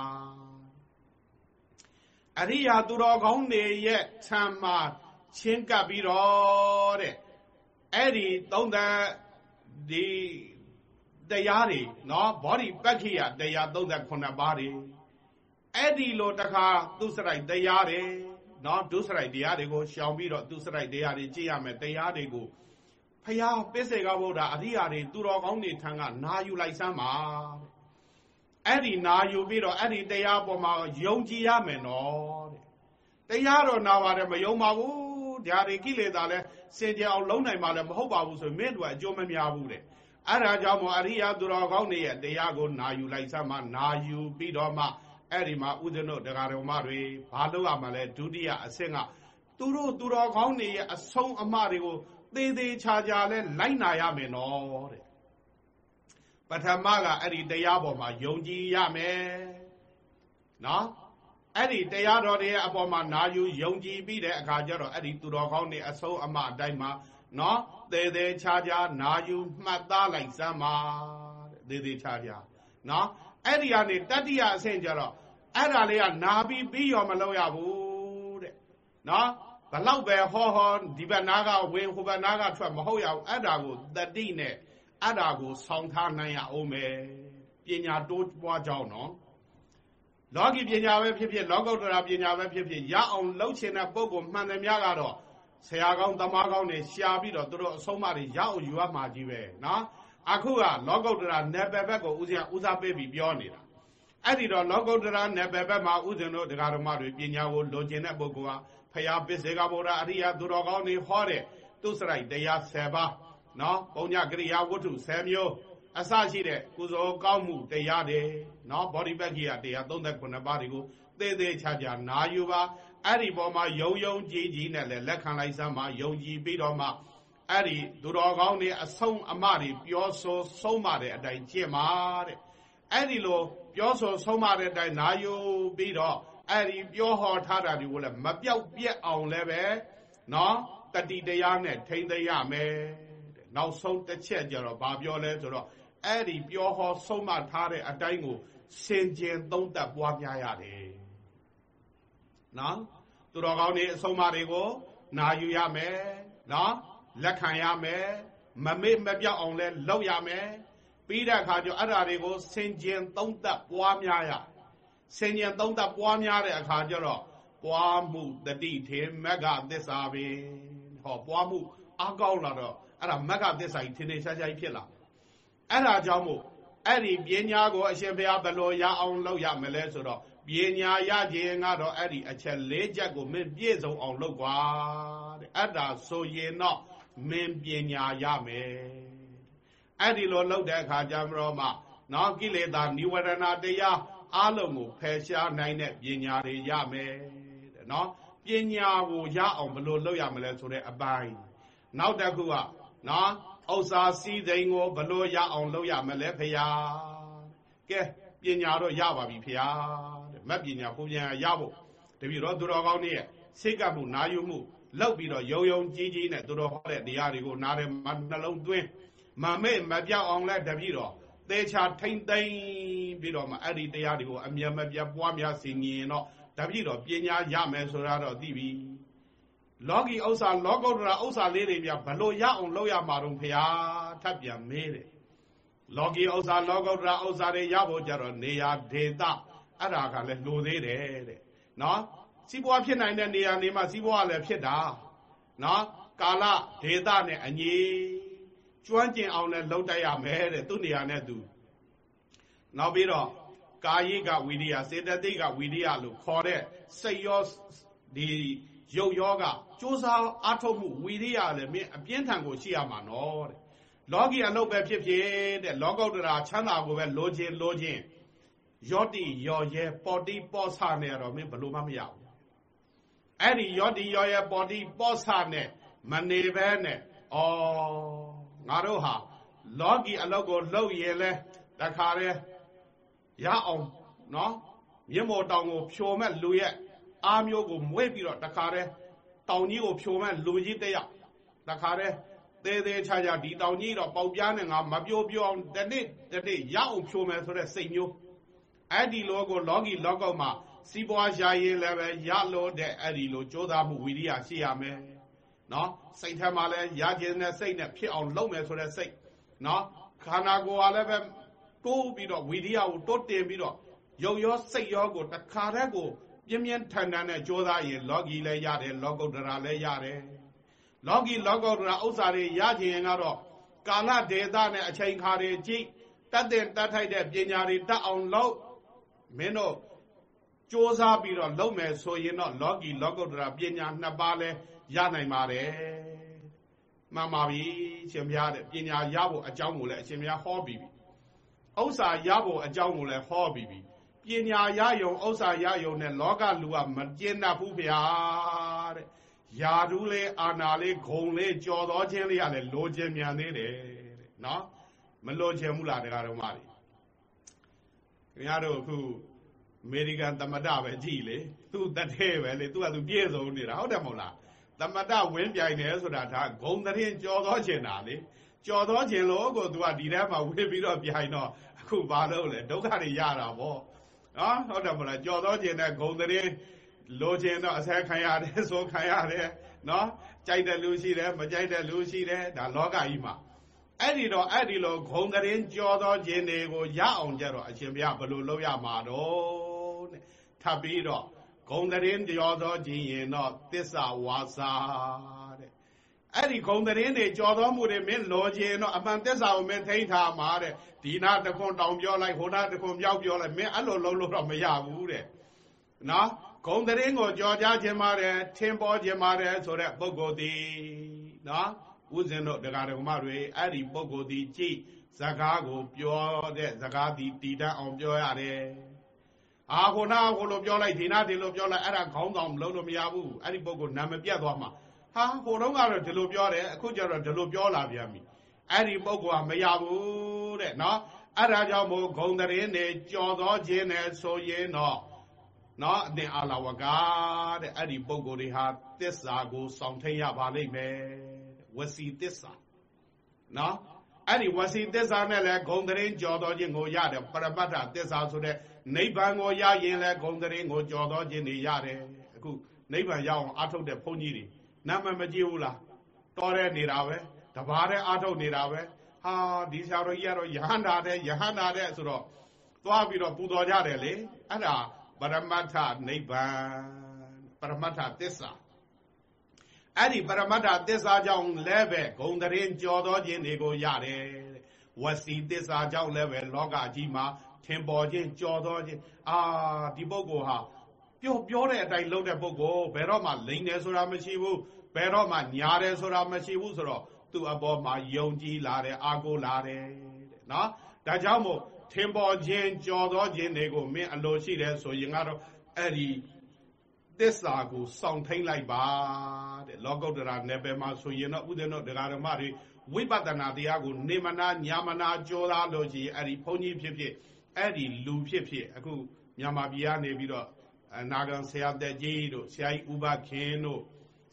S1: အရိယာသူတော်ကောင်းတွေရဲ့ဓမ္မချင်းကပ်ပြီးတော့တဲ့အဲ့ဒီသုံးသဒီတရားတွေနော်ဘောဓိပက္ခိယတရား38ပါးတွေအဲ့ဒီလိုတခါသူစရိုက်တရားတွေနော်ဒုစရိုက်တရားတွေကိုရှောင်ပြီးတော့သူစရိုက်တရားတွေကြည့်ရမယ်တရားတွေကိုဖယားပစ္စေကဗုဒ္ဓအရိယာတွေသူတော်ကောင်းတွေထံကနာယူလိုက်စမ်းပါ အဲ့ဒီနာယူပြီးတော့အဲ့ဒီတရားပေါ်မှာယုံကြည်ရမယ်နော်တဲ့တရားတော့နာပါတယ်မယုံပါဘူးဒါတွေကိလေသာလဲစင်ကြအောင်လုံးနိုင်ပါလဲမဟုတ်ပါဘူးဆိုရင်မင်းတို့အကျိုးမများဘူးတဲ့အဲ့ဒါကြောင့်မို့အရိယာသူတော်ကောင်းတွေရဲ့တရားကိုနာယူလိုက်စမ်းမှနာယူပြီးတော့မှအဲ့ဒီမှာဥဒနုတရားတော်မတွေဘာလို့ရမှာလဲဒုတိယအဆင့်ကသူတို့သူတော်ကောင်းတွေရဲ့အဆုံးအမတွေကိုသေးသေးချာချာလဲလိုက်နာရမယ်နော်တဲ့ ပထမကအဲ့ဒီတရားပေါ်မှာယုံကြည်ရမယ်နော်အဲ့ဒီတရားတော်တွေအပေါ်မှာနာယူယုံကြည်ပြီးတဲ့အခါကျတော့အဲ့ဒီသူတော်ကောင်းတွေအဆုံးအမအတိုင်းမှာနော်သေးသေးချာချာနာယူမှတ်သားလိုက်စမ်းပါတဲ့သေးသေးချာချာနော်အဲ့ဒီကနေတတိယအဆင့်ကျတော့အဲ့ဒါလေးကနာပြီးပြီးရောမလုပ်ရဘူးတဲ့နော်ဘလောက်ပဲဟောဟောဒီဘက်နားကဝင်ဟိုဘက်နားကထွက်မဟုတ်ရဘူးအဲ့ဒါကိုတတိနဲ့ အဲ့ဒါကိုဆောင်းထားနိုင်ရအောင်မယ်ပညာတိုးပွားကြောင်းနော်လောကီပညာပဲဖြစ်ဖြစ်လောကုတ္တရာပညာပဲဖြစ်ဖြစ်ရအောင်လှုပ်ချင်တဲ့ပုံကိုမှန်တယ်များကတော့ဆရာကောင်းတမကောင်းတွေရှားပြီးတော့သူတို့အဆုံးအမတွေရအောင်ယူရမှာကြီးပဲနော်အခုကလောကုတ္တရာနယ်ပယ်ဘက်ကိုဦးဇင်းဦးစားပေးပြီးပြောနေတာအဲ့ဒီတော့လောကုတ္တရာနယ်ပယ်ဘက်မှာဦးဇင်းတို့တရားတော်မတွေပညာကိုလိုချင်တဲ့ပုဂ္ဂိုလ်ဟာဖရာပစ္စေကဗုဒ္ဓအရိယသူတော်ကောင်းတွေဟောတဲ့သူစရိုက်တရား10ပါး နော်ပုံညကရိယာဝတ္ထု10မျိုးအစရှိတဲ့ကုသိုလ်ကောင်းမှုတရားတွေနော်ဘောဓိပက္ခိယတရား39ပါးတွေကိုသေသေးချာချာနာယူပါအဲ့ဒီပေါ်မှာယုံယုံကြည်ကြည်နဲ့လည်းလက်ခံလိုက်စမ်းပါယုံကြည်ပြီးတော့မှအဲ့ဒီသူတော်ကောင်းတွေအဆုံးအမတွေပြောဆိုဆုံးမတဲ့အတိုင်းကျင့်ပါတဲ့အဲ့ဒီလိုပြောဆိုဆုံးမတဲ့အတိုင်းနာယူပြီးတော့အဲ့ဒီပြောဟောထားတာတွေကိုလည်းမပြောက်ပြက်အောင်လည်းပဲနော်တတိတရားနဲ့ထိမ့်သိရမယ်တဲ့ နောက်ဆုံးတစ်ချက်ကြတော့ဘာပြောလဲဆိုတော့အဲ့ဒီပြောဟောဆုံးမထားတဲ့အတိုင်းကိုစင်ကြင်သုံးသပ်ပွားများရတယ်နော်သူတော်ကောင်းတွေအဆုံးအမတွေကိုနာယူရမယ်နော်လက်ခံရမယ်မမေ့မပြောက်အောင်လဲလုပ်ရမယ်ပြီးတဲ့အခါကျအဲ့ဓာတွေကိုစင်ကြင်သုံးသပ်ပွားများရစင်ကြင်သုံးသပ်ပွားများတဲ့အခါကျတော့ပွားမှုတတိထေမက္ခသစ္စာပဲဟောပွားမှုအကောင်းလာတော့ အဲ့ဒါမက္ခသစ္စာကြီးထင်ထင်ရှားရှားကြီးဖြစ်လာအဲ့ဒါကြောင့်မို့အဲ့ဒီပညာကိုအရှင်ဘုရားဘယ်လိုရအောင်လုပ်ရမလဲဆိုတော့ပညာရခြင်းကတော့အဲ့ဒီအချက်၄ချက်ကိုမင်းပြည့်စုံအောင်လုပ်ကွာတဲ့အဲ့ဒါဆိုရင်တော့မင်းပညာရမယ်အဲ့ဒီလိုလုပ်တဲ့အခါကျတော့မှနော်ကိလေသာនិဝရဏတရားအလုံးကိုဖယ်ရှားနိုင်တဲ့ပညာတွေရမယ်တဲ့နော်ပညာကိုရအောင်ဘယ်လိုလုပ်ရမလဲဆိုတဲ့အပိုင်းနောက်တစ်ခုက နော်ဥစ္စာစည်းစိမ်ကိုဘယ်လိုရအောင်လုပ်ရမလဲဖရာကဲပညာတော့ရပါပြီဖရာတဲ့မတ်ပညာကိုပညာရဖို့တပည့်တော်သူတော်ကောင်းတွေရဲ့စိတ်ကမှုနာယူမှုလောက်ပြီးတော့ယုံယုံကြည်ကြည်နဲ့သူတော်ဟောတဲ့တရားတွေကိုနားထဲမှာနှလုံးသွင်းမမေ့မပြောက်အောင်လဲတပည့်တော်သေချာထိမ့်သိမ့်ပြီးတော့မှအဲ့ဒီတရားတွေကိုအမြဲမပြတ်ပွားများစီငင်တော့တပည့်တော်ပညာရမယ်ဆိုတာတော့သိပြီ လောကီဥစ္စာလောကုတ္တရာဥစ္စာလေးတွေများဘလို့ရအောင်လုပ်ရမှာတော့ဖရာထပ်ပြန်မေးတယ်လောကီဥစ္စာလောကုတ္တရာဥစ္စာတွေရဖို့ကြတော့နေရာဒေသအဲ့ဒါကလည်းလိုသေးတယ်တဲ့နော်စီးပွားဖြစ်နိုင်တဲ့နေရာနေမှာစီးပွားလည်းဖြစ်တာနော်ကာလဒေသနဲ့အညီကျွမ်းကျင်အောင်လည်းလုပ်တတ်ရမယ်တဲ့သူ့နေရာနဲ့သူနောက်ပြီးတော့ကာယိကဝိရိယစေတသိက်ကဝိရိယလို့ခေါ်တဲ့စိတ်ရောဒီ ရုပ်ယောကစူးစမ်းအားထုတ်မှုဝိရိယလည်းမင်းအပြင်းထန်ကိုရှိရမှာနော်တဲ့လောကီအလုပ်ပဲဖြစ်ဖြစ်တဲ့လောကုတ္တရာချမ်းသာကိုပဲလိုချင်လိုချင်ယောတိယောရဲပေါ်တိပောဆနဲ့တော့မင်းဘလို့မှမရဘူးအဲ့ဒီယောတိယောရဲပေါ်တိပောဆနဲ့မနေပဲနဲ့ဩငါတို့ဟာလောကီအလုပ်ကိုလုပ်ရင်လဲတခါတည်းရအောင်နော်မြင့်မော်တောင်ကိုဖြိုမဲ့လူရဲ့ အားမျိုးကိုမွေးပြီးတော့တခါတည်းတောင်ကြီးကိုဖြိုမဲ့လူကြီးတယောက်တခါတည်းသေးသေးချာချာဒီတောင်ကြီးတော့ပေါက်ပြားနဲ့ငါမပြောပြောအောင်တနေ့တနေ့ရအောင်ဖြိုမယ်ဆိုတဲ့စိတ်မျိုးအဲ့ဒီလောကိုလောကီလောကောက်မှာစီးပွားရှာရင်လည်းပဲရလို့တဲ့အဲ့ဒီလိုကြိုးစားမှုဝိရိယရှိရမယ်နော်စိတ်ထဲမှာလည်းရခြင်းနဲ့စိတ်နဲ့ဖြစ်အောင်လုပ်မယ်ဆိုတဲ့စိတ်နော်ခန္ဓာကိုယ်ကလည်းပဲတိုးပြီးတော့ဝိရိယကိုတိုးတင်ပြီးတော့ရုပ်ရောစိတ်ရောကိုတခါတည်းကို ပြင်းပြင်းထန်ထန်နဲ့ကြိုးစားရင်လောကီလည်းရတယ်လောကုတ္တရာလည်းရတယ်လောကီလောကုတ္တရာဥစ္စာတွေရခြင်းရင်ကတော့ကာလဒေသနဲ့အချိန်ခါတွေကြည့်တတ်တဲ့တတ်ထိုက်တဲ့ပညာတွေတတ်အောင်လုပ်မင်းတို့စ조사ပြီးတော့လုပ်မယ်ဆိုရင်တော့လောကီလောကုတ္တရာပညာနှစ်ပါးလဲရနိုင်ပါတယ်မှန်ပါပြီရှင်ဘုရားတဲ့ပညာရဖို့အကြောင်းကိုလည်းအရှင်ဘုရားဟောပြီးပြီဥစ္စာရဖို့အကြောင်းကိုလည်းဟောပြီးပြီ ပညာရယုံဥစ္စာရယုံနဲ့လောကလူကမကျင့်တတ်ဘူးဗျာတဲ့ယာဒူးလေးအာနာလေးဂုံလေးကြော်တော်ခြင်းလေးကလည်းလိုချင်မြန်သေးတယ်တဲ့နော်မလိုချင်ဘူးလားတရားတော်မတွေခင်ဗျားတို့အခုအမေရိကန်သမတပဲကြည်လေသူ့တထဲပဲလေသူကသူပြည့်စုံနေတာဟုတ်တယ်မဟုတ်လားသမတဝင်းပြိုင်တယ်ဆိုတာဒါဂုံတရင်ကြော်သောကျင်တာလေကြော်သောကျင်လို့ကိုသူကဒီထဲမှာဝင်းပြီးတော့ပြိုင်တော့အခုဘာလို့လဲဒုက္ခတွေရတာပေါ့ နော်ဟုတ်တယ်မလားကြော်သောကျင်တဲ့ဂုံတရင်လိုချင်တော့အဆက်ခံရတယ်ဆိုခံရတယ်နော်ကြိုက်တဲ့လူရှိတယ်မကြိုက်တဲ့လူရှိတယ်ဒါလောကကြီးမှာအဲ့ဒီတော့အဲ့ဒီလိုဂုံတရင်ကြော်သောခြင်းတွေကိုရအောင်ကြတော့အရှင်ဘုရားဘယ်လိုလုပ်ရမှာတော့တဲ့ထပ်ပြီးတော့ဂုံတရင်ကြော်သောခြင်းရင်တော့သစ္စာဝါစာတဲ့ အဲ့ဒီဂုံတရင်တွေကြော်သောမှုတွေမင်းလောခြင်းတော့အမှန်သစ္စာကိုမင်းထိန်းထားမှာတဲ့ဒီနာတခွန်တောင်ပြောလိုက်ဟိုနာတခွန်မြောက်ပြောလိုက်မင်းအဲ့လိုလုံးလို့တော့မရဘူးတဲ့နော်ဂုံတရင်ကိုကြော်ကြခြင်းပါတယ်ထင်ပေါ်ခြင်းပါတယ်ဆိုတဲ့ပုဂ္ဂိုလ်ဒီနော်ဥစဉ်တို့တရားဓမ္မတွေအဲ့ဒီပုဂ္ဂိုလ်ဒီကြည့်ဇကားကိုပြောတဲ့ဇကားဒီတည်တတ်အောင်ပြောရတယ်အာဟိုနာဟိုလိုပြောလိုက်ဒီနာဒီလိုပြောလိုက်အဲ့ဒါခေါင်းဆောင်မလုံးလို့မရဘူးအဲ့ဒီပုဂ္ဂိုလ်နာမပြတ်သွားမှာ ဟာဟိုတုန်းကတော့ဒီလိုပြောတယ်အခုကျတော့ဒီလိုပြောလာပြန်ပြီအဲ့ဒီပုဂ္ဂိုလ်ကမရဘူးတဲ့နော်အဲ့ဒါကြောင့်မို့ဂုံတရင်နေကြော်သောခြင်းနဲ့ဆိုရင်တော့နော်အတင်အာလဝကတဲ့အဲ့ဒီပုဂ္ဂိုလ်တွေဟာတစ္ဆာကိုစောင့်ထိန်ရပါလိမ့်မယ်ဝစီတစ္ဆာနော်အဲ့ဒီဝစီတစ္ဆာနဲ့လည်းဂုံတရင်ကြော်တော်ခြင်းကိုရတယ်ပရပတ်္ထတစ္ဆာဆိုတဲ့နိဗ္ဗာန်ကိုရရင်လည်းဂုံတရင်ကိုကြော်တော်ခြင်းတွေရတယ်အခုနိဗ္ဗာန်ရအောင်အထုတ်တဲ့ဘုန်းကြီးတွေ နာမမကြည့်ဘူးလားတော်တဲ့နေတာပဲတဘာတဲ့အထုတ်နေတာပဲဟာဒီဆရာတော်ကြီးကတော့ယဟန္တာတဲ့ယဟန္တာတဲ့ဆိုတော့သွားပြီးတော့ပူတော်ကြတယ်လေအဲ့ဒါပရမတ္ထနိဗ္ဗာန်ပရမတ္ထသစ္စာအဲ့ဒီပရမတ္ထသစ္စာကြောင့်လည်းပဲဂုံတရင်ကြော်သောခြင်းတွေကိုရတယ်ဝစီသစ္စာကြောင့်လည်းပဲလောကကြီးမှာထင်ပေါ်ခြင်းကြော်သောခြင်းအာဒီပုဂ္ဂိုလ်ဟာ ပြောပြောတဲ့အတိုင်းလုပ်တဲ့ပုဂ္ဂိုလ်ဘယ်တော့မှလိန်တယ်ဆိုတာမရှိဘူးဘယ်တော့မှညာတယ်ဆိုတာမရှိဘူးဆိုတော့သူ့အပေါ်မှာယုံကြည်လာတယ်အာကိုလာတယ်တဲ့နော်ဒါကြောင့်မို့ထင်ပေါ်ခြင်းကြော်သောခြင်းတွေကိုမင်းအလိုရှိတယ်ဆိုရင်ကတော့အဲ့ဒီသစ္စာကိုစောင့်ထိန်လိုက်ပါတဲ့လောကုတ္တရာနယ်ပယ်မှာဆိုရင်တော့ဥဒ္ဒနောဒကာဓမ္မတွေဝိပဿနာတရားကိုနေမနာညာမနာကြောသားလို့ရှိရင်အဲ့ဒီဘုန်းကြီးဖြစ်ဖြစ်အဲ့ဒီလူဖြစ်ဖြစ်အခုမြန်မာပြည်ကနေပြီးတော့ နာဂံဆရာတက်ကြီးတို့ဆရာကြီးဥပခင်တို့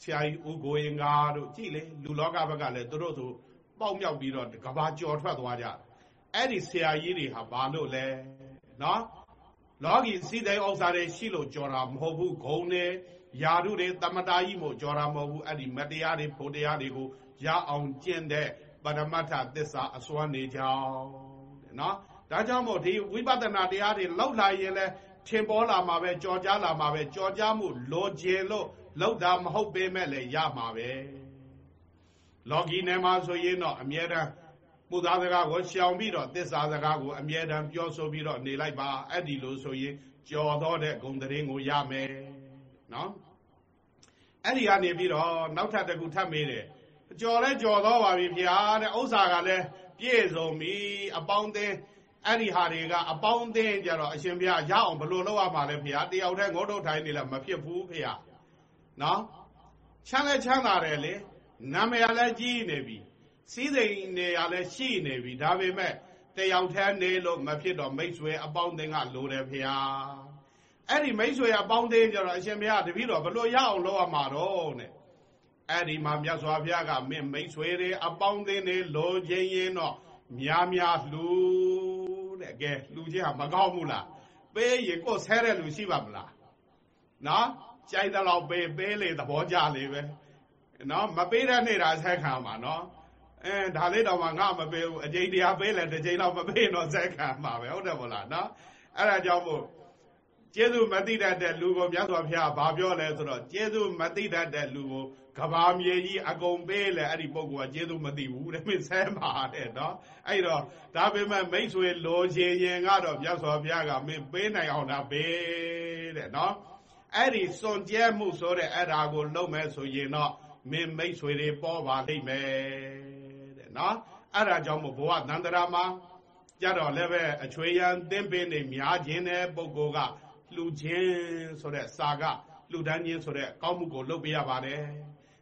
S1: ဆရာကြီးဥကိုရင်္ဂါတို့ကြည်လေလူလောကဘက်ကလည်းသူတို့ဆိုပေါက်မြောက်ပြီးတော့ကဘာကြော်ထွက်သွားကြအဲ့ဒီဆရာကြီးတွေဟာဘာလို့လဲနော်လောကီစီတဲ့ဥစ္စာတွေရှိလို့ကြော်တာမဟုတ်ဘူးဂုံတွေယာဓုတွေတမတာကြီးမို့ကြော်တာမဟုတ်ဘူးအဲ့ဒီမတရားတွေဖို့တရားတွေကိုရအောင်ကျင့်တဲ့ပရမတ္ထသစ္စာအစွမ်းနေကြောင်းတဲ့နော်ဒါကြောင့်မို့ဒီဝိပဿနာတရားတွေလောက်လာရင်လဲ ထင်ပေါ်လာမှာပဲကြော်ကြားလာမှာပဲကြော်ကြားမှုလိုချင်လို့လောက်တာမဟုတ်ပေမဲ့လည်းရမှာပဲလောကီနယ်မှာဆိုရင်တော့အမြဲတမ်းမှုသားစကားကိုရှောင်ပြီးတော့သစ္စာစကားကိုအမြဲတမ်းပြောဆိုပြီးတော့နေလိုက်ပါအဲ့ဒီလိုဆိုရင်ကြော်တော့တဲ့ဂုံတရင်ကိုရမယ်နော်အဲ့ဒီကနေပြီးတော့နောက်ထပ်တစ်ခုထပ်မေးတယ်ကြော်လဲကြော်တော့ပါပြီဗျာတဲ့ဥစ္စာကလည်းပြည့်စုံပြီအပေါင်းအသင်း အဲ့ဒီဟာတွေကအပေါင်းအသင်းကြတော့အရှင်ဘုရားရအောင်ဘယ်လိုလုပ်ရမှာလဲဘုရားတယောက်တည်းငုတ်ထုတ်ထိုင်နေလဲမဖြစ်ဘူးဘုရားနော်ချမ်းလဲချမ်းသာတယ်လေနာမည်လည်းကြီးနေပြီစည်းစိမ်နေရလည်းရှိနေပြီဒါပေမဲ့တယောက်တည်းနေလို့မဖြစ်တော့မိတ်ဆွေအပေါင်းအသင်းကလိုတယ်ဘုရားအဲ့ဒီမိတ်ဆွေအပေါင်းအသင်းကြတော့အရှင်ဘုရားတပည့်တော်ဘယ်လိုရအောင်လုပ်ရမှာတော့နဲ့အဲ့ဒီမှာမြတ်စွာဘုရားကမင်းမိတ်ဆွေတွေအပေါင်းအသင်းတွေလိုချင်ရင်တော့များများလှူ တဲ့ကဲလှူခြင်းဟာမကောင်းဘူးလားပေးရင်ကိုယ်ဆဲတဲ့လူရှိပါမလားနော်ကြိုက်တဲ့လောက်ပေးပေးလေသဘောကျလေပဲနော်မပေးတဲ့နေတာဆက်ခံမှာနော်အဲဒါလေးတော့မှငါမပေးဘူးအကျိန်တရားပေးလဲတစ်ချိန်လောက်မပေးတော့ဆက်ခံမှာပဲဟုတ်တယ်မို့လားနော်အဲ့ဒါကြောင့်မို့ကျေးဇူးမသိတတ်တဲ့လူကိုမြတ်စွာဘုရားဘာပြောလဲဆိုတော့ကျေးဇူးမသိတတ်တဲ့လူကို ကဘာမြေကြီးအကုန်ပေးလဲအဲ့ဒီပုဂ္ဂိုလ်ကကျေးဇူးမသိဘူးတဲ့မင်းဆဲမှာတဲ့နော်အဲ့တော့ဒါပေမဲ့မိတ်ဆွေလိုချင်ရင်ကတော့မြတ်စွာဘုရားကမင်းပေးနိုင်အောင်ဒါပေးတဲ့နော်အဲ့ဒီစွန်ကျဲမှုဆိုတဲ့အဲ့ဒါကိုလုပ်မယ်ဆိုရင်တော့မင်းမိတ်ဆွေတွေပေါ်ပါလိမ့်မယ်တဲ့နော်အဲ့ဒါကြောင့်မို့ဘဝသန္တရာမှာကြတော့လည်းပဲအချွေရန်သင်ပင်နေများခြင်းတဲ့ပုဂ္ဂိုလ်ကလှူခြင်းဆိုတဲ့စာကလှူဒန်းခြင်းဆိုတဲ့ကောင်းမှုကိုလုပ်ပေးရပါတယ်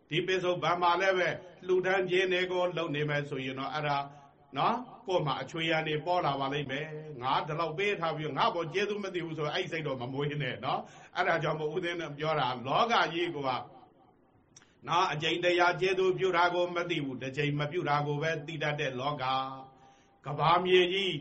S1: ဒီပိစုံဗံမှာလည်းပဲလှူဒန်းခြင်းတွေကိုလုပ်နေမယ်ဆိုရင်တော့အဲ့ဒါနော်ကို့မှာအချွေရနေပေါ်လာပါလိမ့်မယ်ငါဒီလောက်ပေးထားပြီးငါဘောကျေးဇူးမသိဘူးဆိုတော့အဲ့စိတ်တော့မမွေးနဲ့နော်အဲ့ဒါကြောင့်မို့ဦးသိန်းပြောတာလောကကြီးကနော်အကျိန်တရားကျေးဇူးပြုတာကိုမသိဘူးတစ်ချိန်မပြုတာကိုပဲသိတတ်တဲ့လောကကဘာမြေကြီး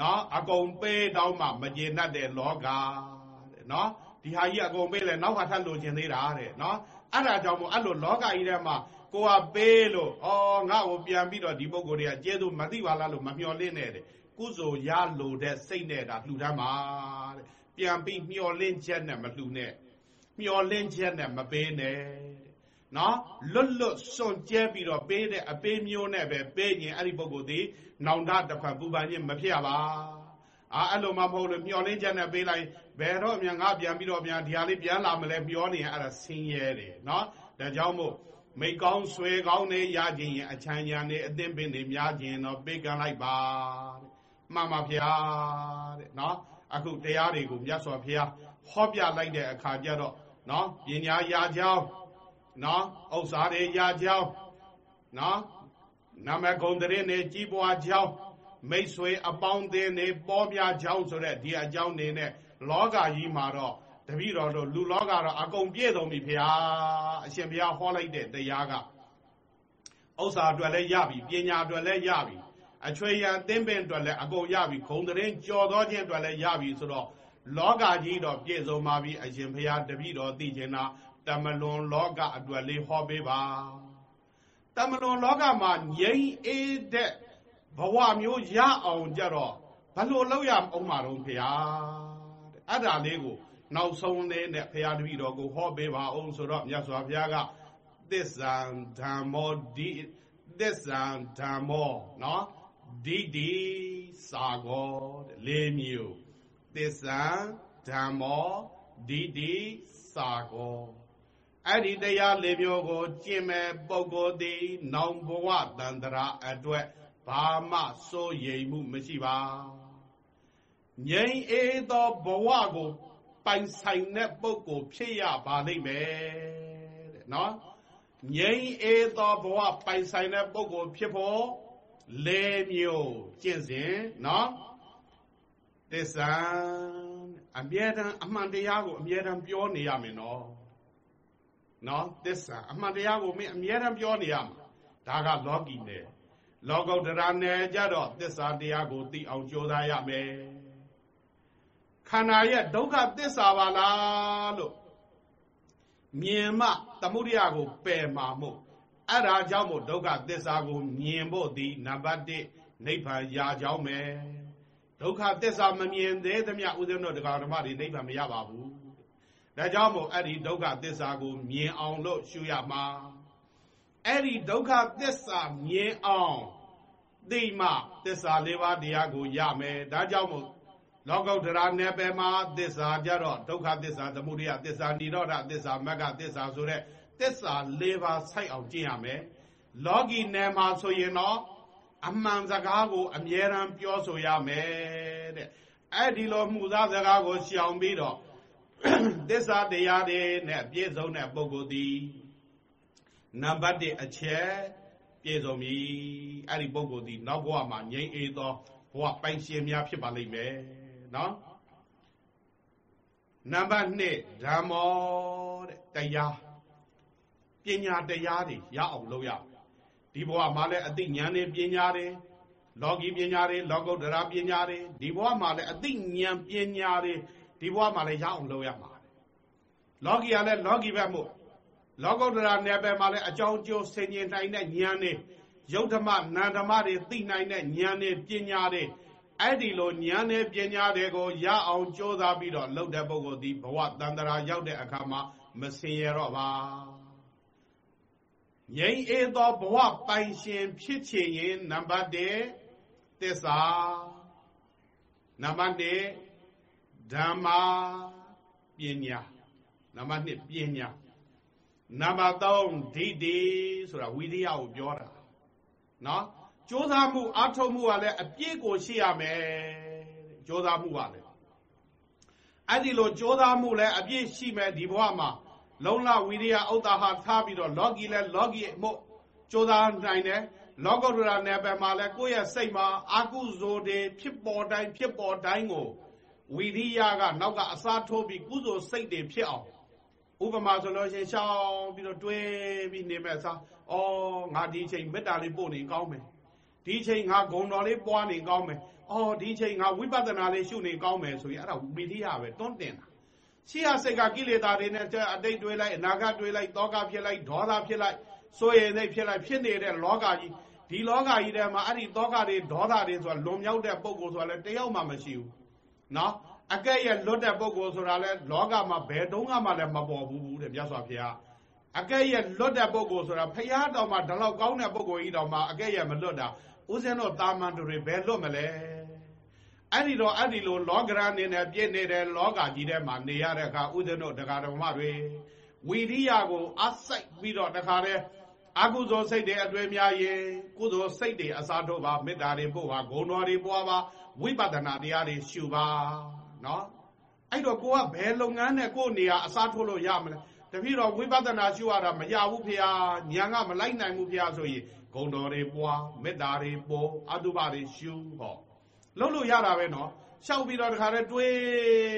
S1: နော်အကုန်ပေးတောင်းမှမကျေနပ်တဲ့လောကတဲ့နော်ဒီဟာကြီးအကုန်ပေးလဲနောက်ကထပ်လိုချင်သေးတာတဲ့နော် အဲ့ဒါကြောင့်မို့အဲ့လိုလောကကြီးထဲမှာကိုကပေးလို့ဩငါ့ကိုပြန်ပြီးတော့ဒီပုံကိုယ်တွေကကျဲသူမသိပါလားလို့မမျှော်လင့်နဲ့တဲ့ကုစုရလို့တဲ့စိတ်နဲ့ဒါလှူတမ်းပါတဲ့ပြန်ပြီးမျှော်လင့်ချက်နဲ့မလှူနဲ့မျှော်လင့်ချက်နဲ့မပေးနဲ့နော်လွတ်လွတ်စွန့်ကျဲပြီးတော့ပေးတဲ့အပေးမျိုးနဲ့ပဲပေးရင်အဲ့ဒီပုဂ္ဂိုလ်ဒီနောင်တတစ်ဖက်ပူပန်ခြင်းမဖြစ်ရပါ အာအဲ့လိုမှမဟုတ်လို့မျောလင်းချက်နဲ့ပေးလိုက်ဘယ်တော့မြန်ငါပြန်ပြီးတော့မြန်ဒီဟာလေးပြန်လာမလဲပြောနေရင်အဲ့ဒါဆင်းရဲတယ်နော်ဒါကြောင့်မို့မိကောင်းဆွေကောင်းနေရခြင်းရင်အချမ်းညာနေအသင်ပင်တွေများခြင်းတော့ပေးကမ်းလိုက်ပါတဲ့မှန်ပါဗျာတဲ့နော်အခုတရားတွေကိုမြတ်စွာဘုရားဟောပြလိုက်တဲ့အခါကျတော့နော်ပညာရာကြောင်းနော်ဥစ္စာတွေရာကြောင်းနော်နာမဂုံတရင်နေကြီးပွားကြောင်း မိတ်ဆွေအပေါင်းအသင်းတွေပေါ်ပြကြောင်းဆိုတဲ့ဒီအကြောင်းနေနဲ့လောကကြီးမှာတော့တပည့်တော်တို့လူလောကတော့အကုန်ပြည့်စုံပြီဖေဟာအရှင်ဘုရားဟောလိုက်တဲ့တရားကဥစ္စာအတွက်လည်းရပြီပညာအတွက်လည်းရပြီအချွေရန်သင်းပင်အတွက်လည်းအကုန်ရပြီခုံတရင်ကြော်သောခြင်းအတွက်လည်းရပြီဆိုတော့လောကကြီးတော့ပြည့်စုံပါပြီအရှင်ဘုရားတပည့်တော်သိချင်တာတမလွန်လောကအတွက်လေးဟောပေးပါတမလွန်လောကမှာငြိမ်းအေးတဲ့ ဘဝမျိုးရအောင်ကြတော့ဘလို့လောက်ရအောင်မှာတော့ဖေဟာတဲ့အဲ့ဒါလေးကိုနောက်ဆုံးလေးနဲ့ဖရာတပည့်တော်ကိုဟောပေးပါအောင်ဆိုတော့မြတ်စွာဘုရားကသစ္စာဓမ္မောဒီသစ္စာဓမ္မောနော်ဒီဒီစာကောတဲ့လေးမျိုးသစ္စာဓမ္မောဒီဒီစာကောအဲ့ဒီတရားလေးမျိုးကိုကျင့်မဲ့ပုဂ္ဂိုလ်သည် နောင်ဘဝတန္တရာအတွက် ဘာမှစိုးရိမ်မှုမရှိပါငြိမ်အေးသောဘဝကို ပိုင်ဆိုင်တဲ့ပုဂ္ဂိုလ်ဖြစ်ရပါလိမ့်မယ်တဲ့နော်ငြိမ်အေးသောဘဝပိုင်ဆိုင်တဲ့ပုဂ္ဂိုလ်ဖြစ်ဖို့လေးမျိုးကျင့်စဉ်နော်သစ္စာအမြဲတမ်းအမှန်တရားကိုအမြဲတမ်းပြောနေရမယ်နော်နော်သစ္စာအမှန်တရားကိုမင်းအမြဲတမ်းပြောနေရမှာဒါကလောကီနယ် လောကုတ္တရာနယ်ကြတော့သစ္စာတရားကိုသိအောင်ကြိုးစားရမယ်ခန္ဓာရဲ့ဒုက္ခသစ္စာပါလားလို့မြင်မှသမုဒိယကိုပယ်မှာမို့အဲ့ဒါကြောင့်မို့ဒုက္ခသစ္စာကိုမြင်ဖို့ဒီနံပါတ်1နိဗ္ဗာန်ရာကြောင်းမယ်ဒုက္ခသစ္စာမမြင်သေးသမျှဥဒ္ဒနောတရားဓမ္မတွေနိဗ္ဗာန်မရပါဘူးဒါကြောင့်မို့အဲ့ဒီဒုက္ခသစ္စာကိုမြင်အောင်လို့ရှုရမှာအဲ့ဒီဒုက္ခသစ္စာမြင်အောင် သိမှသစ္စာလေးပါးတရားကိုရမယ်ဒါကြောင့်မို့လောကုတ္တရာနယ်ပယ်မှာသစ္စာကြတော့ဒုက္ခသစ္စာသမုဒယသစ္စာនិရောဓသစ္စာမဂ္ဂသစ္စာဆိုတဲ့သစ္စာ၄ပါးစိုက်အောင်ကျင့်ရမယ်လောကီနယ်မှာဆိုရင်တော့အမှန်စကားကိုအမြဲတမ်းပြောဆိုရမယ်တဲ့အဲ့ဒီလိုမှုသားစကားကိုရှောင်ပြီးတော့သစ္စာတရားတွေနဲ့ပြည့်စုံတဲ့ပုဂ္ဂိုလ်သည်နံပါတ်1အချက် ပြည့်စုံပြီအဲ့ဒီပုဂ္ဂိုလ်သည်နောက်ဘဝမှာငြိမ်းအေးသောဘဝပိုင်ရှင်များဖြစ်ပါလိမ့်မယ်နော်နံပါတ်2ဓမ္မောတဲ့တရားပညာတရားတွေရအောင်လုပ်ရဒီဘဝမှာလည်းအသိဉာဏ်တွေပညာတွေလောကီပညာတွေလောကုတ္တရာပညာတွေဒီဘဝမှာလည်းအသိဉာဏ်ပညာတွေဒီဘဝမှာလည်းရအောင်လုပ်ရမှာလောကီကလည်းလောကီဘက်မို့ လောကုတ္တရာနယ်ပယ်မှာလည်းအကြောင်းကျိုးဆင်ញင်နိုင်တဲ့ဉာဏ်တွေယုတ်ဓမ္မနန္ဓမတွေသိနိုင်တဲ့ဉာဏ်တွေပညာတွေအဲ့ဒီလိုဉာဏ်နဲ့ပညာတွေကိုရအောင်ကြိုးစားပြီးတော့လှုပ်တဲ့ပုဂ္ဂိုလ်ဒီဘဝတန်တရာရောက်တဲ့အခါမှာမစင်ရတော့ပါငြိမ်းအေးသောဘဝပိုင်ရှင်ဖြစ်ချင်ရင်နံပါတ်1သစ္စာနံပါတ်2ဓမ္မာပညာနံပါတ်2ပညာ နံပါတ်3ဒိဋ္ဌိဆိုတာဝိရိယကိုပြောတာနော်ကြိုးစားမှုအားထုတ်မှုကလည်းအပြည့်ကိုရှိရမယ်ကြိုးစားမှုကလည်းအဲ့ဒီလိုကြိုးစားမှုလည်းအပြည့်ရှိမယ်ဒီဘဝမှာလုံလဝိရိယဥဒ္ဒါဟာထားပြီးတော့လောကီလည်းလောကီမို့ကြိုးစားနိုင်တယ်လောကုတ္တရာနယ်ပယ်မှာလဲကိုယ့်ရဲ့စိတ်မှာအာကုဇိုတွေဖြစ်ပေါ်တိုင်းဖြစ်ပေါ်တိုင်းကိုဝီရိယကနောက်ကအစားထိုးပြီးကုသိုလ်စိတ်တွေဖြစ်အောင် ဥပမာဆိုလို့ရှိရင်ရှောင်းပြီးတော့တွေးပြီးနေမဲ့စားဩငါဒီချိန်မေတ္တာလေးပို့နေကောင်းမယ်ဒီချိန်ငါဂုံတော်လေးပွားနေကောင်းမယ်အော်ဒီချိန်ငါဝိပဿနာလေးရှုနေကောင်းမယ်ဆိုရင်အဲ့ဒါဝီရိယပဲတွန်းတင်တာရှိရစိတ်ကကိလေသာတွေနဲ့အတိတ်တွေးလိုက်အနာဂတ်တွေးလိုက်တောကဖြစ်လိုက်ဒေါသဖြစ်လိုက်စိုးရိမ်စိတ်ဖြစ်လိုက်ဖြစ်နေတဲ့လောကကြီးဒီလောကကြီးထဲမှာအဲ့ဒီတောကတွေဒေါသတွေဆိုတာလွန်မြောက်တဲ့ပုံကိုယ်ဆိုတာလည်းတယောက်မှမရှိဘူးနော် အကဲ့ရဲ့လွတ်တဲ့ပုံကိုယ်ဆိုတာလည်းလောကမှာဘယ်တုန်းကမှလည်းမပေါ်ဘူးတဲ့မြတ်စွာဘုရားအကဲ့ရဲ့လွတ်တဲ့ပုံကိုယ်ဆိုတာဖရာတော်မှာဒီလောက်ကောင်းတဲ့ပုံကိုယ်ကြီးတော်မှာအကဲ့ရဲ့မလွတ်တာဦးဇင်းတို့တာမန်တို့တွေဘယ်လွတ်မလဲအဲ့ဒီတော့အဲ့ဒီလိုလောကရအနေနဲ့ပြည့်နေတဲ့လောကကြီးထဲမှာနေရတဲ့အခါဦးဇင်းတို့တရားတော်မတွေဝီရိယကိုအစိုက်ပြီးတော့တခါတည်းအကုသိုလ်စိတ်တွေအတွေ့များရင်ကုသိုလ်စိတ်တွေအစားထုတ်ပါမေတ္တာတွေပို့ပါဂုဏ်တော်တွေပွားပါဝိပဿနာတရားတွေရှုပါ နော်အဲ့တော့ကိုကဘယ်လုပ်ငန်းနဲ့ကိုနေရာအစားထုတ်လို့ရမလဲတပည့်တော်ဝိပဿနာရှုရတာမရဘူးဖေ။ညာကမလိုက်နိုင်ဘူးဖေဆိုရင်ဂုံတော်တွေပွားမေတ္တာတွေပေါ်အတုပတွေရှုဟောလုပ်လို့ရတာပဲနော်ရှောက်ပြီးတော့တခါတည်းတွေး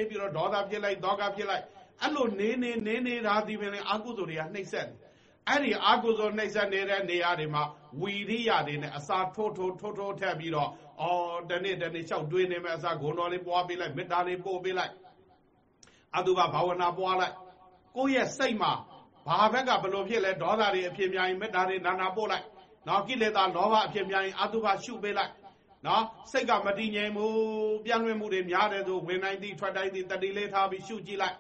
S1: ပြီးတော့ဒေါသဖြစ်လိုက်ဒေါကဖြစ်လိုက်အဲ့လိုနေနေနေနေတာဒီပင်လေအာကုသိုလ်တွေကနှိမ့်ဆက်တယ် အဲ့ဒီအာကုသိုလ်နှိမ့်ဆက်နေတဲ့နေရာတွေမှာဝီရိယတွေနဲ့အစာထိုးထိုးထိုးထိုးထက်ပြီးတော့အော်တနေ့တနေ့လျှောက်တွေးနေမဲ့အစာဂုဏ်တော်လေးပွားပေးလိုက်မေတ္တာလေးပို့ပေးလိုက်အတုပဘာဝနာပွားလိုက်ကိုယ့်ရဲ့စိတ်မှာဘာဘက်ကဘလို့ဖြစ်လဲဒေါသတွေအဖြစ်များရင်မေတ္တာတွေနာနာပို့လိုက်နော်ကိလေသာလောဘအဖြစ်များရင်အတုပရှုပေးလိုက်နော်စိတ်ကမတည်ငြိမ်မှုပြန့်လွင့်မှုတွေများတယ်ဆိုဝင်တိုင်းသည်ထွက်တိုင်းသည်တတိလေးထားပြီးရှုကြည့်လိုက်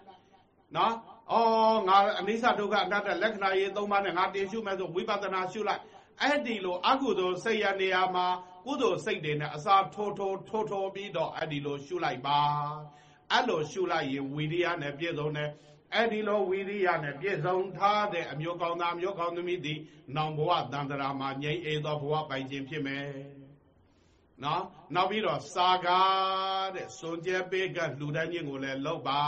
S1: နော် အော်ငါအနိစ္စဒုက္ခအနတ္တလက္ခဏာရေးသုံးပါးနဲ့ငါတင်ရှုမယ်ဆိုဝိပဿနာရှုလိုက်အဲ့ဒီလိုအကုသိုလ်စိတ်ရနေရာမှာကုသိုလ်စိတ်တွေနဲ့အစာထိုးထိုးထိုးထိုးပြီးတော့အဲ့ဒီလိုရှုလိုက်ပါအဲ့လိုရှုလိုက်ရင်ဝီရိယနဲ့ပြည့်စုံတယ်အဲ့ဒီလိုဝီရိယနဲ့ပြည့်စုံထားတဲ့အမျိုးကောင်းသားမျိုးကောင်းသမီးသည်နောင်ဘဝတန်တရာမှာငြိမ်းအေးသောဘဝပိုင်ခြင်းဖြစ်မယ်နော်နောက်ပြီးတော့စာကားတဲ့စွန်ကျဲပေးကလှူဒန်းခြင်းကိုလည်းလုပ်ပါ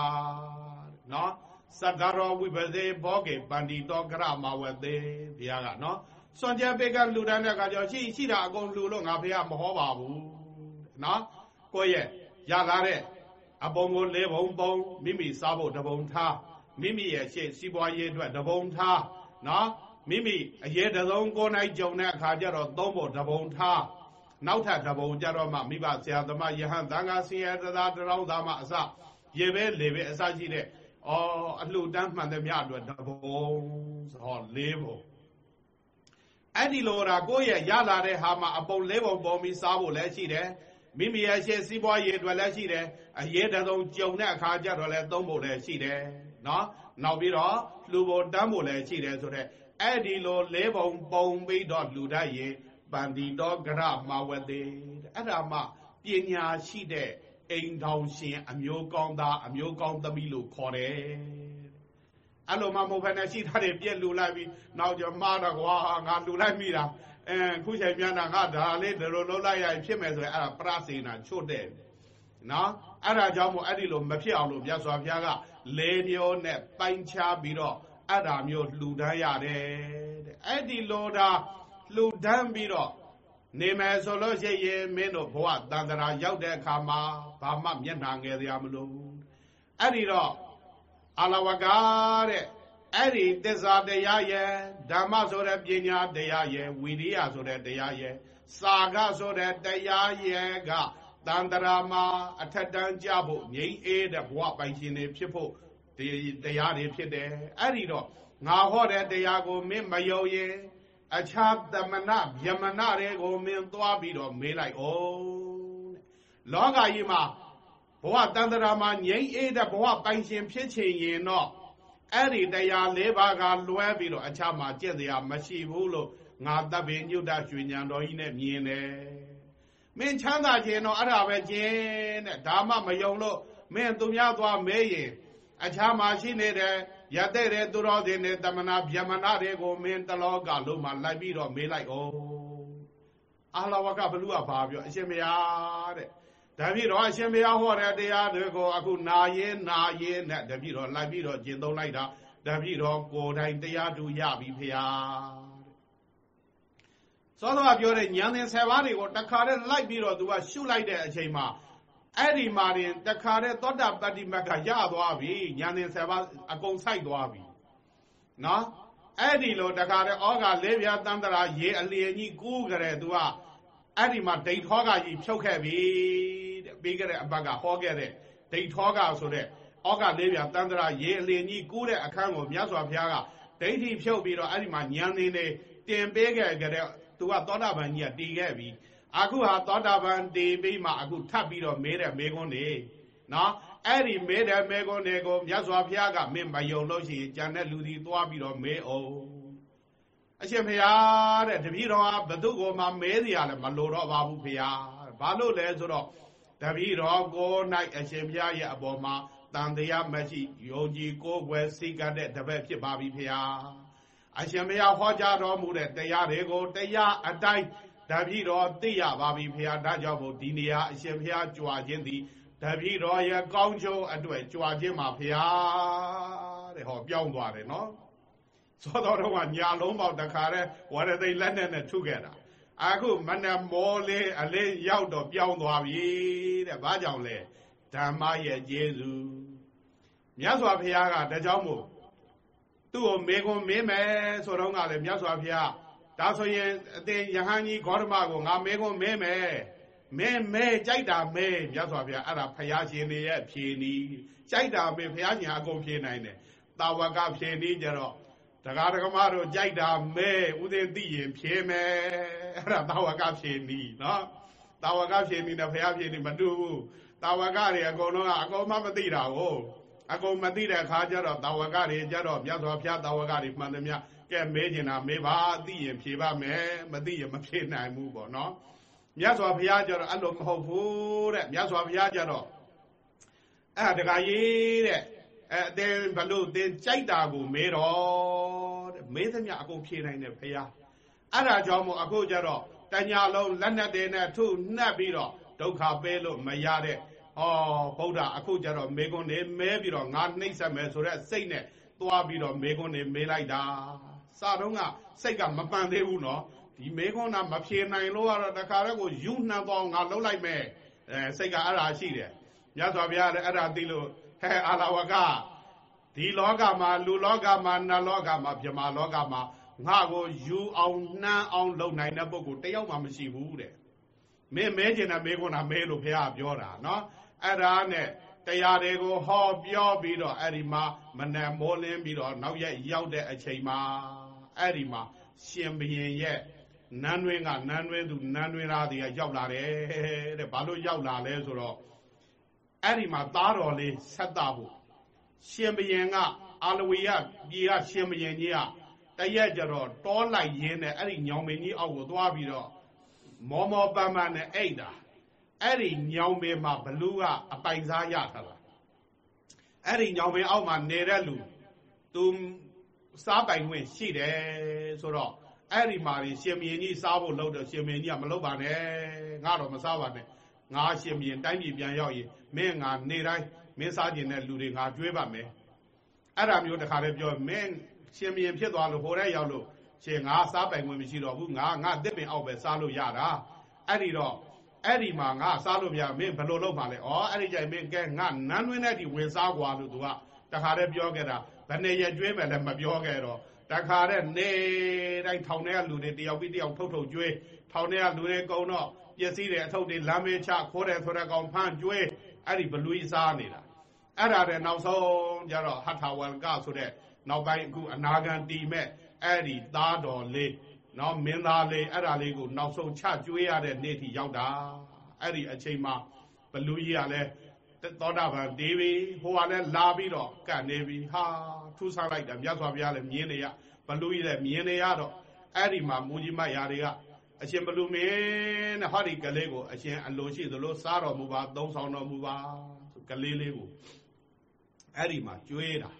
S1: နော် စတ္တရောဝိပဇေဘောကေပန္တိတောကရမဝတေဘုရားကနော်စွန်ကျဲပေးကလှူဒန်းတဲ့အခါကျတော့ရှိရှိတာအကုန်လှူလို့ငါဘုရားမဟောပါဘူးနော်ကိုယ့်ရဲ့ရလာတဲ့အပုံကိုလေးပုံပုံမိမိစားဖို့တပုံထားမိမိရဲ့ရှေ့စီးပွားရေးအတွက်တပုံထားနော်မိမိအရေးတစုံကိုနိုင်ကြုံတဲ့အခါကျတော့သုံးဖို့တပုံထားနောက်ထပ်တပုံကြတော့မှမိဘဆရာသမားယဟန်သံဃာဆင်းရဲတရားတရောင်းသားမှအစရေပဲလေပဲအစရှိတဲ့ အော်အလှတန်းမှန်တဲ့မြအတွက်တပုံဟောလေးပုံအဲ့ဒီလိုတာကိုယ့်ရဲ့ရလာတဲ့ဟာမှာအပုံလေးပုံပေါ်ပြီးစားဖို့လည်းရှိတယ်မိမိရဲ့ရှေ့စီးပွားရေးအတွက်လည်းရှိတယ်အရေးတဆုံးကြုံတဲ့အခါကျတော့လည်းသုံးဖို့လည်းရှိတယ်နော်နောက်ပြီးတော့လှူဖို့တန်းဖို့လည်းရှိတယ်ဆိုတော့အဲ့ဒီလိုလေးပုံပုံပြီးတော့လှူတတ်ရင်ပန္တိတောကရမဝတေအဲ့ဒါမှပညာရှိတဲ့ အိမ်ထောင်ရှင်အမျိုးကောင်းသားအမျိုးကောင်းသမီးလို့ခေါ်တယ်အဲ့လိုမှမဟုတ်ဘဲနဲ့ရှိထားတယ်ပြက်လူလိုက်ပြီးနောက်ကျမှားတော့ကွာငါလူလိုက်မိတာအဲခုချိန်မြန်တာငါဒါလေးဒီလိုလုံးလိုက်ရဖြစ်မယ်ဆိုရင်အဲ့ဒါပရစေနာချွတ်တဲ့နော်အဲ့ဒါကြောင့်မို့အဲ့ဒီလိုမဖြစ်အောင်လို့မြတ်စွာဘုရားကလေမျိုးနဲ့ပိုင်းခြားပြီးတော့အဲ့ဒါမျိုးလှူဒန်းရတယ်တဲ့အဲ့ဒီလိုဒါလှူဒန်းပြီးတော့ နေမယ်ဆိုလို့ရှိရင်မင်းတို့ဘဝတန်တရာရောက်တဲ့အခါမှာဘာမှမျက်နှာငယ်စရာမလိုအဲ့ဒီတော့အလဝကာတဲ့အဲ့ဒီသစ္စာတရားရဲ့ဓမ္မဆိုတဲ့ပညာတရားရဲ့ဝိရိယဆိုတဲ့တရားရဲ့စာကဆိုတဲ့တရားရဲ့ကတန်တရာမှာအထက်တန်းကြဖို့ငြိမ်းအေးတဲ့ဘဝပိုင်ရှင်တွေဖြစ်ဖို့တရားတွေဖြစ်တယ်အဲ့ဒီတော့ငါဟောတဲ့တရားကိုမင်းမယုံရင် အခြားသမဏဗျမဏတွေကိုမင်းသွားပြီးတော့မေးလိုက်အောင်တဲ့လောကကြီးမှာဘဝတန်တရာမှာငြိမ်းအေးတဲ့ဘဝပိုင်ရှင်ဖြစ်ချင်ရင်တော့အဲ့ဒီတရား၄ပါးကလွဲပြီးတော့အခြားမှာကြက်တရားမရှိဘူးလို့ငါတပ်ပင်ညုတရွှေညံတော်ကြီးနဲ့မြင်တယ်မင်းချမ်းသာခြင်းတော့အဲ့ဒါပဲကျင်းတဲ့ဒါမှမယုံလို့မင်းသူများသွားမဲရင် အခြားမှာရှိနေတဲ့ရတဲ့တဲ့သူတော်စင်နဲ့တမနာဗျမနာတွေကိုမင်းတလောကလုံးမှာလိုက်ပြီးတော့မေးလိုက်အောင်အာလဝကဘလူကဘာပြောအရှင်မယားတဲ့တပည့်တော်အရှင်ဘုရားဟောတဲ့တရားတွေကိုအခုနာရင်နာရင်နဲ့တပည့်တော်လိုက်ပြီးတော့ကျင့်သုံးလိုက်တာတပည့်တော်ကိုယ်တိုင်တရားတူရပြီဖုရားစောစောကပြောတဲ့ဉာဏ်သင်10ပါးတွေကိုတခါတည်းလိုက်ပြီးတော့သူကရှုလိုက်တဲ့အချိန်မှာ အဲ့ဒီမှာရင်တခါတည်းသောတာပတ္တိမတ်ကရသွားပြီဉာဏ်သင်10ပါးအကုန်ဆိုင်သွားပြီနော်အဲ့ဒီလိုတခါတည်းဩဃလေးပြားတန္တရာရေအလျင်ကြီးကူးကြတဲ့သူကအဲ့ဒီမှာဒိဋ္ဌောကကြီးဖြုတ်ခဲ့ပြီတဲ့ပြီးခဲ့တဲ့အပတ်ကဟောခဲ့တဲ့ဒိဋ္ဌောကဆိုတဲ့ဩဃလေးပြားတန္တရာရေအလျင်ကြီးကူးတဲ့အခန်းကိုမြတ်စွာဘုရားကဒိဋ္ဌိဖြုတ်ပြီးတော့အဲ့ဒီမှာဉာဏ်သင်တွေတင်ပေးခဲ့ကြတဲ့သူကသောတာပန်ကြီးကတည်ခဲ့ပြီ အခုဟာသောတာပန်တည်ပြီးမှအခုထပ်ပြီးတော့မေးတဲ့မေးခွန်းနေနော်အဲ့ဒီမေးတဲ့မေးခွန်းတွေကိုမြတ်စွာဘုရားကမင်းမယုံလို့ရှိရင်ကြံတဲ့လူဒီသွားပြီးတော့မေးအောင်အရှင်ဘုရားတဲ့တပည့်တော်ကဘသူကိုမှမဲစီရလဲမလိုတော့ပါဘူးဘုရားဘာလို့လဲဆိုတော့တပည့်တော်ကို၌အရှင်ဘုရားရဲ့အပေါ်မှာတန်တရားမရှိယုံကြည်ကိုယ်ွယ်စိတ်ကတဲ့တပည့်ဖြစ်ပါပြီဘုရားအရှင်ဘုရားဟောကြားတော်မူတဲ့တရားတွေကိုတရားအတိုင်း တပည့်တော်သိရပါပြီဘုရားဒါကြောင့်မို့ဒီနေရာအရှင်ဘုရားကြွာခြင်းသည်တပည့်တော်ရဲ့ကောင်းကျိုးအတွက်ကြွာခြင်းမှာဘုရားတဲ့ဟောပြောင်းသွားတယ်နော်သောတော်တော်ကညာလုံးပေါက်တခါလဲဝရသိလက်နဲ့နဲ့ထုခဲ့တာအခုမနမောလေးအလေးရောက်တော့ပြောင်းသွားပြီတဲ့ဘာကြောင့်လဲဓမ္မရဲ့ကျေးဇူးမြတ်စွာဘုရားကဒါကြောင့်မို့သူ့ကိုမေခွန်မေးမယ်ဆိုတော့ကလည်းမြတ်စွာဘုရား ဒါဆိုရင်အသင်ယဟန်ကြီးဂေါတမကိုငါမေခွန်မေးမယ်မဲမဲကြိုက်တာမဲမြတ်စွာဘုရားအဲ့ဒါဖရာရှင်တွေရဲ့ဖြေနီးကြိုက်တာမဲဖရာညာအကုန်ဖြေနိုင်တယ်တာဝကဖြေနီးကြတော့တရားဒဂမတို့ကြိုက်တာမဲဥဒိသိရင်ဖြေမယ်အဲ့ဒါတာဝကဖြေနီးနော်တာဝကဖြေနီးနဲ့ဖရာဖြေနီးမတူဘူးတာဝကတွေအကုန်လုံးကအကုန်မှမသိတာကိုအကုန်မသိတဲ့အခါကျတော့တာဝကတွေကျတော့မြတ်စွာဘုရားတာဝကတွေမှန်သမျှ ကဲမေးကျင်တာမေးပါသိရင်ဖြေပါမယ်မသိရင်မဖြေနိုင်ဘူးပေါ့နော်မြတ်စွာဘုရားကျတော့အဲ့လိုမဟုတ်ဘူးတဲ့မြတ်စွာဘုရားကျတော့အဲ့ဒါတခါရေးတဲ့အဲအတင်းဘလို့တင်းကြိုက်တာကိုမေးတော့တဲ့မေးသမျှအကုန်ဖြေနိုင်တယ်ဘုရားအဲ့ဒါကြောင့်မို့အခုကျတော့တညာလုံးလက်နဲ့တင်းနဲ့ထုနှက်ပြီးတော့ဒုက္ခပေးလို့မရတဲ့ဩဗုဒ္ဓအခုကျတော့မေကွန်းနေမဲပြီးတော့ငါနှိမ့်ဆက်မယ်ဆိုတော့စိတ်နဲ့သွားပြီးတော့မေကွန်းနေမေးလိုက်တာ စတော့ကစိတ်ကမပန်သေးဘူးနော်ဒီမေကွန်းကမဖြေနိုင်လို့ကတော့တခါတည်းကိုယူနှံတော့ငါလှုပ်လိုက်မယ်အဲစိတ်ကအဲ့ဒါရှိတယ်မြတ်စွာဘုရားလည်းအဲ့ဒါသိလို့ဟဲအာလဝကဒီလောကမှာလူလောကမှာနတ်လောကမှာဗြဟ္မာလောကမှာငါကိုယူအောင်နှမ်းအောင်လုပ်နိုင်တဲ့ပုဂ္ဂိုလ်တယောက်မှမရှိဘူးတဲ့မင်းမဲကျင်တဲ့မေကွန်းကမဲလို့ဘုရားပြောတာနော်အဲ့ဒါနဲ့တရားတွေကိုဟောပြောပြီးတော့အဲ့ဒီမှာမနက်မိုးလင်းပြီးတော့နောက်ရက်ရောက်တဲ့အချိန်မှာ အဲ့ဒီမှာရှင်ဘရင်ရဲ့နန်းတွင်းကနန်းတွင်းသူနန်းတွင်းသားတွေကရောက်လာတယ်တဲ့ဘာလို့ရောက်လာလဲဆိုတော့အဲ့ဒီမှာသားတော်လေးဆက်တာဖို့ရှင်ဘရင်ကအာလဝီယပြည်ကရှင်ဘရင်ကြီးကတရက်ကြတော့တောလိုက်ရင်းနဲ့အဲ့ဒီညောင်မင်းကြီးအောက်ကိုသွားပြီးတော့မောမောပန်းပန်းနဲ့အိတ်တာအဲ့ဒီညောင်ပင်မှာဘလူးကအပိုင်စားရထားတာအဲ့ဒီညောင်ပင်အောက်မှာနေတဲ့လူသူ စားပိုင်ခွင့်ရှိတယ်ဆိုတော့အဲ့ဒီမှာရှင်မင်းကြီးစားဖို့လုပ်တော့ရှင်မင်းကြီးကမလုပ်ပါနဲ့ငါတော့မစားပါနဲ့ငါရှင်မင်းတိုင်းပြည်ပြန်ရောက်ရင်မင်းငါနေတိုင်းမင်းစားကျင်တဲ့လူတွေငါကြွေးပါမယ်အဲ့ဒါမျိုးတခါလေးပြောမင်းရှင်မင်းဖြစ်သွားလို့ဟိုထဲရောက်လို့ရှင်ငါစားပိုင်ခွင့်မရှိတော့ဘူးငါငါတစ်ပင်အောက်ပဲစားလို့ရတာအဲ့ဒီတော့အဲ့ဒီမှာငါစားလို့မရမင်းဘယ်လိုလုပ်မှလဲဩအဲ့ဒီကြိုင်မင်းကဲငါနန်းတွင်းတဲ့ဒီဝင်စားကွာလို့သူကတခါတည်းပြောခဲ့တာ ဘယ်နဲ့ရကျွေးမယ်လဲမပြောခဲ့တော့တခါတည်းနေတိုင်းထောင်ထဲကလူတွေတယောက်ပြီးတယောက်ထုတ်ထုတ်ကျွေးထောင်ထဲကလူတွေကုံတော့ပစ္စည်းတွေအထုပ်တွေလမ်းမေးချခိုးတယ်ဆိုတဲ့ကောင်ဖမ်းကျွေးအဲ့ဒီဘလူးစားနေတာအဲ့ဒါတဲ့နောက်ဆုံးကျတော့ဟထဝလကဆိုတဲ့နောက်ပိုင်းအခုအနာဂံတီမဲ့အဲ့ဒီသားတော်လေးနော်မင်းသားလေးအဲ့ဒါလေးကိုနောက်ဆုံးချကျွေးရတဲ့နေ့ထိရောက်တာအဲ့ဒီအချိန်မှာဘလူကြီးကလည်း သောတာပန်တေးပြီဟိုကလည်းလာပြီးတော့ကတ်နေပြီဟာထူးဆန်းလိုက်တာမြတ်စွာဘုရားလည်းမြင်နေရဘလူကြီးလည်းမြင်နေရတော့အဲ့ဒီမှာမူကြီးမရာတွေကအရှင်ဘလူမင်းနဲ့ဟောဒီကလေးကိုအရှင်အလိုရှိသလိုစားတော်မူပါသုံးဆောင်တော်မူပါကလေးလေးကိုအဲ့ဒီမှာကျွေးတာ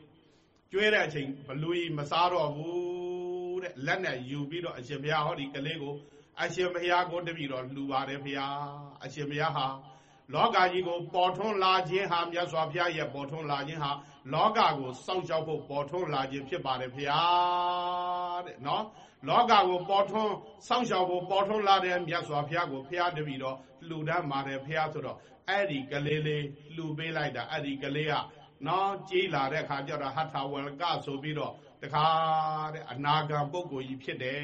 S1: ကျွေးတဲ့အချိန်ဘလူကြီးမစားတော့ဘူးတဲ့လက်နဲ့ယူပြီးတော့အရှင်ဘုရားဟောဒီကလေးကိုအရှင်ဘုရားကိုတပြီတော့လှူပါတယ်ဘုရားအရှင်ဘုရားဟာ လောကကြီးကိုပေါ်ထွန်းလာခြင်းဟာမြတ်စွာဘုရားရဲ့ပေါ်ထွန်းလာခြင်းဟာလောကကိုစောင့်ရှောက်ဖို့ပေါ်ထွန်းလာခြင်းဖြစ်ပါတယ်ဖေဟာတဲ့နော်လောကကိုပေါ်ထွန်းစောင့်ရှောက်ဖို့ပေါ်ထွန်းလာတဲ့မြတ်စွာဘုရားကိုဘုရားတပည့်တော်လှူဒန်းပါတယ်ဘုရားဆိုတော့အဲ့ဒီကလေးလေးလှူပေးလိုက်တာအဲ့ဒီကလေးကနော်ကြေးလာတဲ့ခါကျတော့ဟထဝလကဆိုပြီးတော့တခါတဲ့အနာဂံပုဂ္ဂိုလ်ကြီးဖြစ်တယ်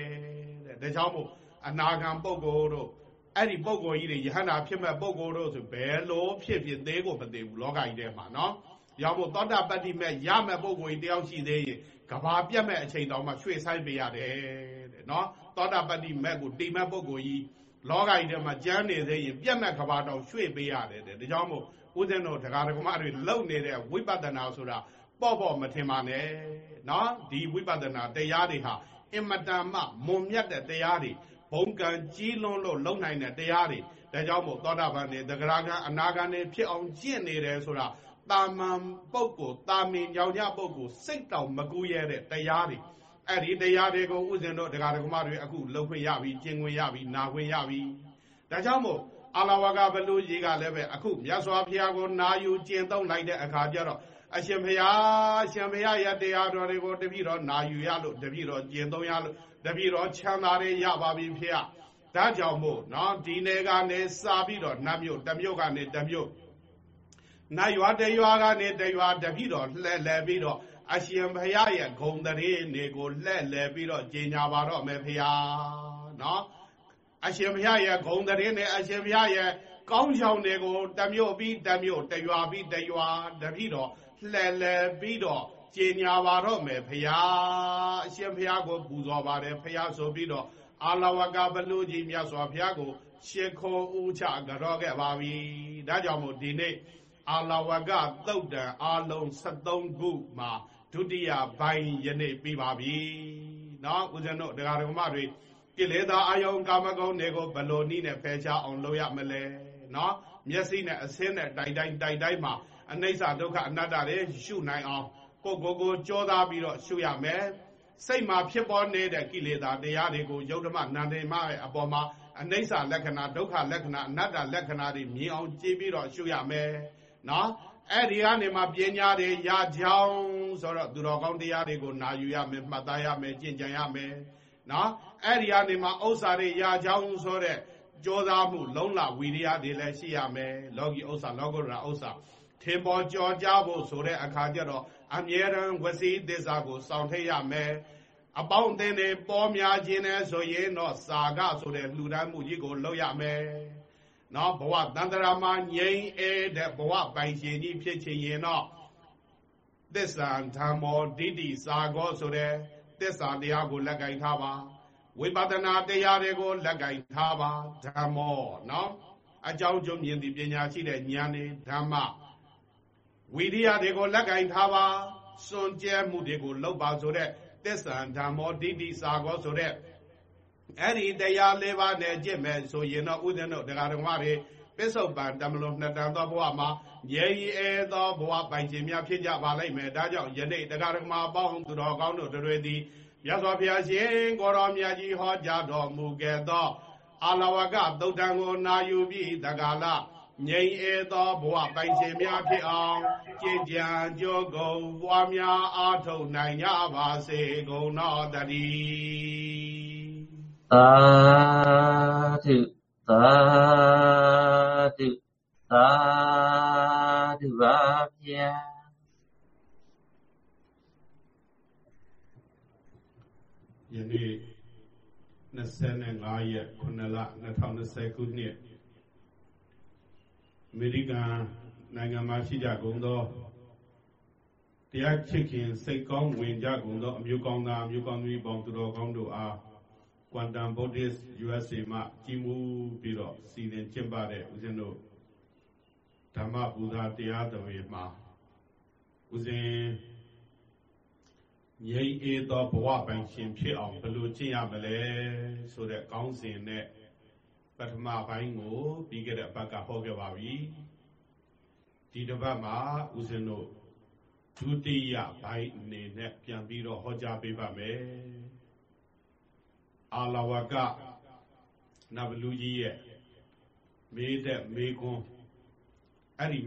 S1: တဲ့ဒါကြောင့်မို့အနာဂံပုဂ္ဂိုလ်တို့ အဲ့ဒီပုဂ္ဂိုလ်ကြီးတွေယဟန္တာဖြစ်မဲ့ပုဂ္ဂိုလ်တို့ဆိုဘယ်လိုဖြစ်ဖြစ်သေးကိုမသေးဘူးလောကကြီးထဲမှာနော်ရောက်မို့သောတာပတ္တိမဲ့ရမဲ့ပုဂ္ဂိုလ်ကြီးတယောက်ရှိသေးရင်ကဘာပြတ်မဲ့အချိန်တောင်မှရွှေ့ဆိုင်ပေးရတယ်တဲ့နော်သောတာပတ္တိမဲ့ကိုတိမဲ့ပုဂ္ဂိုလ်ကြီးလောကကြီးထဲမှာကျမ်းနေသေးရင်ပြတ်မဲ့ကဘာတောင်ရွှေ့ပေးရတယ်တဲ့ဒါကြောင့်မို့ဦးဇင်းတို့တရားဓမ္မတွေလုံနေတဲ့ဝိပဿနာဆိုတာပေါ့ပေါ့မထင်ပါနဲ့နော်ဒီဝိပဿနာတရားတွေဟာအင်မတန်မှမွန်မြတ်တဲ့တရားတွေ ဘုံကံကြီးလွန်းလို့လုံနိုင်တဲ့တရားတွေဒါကြောင့်မို့သောတာပန်နေသဂရကံအနာကံနေဖြစ်အောင်ကျင့်နေတယ်ဆိုတာတာမန်ပုဂ္ဂိုလ်တာမင်ကြောင်ကြပုဂ္ဂိုလ်စိတ်တောင်မကူရတဲ့တရားတွေအဲ့ဒီတရားတွေကိုဥစဉ်တို့တရားဓမ္မတွေအခုလုံခွင့်ရပြီကျင့်ခွင့်ရပြီနာခွင့်ရပြီဒါကြောင့်မို့အာလဝကဘလူကြီးကလည်းပဲအခုမြတ်စွာဘုရားကိုနာယူကျင့်သုံးလိုက်တဲ့အခါကျတော့အရှင်ဘုရားအရှင်ဘုရားရဲ့တရားတော်တွေကိုတပည့်တော်နာယူရလို့တပည့်တော်ကျင့်သုံးရလို့ တပည့်တော်ချမ်းသာတွေရပါပြီဖေရဒါကြောင့်မို့နော်ဒီနယ်ကနေစာပြီးတော့နတ်မြို့တမြို့ကနေတမြို့နတ်ရွာတရွာကနေတရွာတပည့်တော်လှဲ့လဲပြီးတော့အရှင်ဘုရားရဲ့ဂုံတရေနေကိုလှဲ့လဲပြီးတော့ကျင်ညာပါတော့မယ်ဖေရနော်အရှင်ဘုရားရဲ့ဂုံတရေနဲ့အရှင်ဘုရားရဲ့ကောင်းချောင်တွေကိုတမြို့ပြီးတမြို့တရွာပြီးတရွာတပည့်တော်လှဲ့လဲပြီးတော့ ကြေညာပါတော့မယ်ဖရာအရှင်ဖရာကိုပူဇော်ပါတယ်ဖရာဆိုပြီးတော့အာလဝကဘလူကြီးမြတ်စွာဘုရားကို ရှ िख ောဦးချကြောခဲ့ပါပြီဒါကြောင့်မို့ဒီနေ့အာလဝကသုတ်တံအာလုံး73ခုမှာဒုတိယပိုင်းယနေ့ပြီးပါပြီနော်ဦးဇင်းတို့ဒကာဒကမတွေကိလေသာအာယုံကာမဂုဏ်တွေကိုဘလို့နည်းနဲ့ဖယ်ရှားအောင်လုပ်ရမလဲနော်မျက်စိနဲ့အစင်းနဲ့တိုက်တိုင်းတိုက်တိုင်းမှာအနိစ္စဒုက္ခအနတ္တတွေရှုနိုင်အောင် ကိုကိုကိုကြောသားပြီးတော့ရှုရမယ်စိတ်မှာဖြစ်ပေါ်နေတဲ့ကိလေသာတရားတွေကိုယုတ်ဓမ္မနန္ဒေမရဲ့အပေါ်မှာအနိစ္စလက္ခဏာဒုက္ခလက္ခဏာအနတ္တလက္ခဏာတွေမြင်အောင်ကြည့်ပြီးတော့ရှုရမယ်နော်အဲ့ဒီကနေမှပညာတွေရကြောင်းဆိုတော့သူတော်ကောင်းတရားတွေကိုနာယူရမယ်မှတ်သားရမယ်ကျင့်ကြံရမယ်နော်အဲ့ဒီကနေမှဥစ္စာတွေရကြောင်းဆိုတဲ့ကြောသားမှုလုံးလဝီရိယတွေလည်းရှိရမယ်လောကီဥစ္စာလောကုတ္တရာဥစ္စာထင်ပေါ်ကြော်ကြဖို့ဆိုတဲ့အခါကျတော့ အမြဲတမ်းဝစီသစ္စာကိုစောင့်ထိတ်ရမယ်အပေါင်းအသင်းတွေပေါ်များခြင်းနဲ့ဆိုရင်တော့စာကဆိုတဲ့လှူဒန်းမှုကြီးကိုလုပ်ရမယ်နော်ဘဝတန္တရာမှာငြိမ်းအေးတဲ့ဘဝပိုင်ရှင်ကြီးဖြစ်ချင်ရင်တော့သစ္စာဓမ္မောဒိဋ္ဌိစာကောဆိုတဲ့သစ္စာတရားကိုလက်ကင်ထားပါဝိပဿနာတရားတွေကိုလက်ကင်ထားပါဓမ္မောနော်အကြောင်းကျုံမြင်သည့်ပညာရှိတဲ့ဉာဏ်တွေဓမ္မ ဝိရိယတွေကိုလက်ကင်ထားပါစွန့်ကြဲမှုတွေကိုလုပ်ပါဆိုတဲ့သစ္စာဓမ္မောဒိဋ္ဌိစာကောဆိုတဲ့အဲ့ဒီတရားလေးပါးနဲ့ကြည့်မယ်ဆိုရင်တော့ဥဒ္ဒနုတရားဓမ္မတွေပစ္စုပန်တမလုံးနှစ်တန်သောဘဝမှာရေရီအဲသောဘဝပိုင်ခြင်းများဖြစ်ကြပါလိမ့်မယ်ဒါကြောင့်ယနေ့တရားဓမ္မပေါင်းသူတော်ကောင်းတို့တွေသည်မြတ်စွာဘုရားရှင်ကိုရောမြတ်ကြီးဟောကြားတော်မူခဲ့သောအာလဝကသုတ်တံကိုနာယူပြီးတက္ကလာ ငြိမ်အေသောဘဝပိုင်ခြင်းများဖြစ်အောင်ကြည်ကြံကြောကုန်ပွားများအားထုတ်နိုင်ကြပါစေကုန်တော်တည်း
S2: သာဓုသာဓုသာဓုပါဗျာ
S1: ယနေ့25ရက်9လ2020ခုနှစ် အမေရိကန်နိုင်ငံမှာရှိကြကုန်သောတရားချစ်ခင်စိတ်ကောင်းဝင်ကြကုန်သောအမျိုးကောင်းသားအမျိုးကောင်းသမီးပေါင်းသူတော်ကောင်းတို့အား Quantum Buddhist USA မှကြီးမှုပြီးတော့စီစဉ်ကျင်းပတဲ့ဦးဇင်းတို့ဓမ္မပူဇာတရားတော်တွေမှာဦးဇင်းငြိမ်းအေးသောဘဝပိုင်ရှင်ဖြစ်အောင်ဘယ်လိုကျင့်ရမလဲဆိုတဲ့ကောင်းစဉ်နဲ့ ပထမပိုင်းကိုပြီးခဲ့တဲ့အပတ်ကဟောခဲ့ပါပြီဒီတစ်ပတ်မှာဦးဇင်းတို့ဒုတိယပိုင်းအနေနဲ့ပြန်ပြီးတော့ဟောကြားပေးပါမယ်အာလဝကနဗလူကြီးရဲ့မေးတဲ့မေးခွန်းအဲ့ဒီ